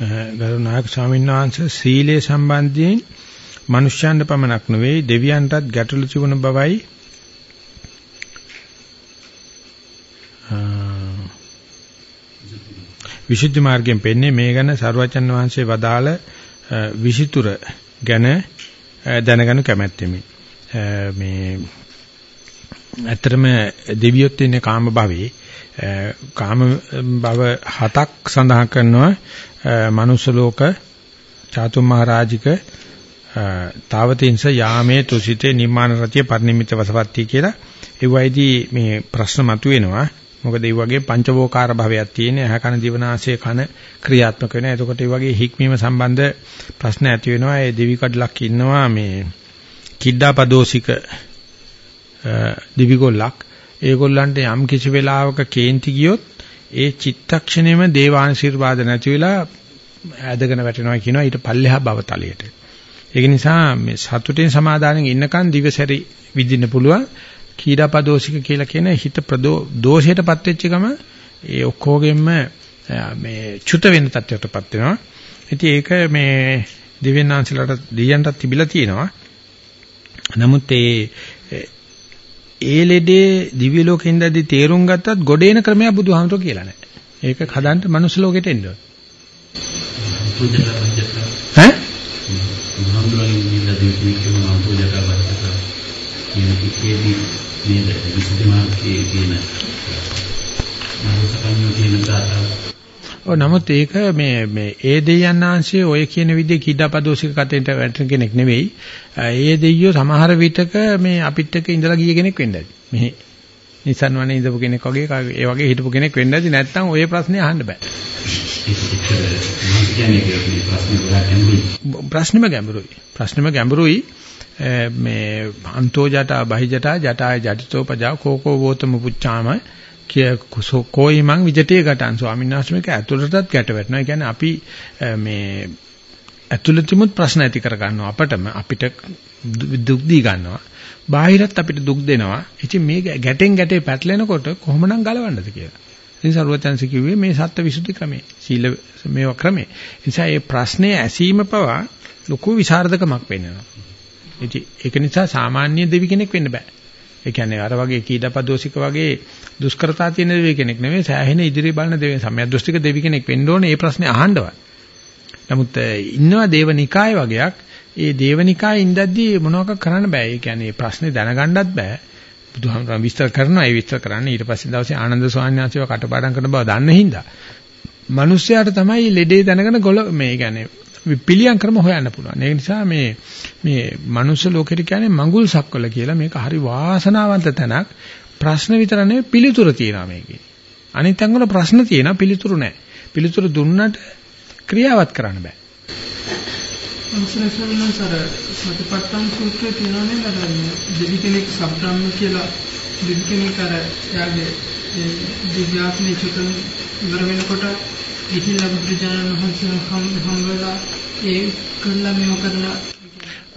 ගරුනායක ස්වාමීන් වහන්සේ සීලය සම්බන්ධයෙන් මනුෂ්‍යයන්ට පමණක් නෙවෙයි දෙවියන්ටත් ගැටලු තිබුණ බවයි. විසුද්ධි මාර්ගයෙන් පෙන්නේ මේ ගැන සරුවචන් වහන්සේ වදාළ විසිතුර ගැන දැනගනු කැමැත්තෙමි. මේ ඇත්තටම දෙවියොත් ඉන්නේ කාම භවයේ. කාම භව හතක් සඳහන් කරනවා. මනුස්ස ලෝක චාතුම් මහරජික තාවතින්ස යාමේ තුසිතේ නිර්මාණ රතිය පරිනිමිත වසවත්ති කියලා ඒ වයිදී මේ ප්‍රශ්න මතුවෙනවා. මොකද ඒ වගේ පංචවෝකාර භවයක් තියෙන ඇහ කන දිවනාසය කන ක්‍රියාත්මක වෙනවා. එතකොට ඒ වගේ හික්මීම සම්බන්ධ ප්‍රශ්න ඇති වෙනවා. ඒ දෙවි කඩලක් ඉන්නවා. මේ කිඩ්ඩාපදෝසික දිවිගොල්ලක් ඒගොල්ලන්ට යම් කිසි වෙලාවක කේන්ති ගියොත් ඒ චිත්තක්ෂණයම දේවාංශිර්වාද නැති වෙලා ඇදගෙන වැටෙනවා කියනවා. ඊට පල්ලෙහා භවතලයට. ඒක නිසා මේ සතුටින් සමාදානෙන් ඉන්නකන් දිවසරි විඳින්න පුළුවන් කීඩාපදෝෂික කියලා කියන හිත ප්‍රදෝ දෝෂයටපත් වෙච්ච ගම ඒ ඔක්කොගෙම මේ චුත වෙන තත්ත්වයකටපත් වෙනවා. ඉතින් ඒක මේ දිව්‍යඥාන්සලට දෙයයන්ටත් තිබිලා තියෙනවා. නමුත් ඒ ඒ ලෙඩේ දිව්‍ය ලෝකෙ ඉඳදී තේරුම් ගත්තත් ගොඩේන ක්‍රමයක් බුදුහාමරෝ කියලා නැහැ. ඒක හදන්න මනුස්ස ලෝකෙට එන්න ඕන. ඈ? බුදුහාමරෝගෙන් ඉඳලා දෙවි කියනවා පූජා කරපත්ත කියන කිසියේදී නේද විසුද්ධි මාර්ගයේ කියන මනසකන්නේ කියන දාතාව ඔව් නමුත් ඒක මේ මේ ඒ දෙයයන්ාංශයේ ඔය කියන විදිහේ කිඩපදෝසික කතෙන්ට වැටෙන කෙනෙක් නෙවෙයි. ඒ දෙයියෝ සමහර විටක මේ අපිට එක්ක ඉඳලා ගිය කෙනෙක් වෙන්න ඇති. මෙහි නිසන් වනේ ඉඳපු කෙනෙක් වගේ ඒ වගේ හිටපු කෙනෙක් වෙන්න ඇති නැත්නම් ඔය ප්‍රශ්නේ අහන්න බෑ. ප්‍රශ්නෙම ගැඹුරුයි. ප්‍රශ්නෙම ගැඹුරුයි. මේ අන්තෝ ජටා බහි ජටා ජටාය ජටිතෝ පජා කෝකෝ වෝතම පුච්චාම කෝයි මං විජිතේ ගටන් ස්වාමීන් වහන්සේ මේක ඇතුළටත් ගැට වැටෙනවා. ඒ කියන්නේ අපි මේ ඇතුළතිමුත් ප්‍රශ්න ඇති කර ගන්නවා අපටම අපිට දුක් දී ගන්නවා. බාහිරත් අපිට දුක් දෙනවා. ඉතින් මේ ගැටෙන් ගැටේ පැටලෙනකොට කොහොමනම් ගලවන්නද කියලා. ඒ නිසා රුවචන්සි කිව්වේ මේ සත්‍ය විසුද්ධි ක්‍රමේ. සීල මේව ක්‍රමේ. ඒ නිසා මේ ප්‍රශ්නේ ඇසීම පවා ලොකු විසරදකමක් වෙනවා. ඉතින් ඒක නිසා සාමාන්‍ය දෙවි කෙනෙක් වෙන්න බෑ. ඒ කියන්නේ අර වගේ කීඩපදෝසික වගේ දුෂ්කරතා තියෙන දෙවි කෙනෙක් නෙමෙයි සෑහෙන ඉදිරිය බලන දෙවි සම්‍යද්දෘෂ්ටික දෙවි කෙනෙක් වෙන්න ඕනේ මේ ප්‍රශ්නේ අහන්නවත්. නමුත් ඉන්නවා දේවනිකාය වගේක් ඒ දේවනිකායේ ඉඳද්දී මොනවාක් කරන්න බෑ. ඒ කියන්නේ ප්‍රශ්නේ දැනගන්නත් බෑ. බුදුහාමුදුරන් විස්තර කරනවා ඒ විස්තර කරන්නේ ඊට පස්සේ දවසේ ආනන්ද ස්වාමීන් වහන්සේව කටපාඩම් කරන බව දන්න හින්දා. මිනිස්යාට තමයි ලෙඩේ දැනගෙන ගොල මේ කියන්නේ පිළියම් ක්‍රම හොයන්න පුළුවන්. ඒ නිසා මේ මේ මනුස්ස ලෝකෙට කියන්නේ මඟුල් සක්වල කියලා මේක හරි වාසනාවන්ත තැනක්. ප්‍රශ්න විතර නෙවෙයි පිළිතුරු තියෙනවා මේකේ. අනිත් අංගවල ප්‍රශ්න තියෙනවා පිළිතුරු නැහැ. පිළිතුරු දුන්නට ක්‍රියාවත් කරන්න බෑ. අනුසලසනසර සතිපට්ඨාන සූත්‍රයේ තියෙනනේ අර දෙවි කෙනෙක් සබ්‍රාහ්ම කියලා. දෙවි කෙනෙක් අර එයාගේ දිව්‍යාත්මේ චුතන් ඉවර වෙනකොට ගිහිල්ලා බුදුරජාණන් වහන්සේ හම්බෙලා ඒ කළා මේව කරලා.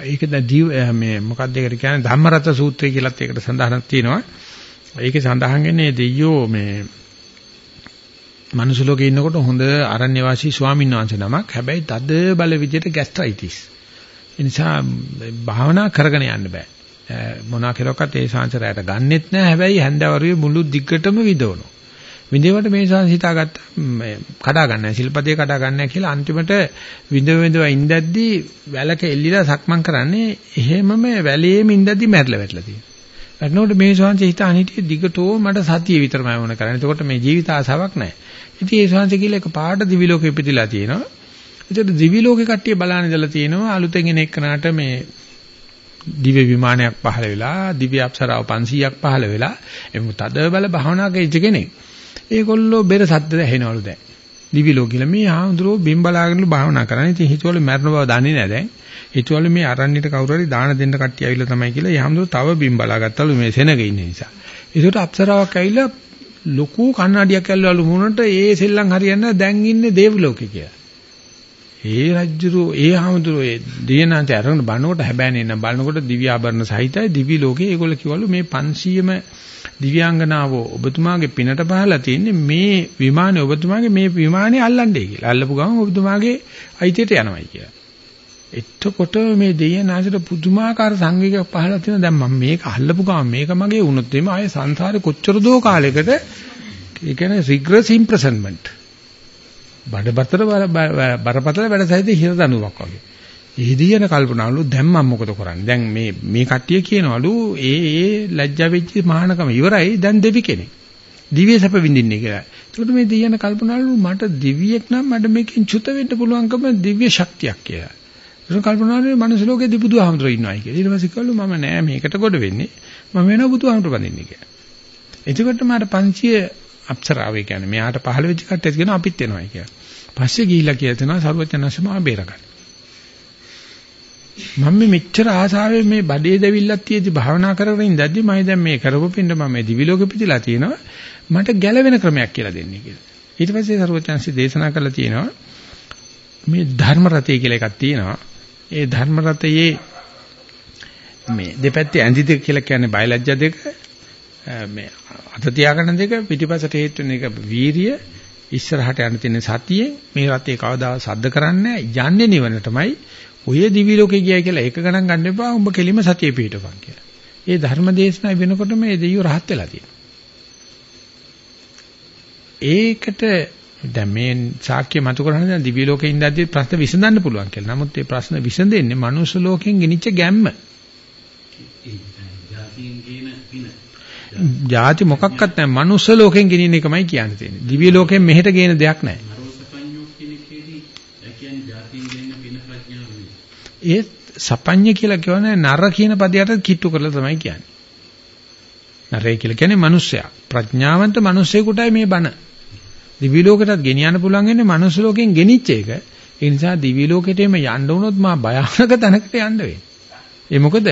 ඒක දැන් මේ මොකක්ද ඒකට කියන්නේ? ධම්මරත සූත්‍රය කියලාත් ඒකට සඳහනක් තියෙනවා. ඒකේ සඳහන් වෙන්නේ දෙයියෝ මේ මනුස්ස ලෝකේ ඉන්නකොට හොඳ අරණ්‍ය වාසී ස්වාමීන් වහන්සේ නමක්. හැබැයි තද බල විදියට ગેස්ට්‍රයිටිස්. ඒ නිසා භාවනා කරගෙන යන්න බෑ. මොනවා කෙරුවක්වත් ඒ ශාන්සරයට ගන්නෙත් නෑ. හැබැයි හැන්දවරුවේ මුළු දිග්ගටම විදවනවා. විඳේවට මේ ශාන්ස හිතාගත්ත කඩා ගන්නෑ. ශිල්පදේ කඩා ගන්නෑ කියලා අන්තිමට විඳව විඳව ඉඳද්දී වැලක එල්ලිලා සක්මන් කරන්නේ එහෙමම වැලේම ඉඳද්දී මැරිලා වැටලා තියෙනවා. වැටෙනකොට මේ ශාන්ස හිත අනිටිය දිගටෝ මට සතිය විතරමයි වුණ කරන්නේ. එතකොට මේ ජීවිත ආසාවක් නැහැ. ඉතින් ඒ ශාන්ස කියලා එක පාට දිවි ලෝකෙ ඉපදිලා තියෙනවා. ඒතර දිවි ලෝකේ කට්ටිය බලන්න ඉඳලා තියෙනවා අලුතෙන් එන එකනට මේ දිව්‍ය විමානයක් පහළ වෙලා දිව්‍ය අප්සරාව 500ක් පහළ වෙලා එමු තද බල භාවනා කරච්ච කෙනෙක්. ඒගොල්ලෝ බෙර සද්ද ඇහෙනවලු දැන්. දිවි ලෝකෙල මේ ආඳුරෝ බිම් බලාගෙනලු භාවනා කරන්නේ. ඉතින් හිතවල මරණ බව දන්නේ නැහැ දැන්. හිතවල මේ අරණ්‍යට කවුරු හරි දාන දෙන්න කට්ටිය ඇවිල්ලා තමයි කියලා යහමඳුර තව බිම් බලාගත්තලු මේ සෙනග ඉන්න නිසා. ඒකට අප්සරාවක් ඇවිල්ලා ලොකු කන්නඩියක් ඇල්ලවලු මුණට ඒ සෙල්ලම් හරියන්නේ දැන් ඉන්නේ දේව ලෝකේ කියලා. ඒ රජ්ජුරු ඒ ආමතුරු ඒ දියනාන්ත අරගෙන බලනකොට හැබැයි නේ බලනකොට දිව්‍ය ආභරණ සහිතයි දිවි ලෝකේ ඒගොල්ලෝ කිව්වලු මේ 500ම දිව්‍යාංගනාවෝ ඔබතුමාගේ පිනට පහලා තියෙන්නේ මේ විමානේ ඔබතුමාගේ මේ විමානේ අල්ලන්නේ කියලා. අල්ලපු ගමන් ඔබතුමාගේ අයිතියට යනවායි කියලා. එතකොට මේ දෙයනාසට පුදුමාකාර සංවේගයක් පහලා තියෙනවා. දැන් මම මේක අල්ලපු ගමන් මේක මගේ වුණොත් එimhe ආයේ සංසාරේ කොච්චර දෝ කාලයකට ඒ කියන්නේ රිග්‍රස් ඉම්ප්‍රසන්මන්ට් බඩබතර බරපතල වැඩ සහිත හිර දනුවක් වගේ. ඒදීන කල්පනාවලු දැන් මම මොකද කරන්නේ? දැන් මේ මේ කට්ටිය කියනවලු ඒ ඒ ලැජ්ජා වෙච්ච මහානකම ඉවරයි දැන් දෙවි කෙනෙක්. දිව්‍ය සැප විඳින්නේ කියලා. ඒකට මේ දීයන කල්පනාවලු මට දිව්‍යෙක් නම් මට මේකෙන් චුත වෙන්න පුළුවන්කම දිව්‍ය ශක්තියක් කියලා. ඒක කල්පනාවලු මනුස්ස ලෝකේ දිබුදුහාමුදුරුවෝ ඉන්නවයි කියලා. ඊට පස්සේ කළු මම නෑ මේකට ගොඩ වෙන්නේ. මම වෙනවා බුදුහාමුදුරුවෝ බඳින්නේ කියලා. එතකොට මට 500 අප්සරාවේ කියන්නේ මෙයාට පහළ වෙච්ච කට්ටිය කියන අපිත් එනවායි කියලා. පස්සේ ගිහිල්ලා කියලා තනවා සරුවචනංශ මා බේරගන්න. මම මෙච්චර ආසාවෙන් මේ බඩේ දැවිල්ලක් තියෙදි භාවනා කරගෙන ඉඳද්දි මම දැන් මේ කරපු පින්න මම මේ දිවි ලෝකෙ පිටිලා තියෙනවා මට ගැලවෙන ක්‍රමයක් කියලා දෙන්නේ කියලා. ඊට පස්සේ සරුවචනංශ දේශනා කළා තියෙනවා මේ ධර්ම රතය කියලා එකක් තියෙනවා. ඒ ධර්ම රතයේ මේ දෙපැත්තේ ඇඳි දෙක කියලා කියන්නේ බයලජ්ජා දෙක මේ අත තියාගන්න දෙක පිටිපසට හේතු වෙන එක වීරිය ඉස්සරහට යන තියෙන සතියෙන් මේ රතේ කවදා සද්ද කරන්නේ යන්නේ නිවනටමයි ඔය දිවි ලෝකේ ගියයි කියලා ඒක ගණන් ගන්න එපා උඹ කෙලිම සතිය පිටපන් කියලා. ඒ ධර්ම දේශනා වෙනකොට මේ දෙයියෝ රහත් වෙලා තියෙනවා. ඒකට දැන් මේ සාක්‍ය මතු කරන්නේ දැන් දිව්‍ය ලෝකේ ඉඳද්දි ප්‍රශ්න විසඳන්න පුළුවන් කියලා. නමුත් මේ ප්‍රශ්න විසඳෙන්නේ මනුස්ස ලෝකෙන් ගෙනිච්ච ගැම්ම. ಜಾති මොකක්වත් නැහැ. මනුස්ස ලෝකෙන් ගෙනින්න එකමයි කියන්න තියෙන්නේ. දිව්‍ය ලෝකෙන් මෙහෙට ගේන දෙයක් නැහැ. ඒ සපඤ්ඤ කියලා කියන්නේ නර කියන පදයට කිට්ටු කරලා තමයි කියන්නේ. නරය කියලා කියන්නේ මිනිස්සයා. ප්‍රඥාවන්ත මිනිස්සෙකුටයි මේ බණ. දිවි ලෝකයටත් ගෙනියන්න පුළුවන් වෙන්නේ මනුස්ස ලෝකෙන් ගෙනිච්ච එක. ඒ නිසා දිවි ලෝකෙටම යන්න වුණොත් මා භයානක තැනකට යන්න වෙන්නේ. ඒ මොකද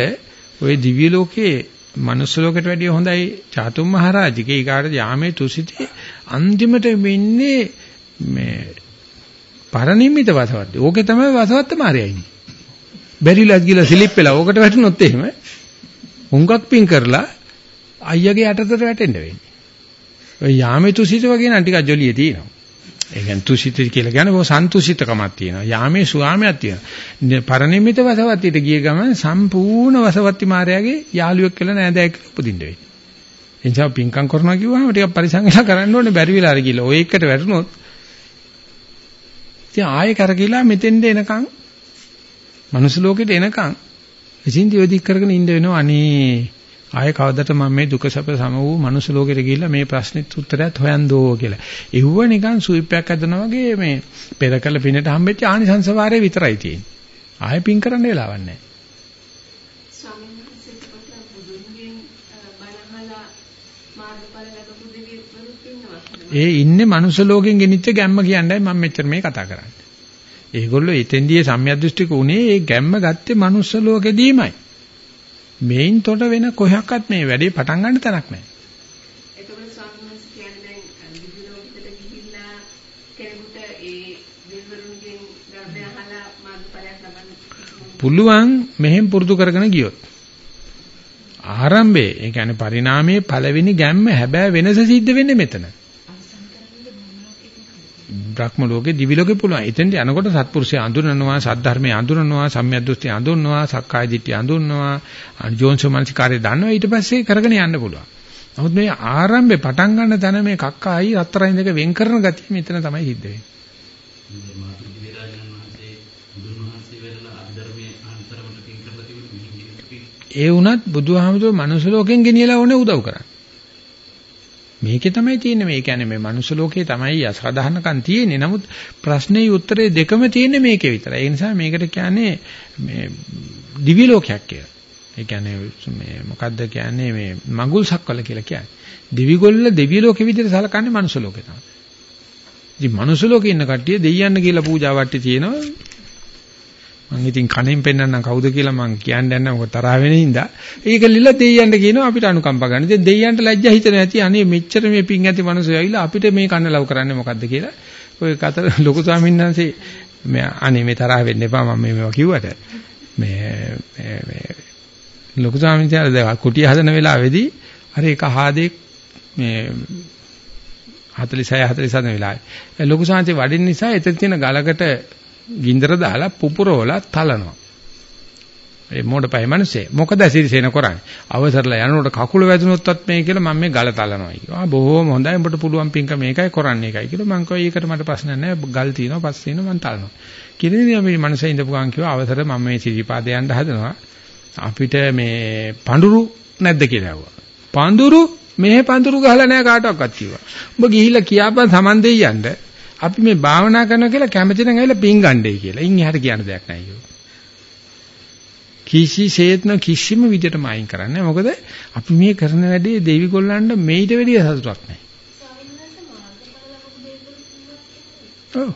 ওই දිවි ලෝකේ මනුස්ස ලෝකෙට වැඩිය හොඳයි චාතුම් මහරජිකේ ඊකාට යාමේ තුසිතේ අන්තිමට වෙන්නේ මේ පරිනිම්මිත වසවත්ති. ඕකේ තමයි වසවත්ත මාරයයිනේ. බැරිලා ගිහලා ස්ලිප් වෙලා ඕකට වැටුනොත් එහෙම හුඟක් පින් කරලා අයියාගේ යටතට වැටෙන්න වෙන්නේ. ඔය යාමේ තුසිත වගේ නම් ටිකක් ජොලිය තියෙනවා. ඒ කියන්නේ තුසිත කියලා කියන්නේ බොහොම සන්තුෂිතකමක් තියෙනවා. යාමේ සුවාමයක් තියෙනවා. පරිනිම්මිත වසවත්තිට ගිය ගමන් සම්පූර්ණ වසවත්ති මාර්යාගේ යාළුවෙක් කියලා නෑදෑයෙක් උපදින්න වෙන්නේ. එනිසා පින්කම් කරනවා කිව්වම ටිකක් පරිසංගල කරන්න ඕනේ බැරි වෙලා හරි කියලා. ඔය එකට වැටුනොත් ඉතින් ආයෙ කරගිලා මෙතෙන්ද එනකන් මනුස්ස ලෝකෙට එනකන් ඉතින් දිවදික් කරගෙන ඉන්න වෙනවා අනේ ආයෙ කවදට මම මේ දුක සැප සම වූ මනුස්ස ලෝකෙට ගිහිල්ලා මේ ප්‍රශ්නෙත් උත්තරයක් හොයන්දෝ කියලා. එව්ව නිකන් සුවිප්පයක් හදනවා වගේ මේ පෙර කළ පිනට හම්බෙච්ච ආනිසංස වාරේ විතරයි තියෙන්නේ. ආයෙ පින් කරන්න වෙලාවක් නැහැ. ඒ ඉන්නේ මනුස්ස ලෝකෙන් ගෙනිච්ච ගැම්ම කියන්නයි මම මෙච්චර මේ කතා කරන්නේ. ඒගොල්ලෝ එතෙන්දී සම්මියදෘෂ්ටික උනේ ඒ ගැම්ම ගත්තේ මනුස්ස ලෝකෙදීමයි. මේන් තොට වෙන කොහොක්වත් මේ වැඩේ පටන් ගන්න තැනක් නැහැ. එතකොට ස්වාමීන් වහන්සේ කියන්නේ දැන් විදි ලෝකෙට ගිහිල්ලා කෙනෙකුට ඒ දෙවිවරුන්ගෙන් ධර්මය අහලා මාර්ගඵලයක් ලබන්න පුළුවන් මෙහෙම පුරුදු කරගෙන ගියොත්. ආරම්භයේ ඒ කියන්නේ පරිණාමයේ පළවෙනි ගැම්ම හැබැයි වෙනස සිද්ධ වෙන්නේ මෙතන. බ්‍රහ්ම ලෝකේ දිවි ලෝකේ පුළුවන්. එතෙන්ට යනකොට සත්පුරුෂය අඳුරනවා, සද්ධර්මයේ අඳුරනවා, සම්මියද්දෘෂ්ටි අඳුරනවා, සක්කාය දිට්ඨිය අඳුරනවා, අජෝන්සෝමනසිකාරය දන්නවා. ඊට පස්සේ කරගෙන යන්න පුළුවන්. නමුත් මේ ආරම්භේ පටන් ගන්න තැන මේ කක්කායි රත්තරන් දෙක වෙන් කරන ගතිය මෙතන තමයි සිද්ධ වෙන්නේ. ඒ වුණත් බුදුහාමුදුරුවෝ මනුස්ස ලෝකෙන් ගෙනියලා ඕනේ උදව් කරන්න. මේකේ තමයි තියෙන්නේ මේ කියන්නේ මේ මනුස්ස ලෝකේ තමයි අසාධාරණකම් තියෙන්නේ. නමුත් ප්‍රශ්නේ උත්තරේ දෙකම තියෙන්නේ මේකේ විතරයි. ඒ නිසා මේකට කියන්නේ මේ දිවි ලෝකයක් කියලා. ඒ කියන්නේ මේ මොකද්ද කියන්නේ මේ මඟුල් සක්වල කියලා කියන්නේ. දිවිගොල්ල දෙවි ලෝකෙ විදිහට සලකන්නේ මනුස්ස ලෝකේ තමයි. ඉතින් මනුස්ස ලෝකේ ඉන්න කට්ටිය දෙයියන්න කියලා පූජා වට්ටි තියෙනවා. මම ඉතින් කණෙන් පෙන්නන්නම් කවුද කියලා මම කියන්න යන්න මොකද තරහ වෙන හින්දා. ඒක ලිල්ල දෙයියන්ට කියනවා අපිට අනුකම්ප ගන්න. ඉතින් දෙයියන්ට ලැජ්ජා හිතෙන ඇති අනේ මෙච්චර මේ පිං ඇති මිනිස්සු ඇවිල්ලා අපිට මේ කන්න ලව් කරන්නේ මොකද්ද කියලා. ඔය කතර ලොකු ස්වාමීන් වහන්සේ මේ අනේ මේ තරහ වෙන්න එපා මම මේවා කිව්වට මේ මේ ලොකු ස්වාමීන් වහන්සේ කුටිය හදන වෙලාවේදී අර එක හාදේ මේ 46 47 වෙලාවේ ලොකු ස්වාමීන් වඩින්න නිසා එතන තියෙන ගලකට ගින්දර දාලා පුපුරවලා තලනවා. ඒ මොඩපයි මිනිස්සේ. මොකද සිරිසේන කරන්නේ? අවසරලා යනකොට කකුල වැදුනොත්වත් මේ කියලා මම මේ ගල තලනවා කිව්වා. ආ බොහොම හොඳයි. උඹට පුළුවන් පින්ක මේකයි කරන්නේ එකයි කියලා මං කිව්වා ඒකට මට ප්‍රශ්න නැහැ. ගල් තියෙනවා පස් තියෙනවා මං තලනවා. කිරිනේ මේ මිනිස්සේ ඉඳපු ගමන් කිව්වා අවසර මම මේ සිරිපාද යන්න හදනවා. අපිට මේ පඳුරු නැද්ද කියලා ඇහුවා. පඳුරු මෙහෙ පඳුරු ගහලා නැහැ කාටවත් කිව්වා. උඹ ගිහිල්ලා කියාපන් සමන් දෙයියන්ට අපි මේ භාවනා කරනවා කියලා කැමති නම් ඇවිල්ලා පින් ගන්නයි කියලා. ඉන් එහාට කියන්න දෙයක් නැහැ කිව්වා. කිසිසේත්ම කිසිම විදිහටම අයින් කරන්නේ මොකද අපි මේ කරන වැඩේ දෙවි ගොල්ලන්ට මේිට වැඩිය සතුටක් නැහැ. ඔව්.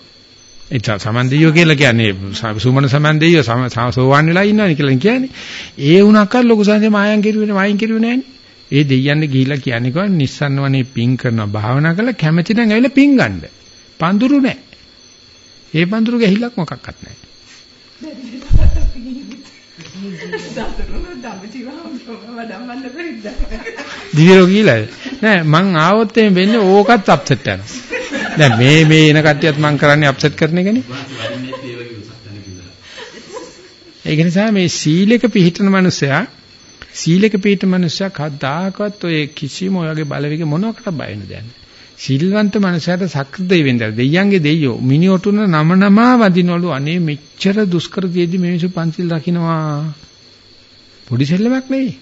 ඒ සමන්දියෝ කියලා කියන්නේ සුමන සමන්දියෝ සෝවාන් වෙලා ඉන්නවනේ කියලා කියන්නේ. ඒ වුණාක ලොකු සංජය මායන් කිරුවේ මායින් කිරුවේ නැහනේ. ඒ දෙයියන්ට ගිහිලා කියන්නේ කොහොමද නිස්සන්න වනේ පින් කරනවා භාවනා කරලා කැමති නම් ඇවිල්ලා පින් ගන්න. පඳුරු නැහැ. ඒ පඳුරු ගැහිලක් මොකක්වත් නැහැ. දිවිරෝ කියලා නෑ මං ආවොත් එමේ වෙන්නේ ඕකත් අප්සෙට් යනවා දැන් මේ මේ එන කට්ටියත් මං කරන්නේ අප්සෙට් කරන එකනේ ඒක නිසා මේ සීලෙක පිළිහිටන මනුස්සයා සීලෙක පිළිහිටන මනුස්සයා කවදාකවත් ඔය කිසිම ඔයගේ බලවේග මොනකට බය වෙන්නේ සිල්වන්ත මනුස්සයාට සක්‍ර දෙවියන්ද දෙයියන්ගේ දෙයියෝ. මිනිඔටුන නම නමා වදිනවලු අනේ මෙච්චර දුෂ්කර දෙයදී මිනිස්සු පන්සිල් රකින්නවා. පොඩි සෙල්ලමක් නෙවෙයි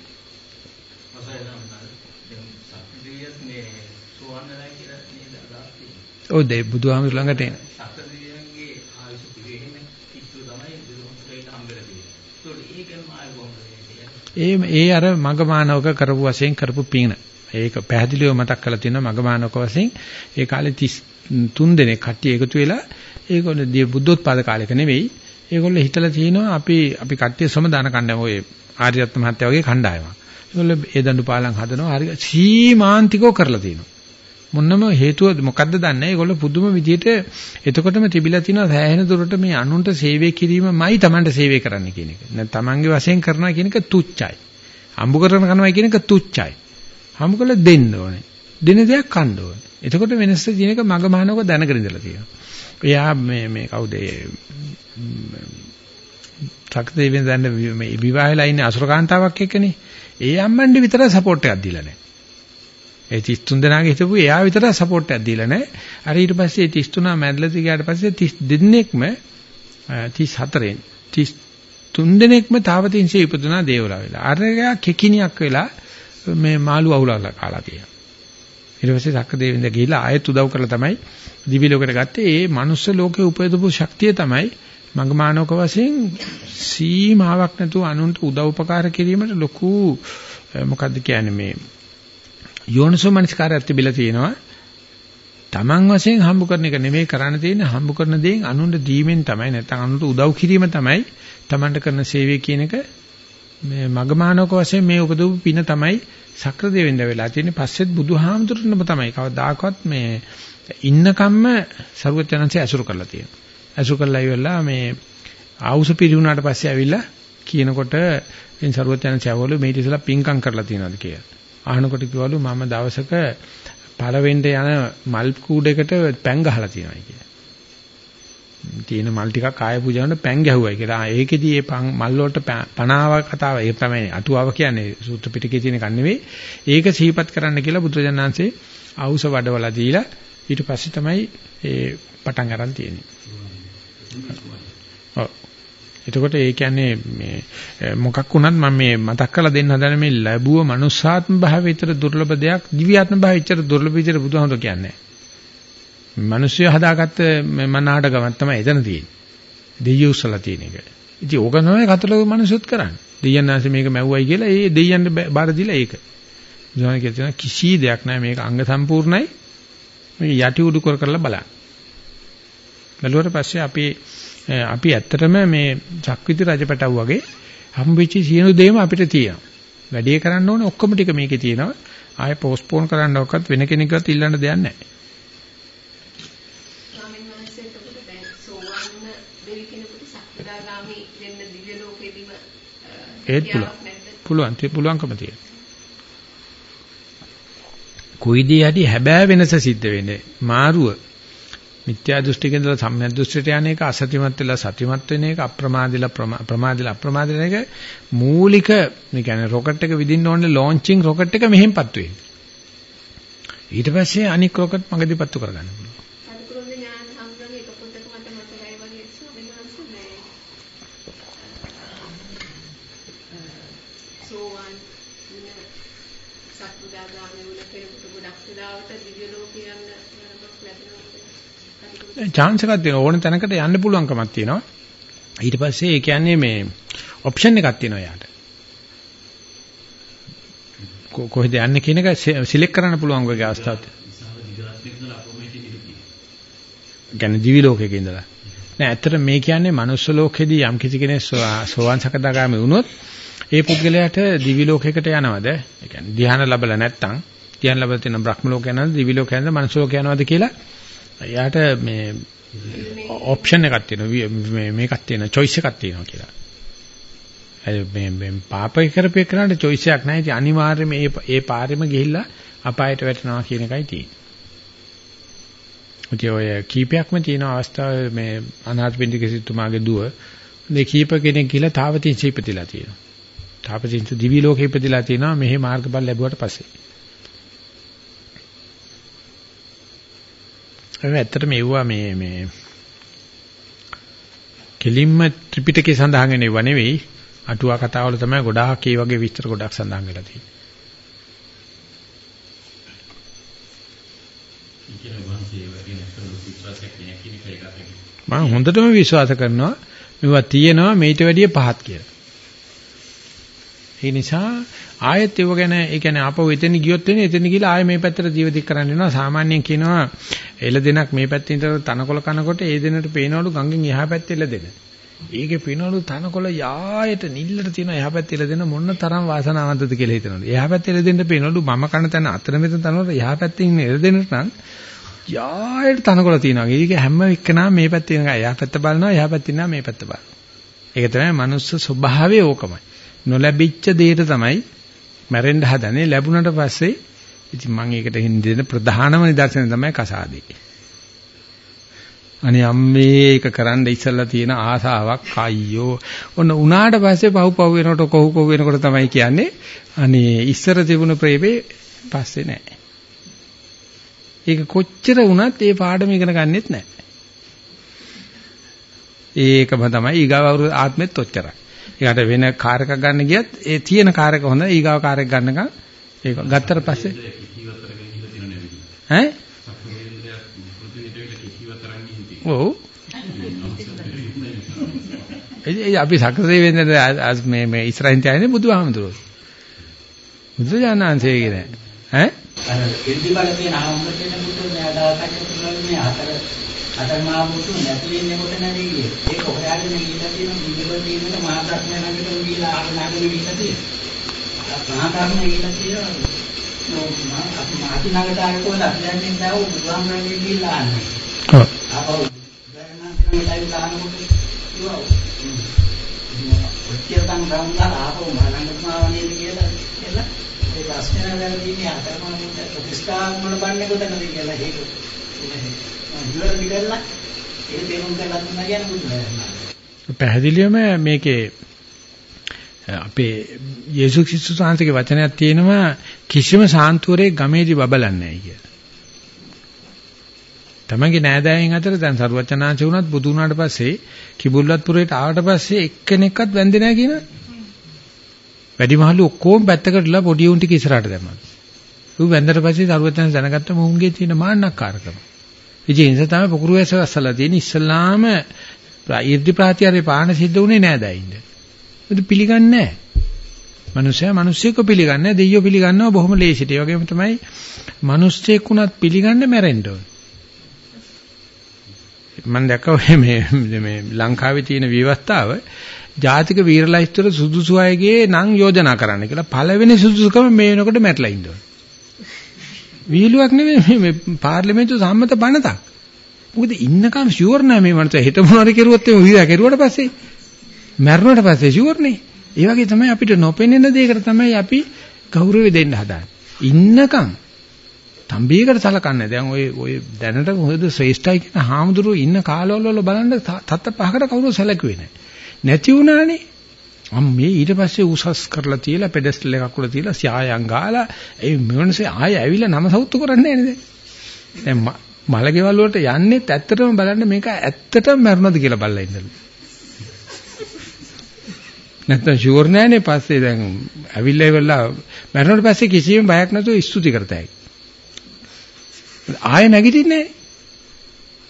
ඔව් දෙයි බුදුහාමුදුර ළඟට එන. ඒ ඒ අර මගමානවක කරපු වශයෙන් කරපු පින ඒක පැහැදිලිව මතක් කරලා තියෙනවා මගමානක වශයෙන් ඒ කාලේ 33 දෙනෙක් කට්ටිය එකතු වෙලා ඒගොල්ලෝ බුද්ධෝත්පාද කාලෙක නෙවෙයි ඒගොල්ලෝ හිතලා තියෙනවා අපි අපි කට්ටිය සම දාන කණ්ඩායම ඔය ආර්යත්න මහත්තයා වගේ කණ්ඩායමක්. ඒගොල්ලෝ ඒ දඬු පාලම් හදනවා හරි සීමාන්තිකව කරලා තියෙනවා. මොන්නම හේතුව මොකද්ද දන්නේ ඒගොල්ලෝ පුදුම විදියට එතකොටම තිබිලා තියෙනවා සෑහෙන දුරට මේ අනුන්ට සේවය කිරීමමයි Tamanට සේවය කරන්න කියන එක. නැත්නම් Tamanගේ වශයෙන් කරනවා කියන එක තුච්චයි. හම්බ කරන කරනවා කියන එක තුච්චයි. හම්බ කළ දෙන්න ඕනේ. දෙන දෙයක් කන්න ඕනේ. එතකොට වෙනස තියෙන එක මග මහනක දැනගෙන ඉඳලා තියෙනවා. එයා මේ මේ කවුද සක්දේවෙන් දැන් මේ විවාහලා ඉන්නේ අසුරකාන්තාවක් එක්කනේ. ඒ අම්මන්ඩි විතර සපෝට් එකක් දීලා නැහැ. ඒ 33 දෙනාගේ හිටපු එයා විතර සපෝට් එකක් දීලා නැහැ. අර ඊට පස්සේ 33 මැඩලති ගියාට පස්සේ 32 දෙනෙක්ම 34න් 33 දෙනෙක්ම තාවතින්සේ ඉපදුනා දේවලා වෙලා. අරයා කෙකිනියක් වෙලා මේ මාළු අවුලලා කාලා තියෙනවා. ඊට පස්සේ සක්කදේවින්ද ගිහිලා ආයෙත් උදව් කරලා තමයි දිවි ලෝකෙට ගත්තේ. ඒ මනුස්ස ලෝකේ උපයදපු ශක්තිය තමයි මගමානෝක වශයෙන් සීමාවක් නැතුව අනුන්ට උදව් උපකාර කිරීමට ලොකු මොකද්ද කියන්නේ මේ යෝනිසෝ මනස්කාරයක් තිබිලා තියෙනවා. Taman වශයෙන් හම්බ කරන එක නෙමෙයි කරන්න තියෙන්නේ හම්බ කරන දේෙන් අනුන්ට දීමෙන් තමයි නැත්නම් අනුන්ට උදව් කිරීම තමයි Tamanට කරන සේවය කියන එක මේ මගමානක වශයෙන් මේ උපදවපු පින තමයි සක්‍ර දෙවෙන්ද වෙලා තියෙන්නේ පස්සෙත් බුදුහාමුදුරනම තමයි කවදාකවත් මේ ඉන්නකම්ම සරුවචනන්සේ ඇසුරු කරලා තියෙනවා. ඇසුරු කරලා ඉවරලා මේ ආවුස පිරිුණාට පස්සේ ඇවිල්ලා කියනකොට ඉන් සරුවචනන්සේ අවවලු මේ ඉතිසලා පිංකම් කරලා තියෙනවාද කියලා. අහනකොට කිව්වලු මම දවසක පළවෙන්න යන මල් කූඩේකට පැන් ගහලා තියෙනවා කියලා. තියෙන මල් ටිකක් ආය පූජාවට පැන් ගැහුවයි කියලා. ඒකෙදි මේ පන් මල් වලට පණාව කතාව ඒ තමයි අටුවාව කියන්නේ සූත්‍ර පිටකේ තියෙන කන් නෙවෙයි. ඒක සිහිපත් කරන්න කියලා බුදුරජාණන්සේ ආවුස වඩවලා දීලා ඊට පස්සේ තමයි ඒ පටන් අරන් තියෙන්නේ. ඔව්. එතකොට ඒ කියන්නේ මේ මොකක් වුණත් මම මේ මතක් කරලා දෙන්න හදන මේ ලැබුව මනුස්සාත්ම භාවය විතර දුර්ලභ දෙයක් දිව්‍යාත්ම භාවය විතර දුර්ලභ විදිහට බුදුහාමුදුර කියන්නේ. මිනිස්සු හදාගත්ත මනාටකමක් තමයි එතන තියෙන්නේ. දෙයියෝ උසලා තියෙන එක. ඉතින් ඕක තමයි කතලෝ මිනිස්සුත් කරන්නේ. දෙයයන්ාංශ මේක මැව්වයි කියලා ඒ දෙයයන් බාර දීලා ඒක. බුදුහාමුදුර කියන කිසි දෙයක් නැහැ මේක අංග සම්පූර්ණයි. මේ යටි උඩු කර කරලා බලන්න. බැලුවට පස්සේ අපි අපි ඇත්තටම මේ චක්විති රජපටව වගේ හම්බෙච්ච සියලු දේම අපිට තියෙනවා. වැඩේ කරන්න ඕනේ ඔක්කොම ටික මේකේ තියෙනවා. ආයෙ පෝස්ට්පෝන් කරන්න ඔක්කත් වෙන කෙනෙක්වත් ඉල්ලන්න දෙයක් නැහැ. ස්වාමීන් වහන්සේ එතකොට දැන් සෝවන්න දෙවි කෙනෙකුට සක්‍රදාගාමි වෙන්න දිව්‍ය ලෝකෙදීම ඒත් පුළුවන්. පුළුවන් පුළුවන්කම තියෙනවා. කුයිදී යටි හැබෑ වෙනස සිද්ධ වෙන්නේ මාරුව මිත්‍යා දෘෂ්ටික ඉඳලා සම්‍යක් දෘෂ්ටියට යන එක අසත්‍යමත් වෙලා සත්‍යමත් වෙන එක අප්‍රමාදිලා ප්‍රමාදිලා අප්‍රමාදින එක මූලික මේ කියන්නේ රොකට් එක විදින්න ඕනේ ලොන්චින් රොකට් එක මෙහෙන්පත් වෙයි. ඊට පස්සේ අනික් රොකට් මගදී පත්තු කරගන්න පුළුවන්. සතුරුන්ගේ ඥාන සම්බන්ධ එක පොතක මට මතකයි වගේ ස්වාමීන් වහන්සේ මේ සෝවන් වෙන සක්‍රදාගාමි වුණ කෙනෙකුට ගොඩක් වෙලාවට දිව්‍ය ලෝකේ යන්න යනක් ලැබෙනවා. Chance එකක් තියෙනවා ඕන තැනකට යන්න පුළුවන්කමක් තියෙනවා. ඊට පස්සේ ඒ කියන්නේ මේ ඔප්ෂන් එකක් තියෙනවා යාට. කොහෙද යන්නේ කියන එක සිලෙක්ට් කරන්න පුළුවන් වගේ අවස්ථාවක් තියෙනවා. කියන්නේ දිවි ලෝකයක ඉඳලා. නෑ ඇත්තට මේ කියන්නේ manuss ලෝකෙදී යම් කිසි කෙනෙක් සෝවාන් සකදාගාමී වුණොත් ඒ පුද්ගලයාට දිවි ලෝකයකට යනවද? ඒ කියන්නේ ධ්‍යාන ලැබලා නැත්තම් ධ්‍යාන ලැබලා තියෙන බ්‍රහ්ම ලෝක යනවද දිවි ලෝක යනවද manuss ලෝක යනවද කියලා එයාට මේ ඔප්ෂන් එකක් තියෙනවා මේ මේකක් තියෙනවා choice එකක් තියෙනවා කියලා. ඒ මේ මේ පාපය කරපේ කරාට choice එකක් නැහැ. ඉතින් අනිවාර්යයෙන්ම මේ ඒ පාරෙම ගිහිල්ලා අපායට වැටෙනවා කියන එකයි තියෙන්නේ. ඉතින් ඔය කීපයක්ම තියෙන අවස්ථාව මේ අනාථපිණ්ඩික සිටුමාගේ දුව මේ කීප කෙනෙක් ගිහිල්ලා තාවතින් ඉපදිලා තියෙනවා. තාපතින් දිවි ලෝකෙ ඉපදිලා තියෙනවා මෙහි මාර්ගඵල ලැබුවට පස්සේ. ඒ ඇත්තට මෙවුවා මේ මේ කෙලින්ම ත්‍රිපිටකේ සඳහන් වෙනව නෙවෙයි අටුවා කතාවල තමයි ගොඩාක් ඒ වගේ විස්තර ගොඩක් සඳහන් වෙලා තියෙන්නේ. මම හොඳටම විශ්වාස කරනවා මේවා තියෙනවා මේට වැඩිය පහත් කියලා. ඒ නිසා ආයෙත් ඒව ගැන ඒ කියන්නේ ආපහු එතන ගියොත් වෙන්නේ එතන ගිහලා ආයෙ මේ පැත්තට ජීවිතික කරන්න වෙනවා සාමාන්‍යයෙන් කියනවා එළ දෙනක් මේ පැත්තේ ඉඳලා තනකොළ කනකොට ඒ දෙනට පේනවලු ගංගෙන් එහා පැත්තේ එළ දෙන. ඒකේ පේනවලු තනකොළ යායට නිල්ලට තියෙන එහා පැත්තේ එළ දෙන මොන තරම් වාසනාවන්තද කියලා හිතනවලු. එහා පැත්තේ එළ දෙන්න පේනවලු මම කන තැන අතර මෙතන තනකොළ එහා පැත්තේ ඉන්න එළ දෙනට නම් යායට තනකොළ තියෙනවා. ඒක හැම එක්කනම මේ පැත්තේ ඉන්න එහා පැත්ත බලනවා එහා පැත්තේ ඉන්නවා මේ පැත්ත බලනවා. ඒක තමයි මනුස්ස ස්වභාවය ඕකමයි. නොලැබිච්ච දෙයට තමයි මැරෙන්න හදනේ ලැබුණට පස්සේ ඉතින් මම ඒකට හින්දෙන ප්‍රධානම නිදර්ශනය තමයි කසාදේ. අනේ අම්මේ ඒක කරන්න ඉස්සලා තියෙන ආසාවක් අයියෝ ඔන්න උනාට පස්සේ පහු පහු වෙනකොට කොහු කොහු වෙනකොට තමයි කියන්නේ අනේ ඉස්සර තිබුණ ප්‍රේමේ පස්සේ නෑ. ඒක කොච්චර වුණත් ඒ පාඩම ඉගෙන ගන්නෙත් නෑ. ඒකම තමයි ඊගාව ආත්මෙත් ඔච්චරයි. ඒකට වෙන කාර් එකක් ගන්න ගියත් ඒ තියෙන කාර් එක හොඳයි ඊගාව කාර් එක ගන්නකම් ඒක ගත්තට පස්සේ ඈ? ඔව්. ඒ අපි සක්‍රදේ වෙන්නේ මේ මේ ඉස්රායින් තියන්නේ බුදුහාමුදුරුවෝ. බුදුජානන්සේ කියන්නේ ඈ? අර එල්දි බල තියෙන ආම්බ කියන බුදු නෑ දායකයෙක් කියන්නේ අතර අතර මා බුදු නැති වෙන්නේ කොට නැදී ඒක හොයාගෙන ගිහිල්ලා තියෙන බින්දුව තියෙනක මහා ප්‍රඥය ළඟට ගිහිල්ලා ආගනාගෙන ගිහිල්ලා තියෙනවා මහා ප්‍රඥය ගිහිල්ලා තියෙනවා. අපි මාති ආවොත් අපි දැන්නේ දාව බුදුහාමරගේ ගිහිල්ලා ආන්නේ. ඔව්. අපව දැනනම් ලයිව් දානකොට ඉවව ඔච්චර තන් ගම්ලා ආපහු මලංගට මාවනේ කියලා එලා ඒ ප්‍රශ්න වලදී අතරම ප්‍රතිස්ථාපන වල බන්නේ කොතනද කියලා ඒක ඉවර විදලා ඒක තේරුම් ගන්න තුනා කියන්නේ බුදුරජාණන් පැහැදිලිවම මේකේ අපේ යේසුස් ක්‍රිස්තුස් වහන්සේගේ වචනයක් තියෙනවා කිසිම සාන්තුවරේ ගමේදී බබලන්නේ නැහැ කියලා. තමන්ගේ නෑදෑයන් අතර දැන් සරුවචනාංශ වුණත් බුදු වුණාට පස්සේ කිඹුල්වත් පුරේට ආවට පස්සේ එක්කෙනෙක්වත් වැන්දේ නැහැ කියන වැඩිමහලු ඔක්කොම පැත්තකටලා පොඩි උන් ටික ඉස්සරහට දැම්මා. ඌ වැන්දට පස්සේ සරුවචනාංශ දැනගත්ත මොහුන්ගේ තියෙන මාන්නක්කාරකම. ඉතින් ඒ නිසා තමයි පොකුරු වැස්සලා තියෙන ඉස්සල්ලාම ඊර්ධි ප්‍රාතිහාරේ පාන සිද්ධ උනේ නෑදෑයින්ද. ඒක පිළිගන්නේ නැහැ. මිනිස්සයා මිනිස්සෙක්ව පිළිගන්නේ නැහැ දෙයියෝ පිළිගන්නවා බොහොම ලේසියට. ඒ වගේම තමයි මිනිස්සෙක් උනත් පිළිගන්නේ මැරෙන්න ඕන. මම දැක්කා මේ මේ ලංකාවේ තියෙන විවස්ථාව ජාතික වීරලයිස්තර සුදුසු අයගේ නම් යෝජනා කරන්න කියලා පළවෙනි සුදුසුකම මේ වෙනකොට මැටලා ඉන්න ඕන. විහිළුවක් නෙමෙයි මේ පාර්ලිමේන්තු සම්මත බණතක්. මොකද ඉන්නකම් ෂුවර් නෑ මේ මනස හිට මොනවාරි කෙරුවොත් එමු විලා කෙරුවට පස්සේ මැරුණට පස්සේ ෂුවර් නේ. ඒ වගේ තමයි අපිට නොපෙනෙන දෙයකට තමයි අපි ගෞරවය දෙන්න හදාන්නේ. ඉන්නකම් තම්බියකට සලකන්නේ. දැන් ඔය ඔය දැනට මොකද ශ්‍රේෂ්ඨයි කියන හාමුදුරුවෝ ඉන්න කාලවල වල බලන්න තත්ත පහකට කවුරු සැලකුවේ නැහැ. නැති වුණානේ. අම් මේ ඊට පස්සේ උසස් කරලා තියලා පෙඩස්ටල් එකක් උඩ තියලා ස්යායන් ගාලා ඒ මෙවනසේ ආය ඇවිල්ලා නම සවුත්තු කරන්නේ නැහැ නේද? දැන් මලකෙවල් වලට යන්නේ ඇත්තටම බලන්න මේක ඇත්තටම මරණද කියලා බලලා ඉඳලා. නැත්නම් ෂුවර් නෑනේ පස්සේ දැන් ඇවිල්ලා ඉවරලා මරණයට පස්සේ කිසිම බයක් නැතුව ස්තුති කරතයි. ආයෙ නැගිටින්නේ ආයෙ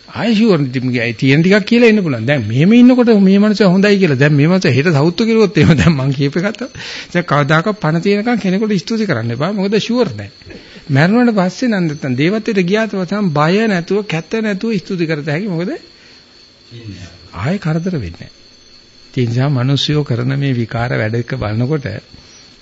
ෂුවර් ඉතින්ගේ තියෙන ටිකක් කියලා ඉන්න පුළුවන්. දැන් මෙහෙම ඉන්නකොට මේ මනස හොඳයි කියලා. දැන් මේ මනස හෙට සවුත්තු කිරුවොත් එහෙම දැන් මං කියපේකට දැන් කවදාකවත් පණ තියෙනකන් කෙනෙකුට ස්තුති කරන්න එපා. මොකද ෂුවර් නෑ. මරණයට පස්සේ නම් නැත්නම් දේවත්වයට ගියාතව තමයි බය නැතුව කැත නැතුව ස්තුති කරත හැකි. මොකද ආයෙ කරදර වෙන්නේ ඒ නිසා මිනිස්සුયો කරන මේ විකාර වැඩක බලනකොට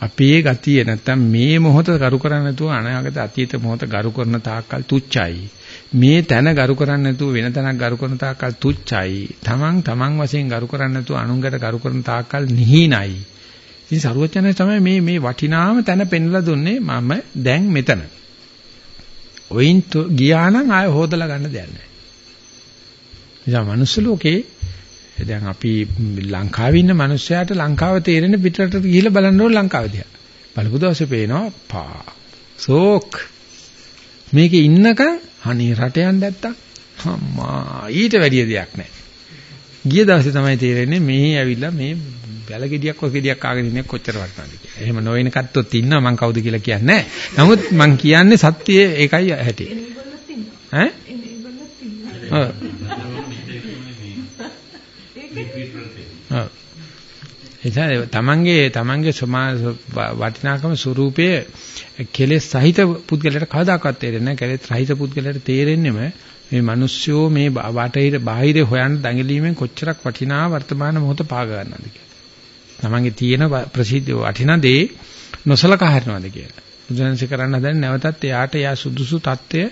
අපේ ගතිය නැත්තම් මේ මොහොත ගරු කරන්නේ නැතුව අනාගත අතීත මොහොත ගරු කරන තාක්කල් තුච්චයි. මේ තැන ගරු කරන්නේ නැතුව වෙන තැනක් ගරු කරන තාක්කල් තුච්චයි. තමන් තමන් වශයෙන් ගරු කරන්නේ නැතුව අනුන්ගට ගරු කරන තාක්කල් නිහිනයි. ඉතින් සරුවචනයි තමයි මේ මේ වටිනාම තැන පෙන්ලා දුන්නේ මම දැන් මෙතන. ඔයින් ගියා නම් ආය හොදලා ගන්න දෙයක් නැහැ. නිසා මනුස්ස ලෝකේ දැන් අපි ලංකාවේ ඉන්න මිනිස්සයාට ලංකාව තේරෙන්නේ පිටරට ගිහිල්ලා බලන්න ඕන ලංකාව දිහා. බලපු දවසේ පේනවා පා සෝක් මේකේ ඉන්නකම් අනේ රට යන්න නැත්තම් අම්මා ඊට වැඩිය දෙයක් නැහැ. ගිය දවසේ තමයි තේරෙන්නේ මේ ඇවිල්ලා මේ බැලගෙඩියක් ඔය ගෙඩියක් ආගෙන ඉන්නේ කොච්චර වටනවද කියලා. එහෙම නොවන කත්තොත් ඉන්නවා මං කවුද කියලා කියන්නේ නැහැ. නමුත් මං කියන්නේ සත්‍යයේ ඒකයි ඇහැටි. ඈ? ඔව්. ඔව්. නිසා තමන්ගේ තමන්ගේ සමාජ වටිනාකම ස්වરૂපයේ කෙලෙස් සහිත පුද්ගලයාට කවදාකවත් තේරෙන්නේ නැහැ. කෙලෙස් රහිත පුද්ගලයාට තේරෙන්නේම මේ මිනිස්සුෝ මේ බාහිර බාහිර හොයන්න දඟලීමෙන් කොච්චරක් වටිනා වර්තමාන මොහොත පාග ගන්නවද කියලා. තමන්ගේ තියෙන ප්‍රසිද්ධ වටිනා දේ නොසලකා හරිනවද කියලා. බුදුන්සේ කරන්න හදන්නේ නැවතත් එයාට යා සුදුසු தත්ත්වය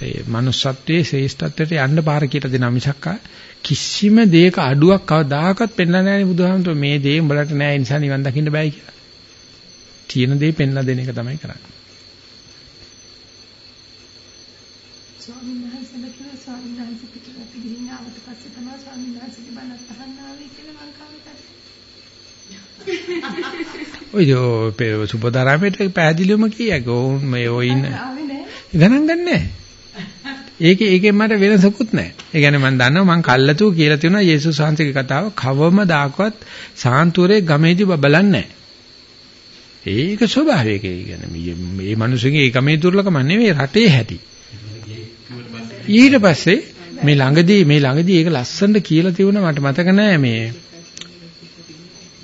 ඒ manussත්වයේ ශේෂ්ඨත්වයට යන්න පාර කියලා දෙනා මිසක්කා කිසිම දෙයක අඩුවක් කවදාකවත් පෙන්ලා නැහැ නේ බුදුහාමුදුරුවෝ මේ දේ උඹලට නැහැ ඒ නිසා නිවන් දකින්න බෑ කියලා. තියෙන දේ පෙන්ලා දෙන එක තමයි කරන්නේ. ස්වාමීන් වහන්සේලා කියන ස්වාමීන් වහන්සේ පිටරට ගිහින් ආවට පස්සේ තමයි ස්වාමීන් වහන්සේගේ බණක් අහන්න ආවේ කියලා ලංකාවට. ඔය සුබදාරාමේට පැහැදිලිවම කියයක ඕන් මේ ඔය ඉන්න ආවේ නෑ. ගණන් ගන්නෑ. ඒකේ ඒකෙන් මට වෙනසකුත් නැහැ. ඒ කියන්නේ මම දන්නවා මම කල්ලාතු කියලා තියෙනවා යේසුස් වහන්සේගේ කතාව කවමදාකවත් සාන්තුරේ ගමේදී බබලන්නේ ඒක ස්වභාවයක කියන්නේ මේ මේ මිනිස්සුගේ ඒ ගමේ දුර්ලකම නෙවෙයි රටේ හැටි. ඊට පස්සේ මේ ළඟදී මේ ළඟදී ඒක ලස්සනට කියලා තියුණා මට මතක නෑ මේ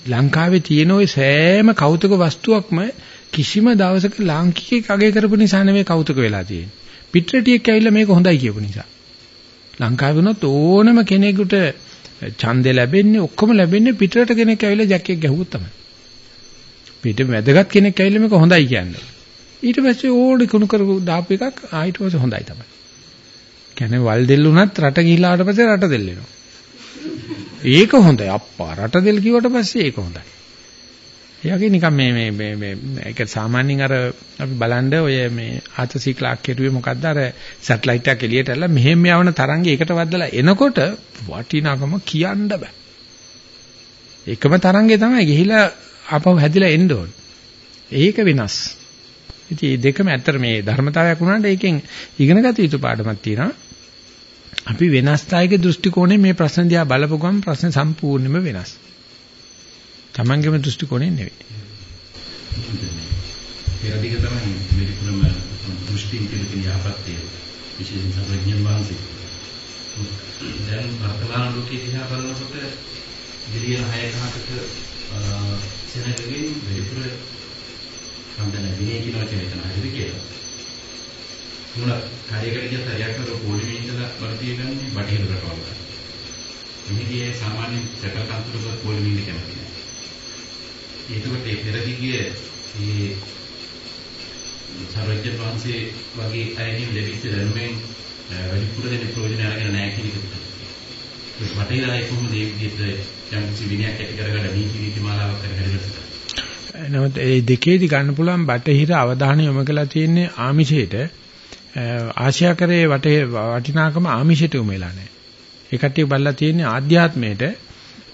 ලංකාවේ තියෙන ওই සෑම කෞතුක වස්තුවක්ම කිසිම දවසක ලාංකිකයෙක් අගය කරපු නිසා නෙවෙයි කෞතුක වෙලා තියෙන්නේ. පිටරටියෙක් ඇවිල්ලා මේක හොඳයි කියපු නිසා. ලංකාවේ වුණත් ඕනම කෙනෙකුට ඡන්දේ ලැබෙන්නේ ඔක්කොම ලැබෙන්නේ පිටරට කෙනෙක් ඇවිල්ලා ජැක්කෙක් ගැහුවොත් තමයි. පිට වැදගත් කෙනෙක් ඇවිල්ලා මේක හොඳයි කියන්නේ. ඊට පස්සේ ඕඩි කුණු කරපු දාපු එකක් ආයෙත් පස්සේ හොඳයි තමයි. කියන්නේ වල් දෙල් උනත් රට ගිහිලා ආවට පස්සේ රට දෙල් වෙනවා. ඒක හොඳයි අප්පා රට දෙල් කිව්වට පස්සේ ඒක හොඳයි. ඒ වගේ නිකන් මේ මේ මේ මේ ඒක සාමාන්‍යයෙන් අර අපි බලන්න ඔය මේ ආතසි ක්ලාක් කෙරුවේ මොකද්ද අර සැටලයිට් එකක් එළියට ඇල්ලලා මෙහෙම යවන තරංගය එකට වදලා එනකොට වටිනාකම කියන්න බෑ. එකම තරංගය තමයි ගිහිලා ආපහු හැදිලා එන්න ඕන. ඒක වෙනස්. ඉතින් මේ දෙකම ඇත්තට මේ ධර්මතාවයක් වුණාට ඒකෙන් ඉගෙන ගත යුතු පාඩමක් තියෙනවා. අපි වෙනස්තායක දෘෂ්ටි කෝණයෙන් මේ ප්‍රශ්න දිහා බලපු ගමන් ප්‍රශ්න සම්පූර්ණයෙන්ම වෙනස්. Tamangema දෘෂ්ටි කෝණයෙන් නෙවෙයි. පෙරදිග තමයි මෙලිකුණම දෘෂ්ටි කියන යහපත් විශේෂයෙන් සර්වඥයන් වහන්සේ. දැන් වර්තමාන ලෝකයේ දිහා බලනකොට ගිරියන 6කකට සෙනගකින් මෙලිකුණ සම්දන විනය කියන වචනේ තමයි හරි කියලා. මුල කාර්යකට ගිය තරියක් නර පොලිමේ ඉඳලා වර්තිය ගන්නේ බටහිර රටවල්. මෙහිදී සාමාන්‍ය සකල කන්තුලක පොලිමේ ඉඳ කැමති නැහැ. ඒකකට ඒ පෙරදිගිය මේ සර්වඥ වහන්සේ වගේ අයගෙන් ලැබිච්ච දැනුමෙන් වැඩිපුර දෙන ප්‍රයෝජන අරගෙන නැහැ කියන එක තමයි. බටහිර අය කොහොමද මේ විදිහට යම් කිසි විනයක් ඇති කරගන්න නීති නීති මාලාවක් කරගෙන නමුත් ඒ දෙකේදී ගන්න පුළුවන් බටහිර අවධානය යොමු කරලා තියෙන්නේ ආමිෂයට ආශ්‍යාකරයේ වටේ වටිනාකම ආමිෂයට යොමු වෙලා නැහැ. ඒ කට්ටිය බලලා තියෙන්නේ ආධ්‍යාත්මයට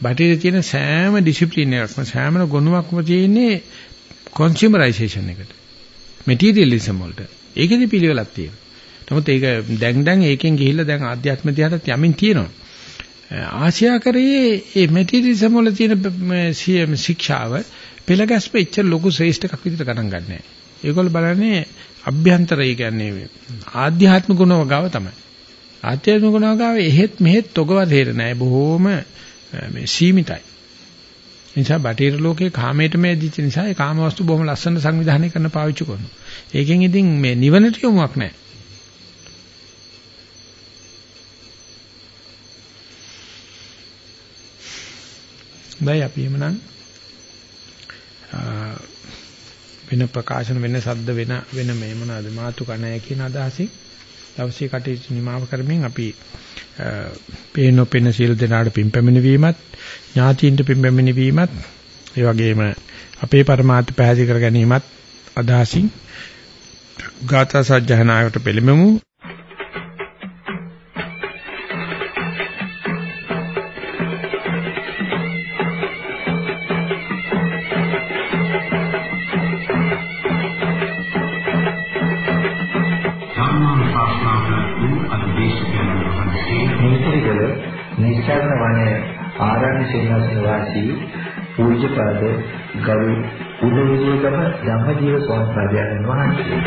බටහිර තියෙන සෑම ඩිසිප්ලින් එකක්ම සෑම ගුණයක්ම තියෙන්නේ කන්සියුමරයිසේෂන් එකට. මෙටීරියලිසම් වලට. ඒකෙදි පිළිවෙලක් තියෙනවා. නමුත් ඒක දැන් දැන් ඒකෙන් ගිහිල්ලා දැන් ආධ්‍යාත්ම දිහාට යමින් තියෙනවා. ආසියාකරයේ මේ මෙටීරියලිසම් වල තියෙන ශික්ෂාව පෙළගැස්ම ඉච්චර ලොකු ශ්‍රේෂ්ඨ එකක් විදිහට ගණන් ගන්නෑ. ඒගොල්ලෝ බලන්නේ අභ්‍යන්තරය කියන්නේ ආධ්‍යාත්මික ගුණව ගාව තමයි. ආධ්‍යාත්මික ගුණව ගාව එහෙත් මෙහෙත් තොගව තේර නෑ බොහොම මේ සීමිතයි. නිසා බටහිර ලෝකේ කාමයට මේදිච්ච නිසා ඒ කාම වස්තු බොහොම ලස්සන සංවිධානය කරන්න පාවිච්චි කරනවා. ඒකෙන් ඉතින් මේ නිවනට යොමුක් නැහැ. දැන් අපි එමනම් වෙන ප්‍රකාශන වෙන සද්ද වෙන වෙන මේ මොනවාද මාතුක නැහැ කියන අදහසින් දවසේ කටයුතු නිමාව කරමින් අපි පේනෝ පෙන සියලු දෙනාට පිම්පැමිණි වීමත් ඥාතීන්ට පිම්පැමිණි වීමත් ඒ වගේම අපේ પરමාර්ථ පැහැදිලි කර ගැනීමත් අදහසින් ගාථා සජ්ජහනායකට පෙළඹෙමු. සේනාසන වාසී පූජ්‍යපද ගරු උදවිදේකම ධම්මජීව ස්වාමීන් වහන්සේ.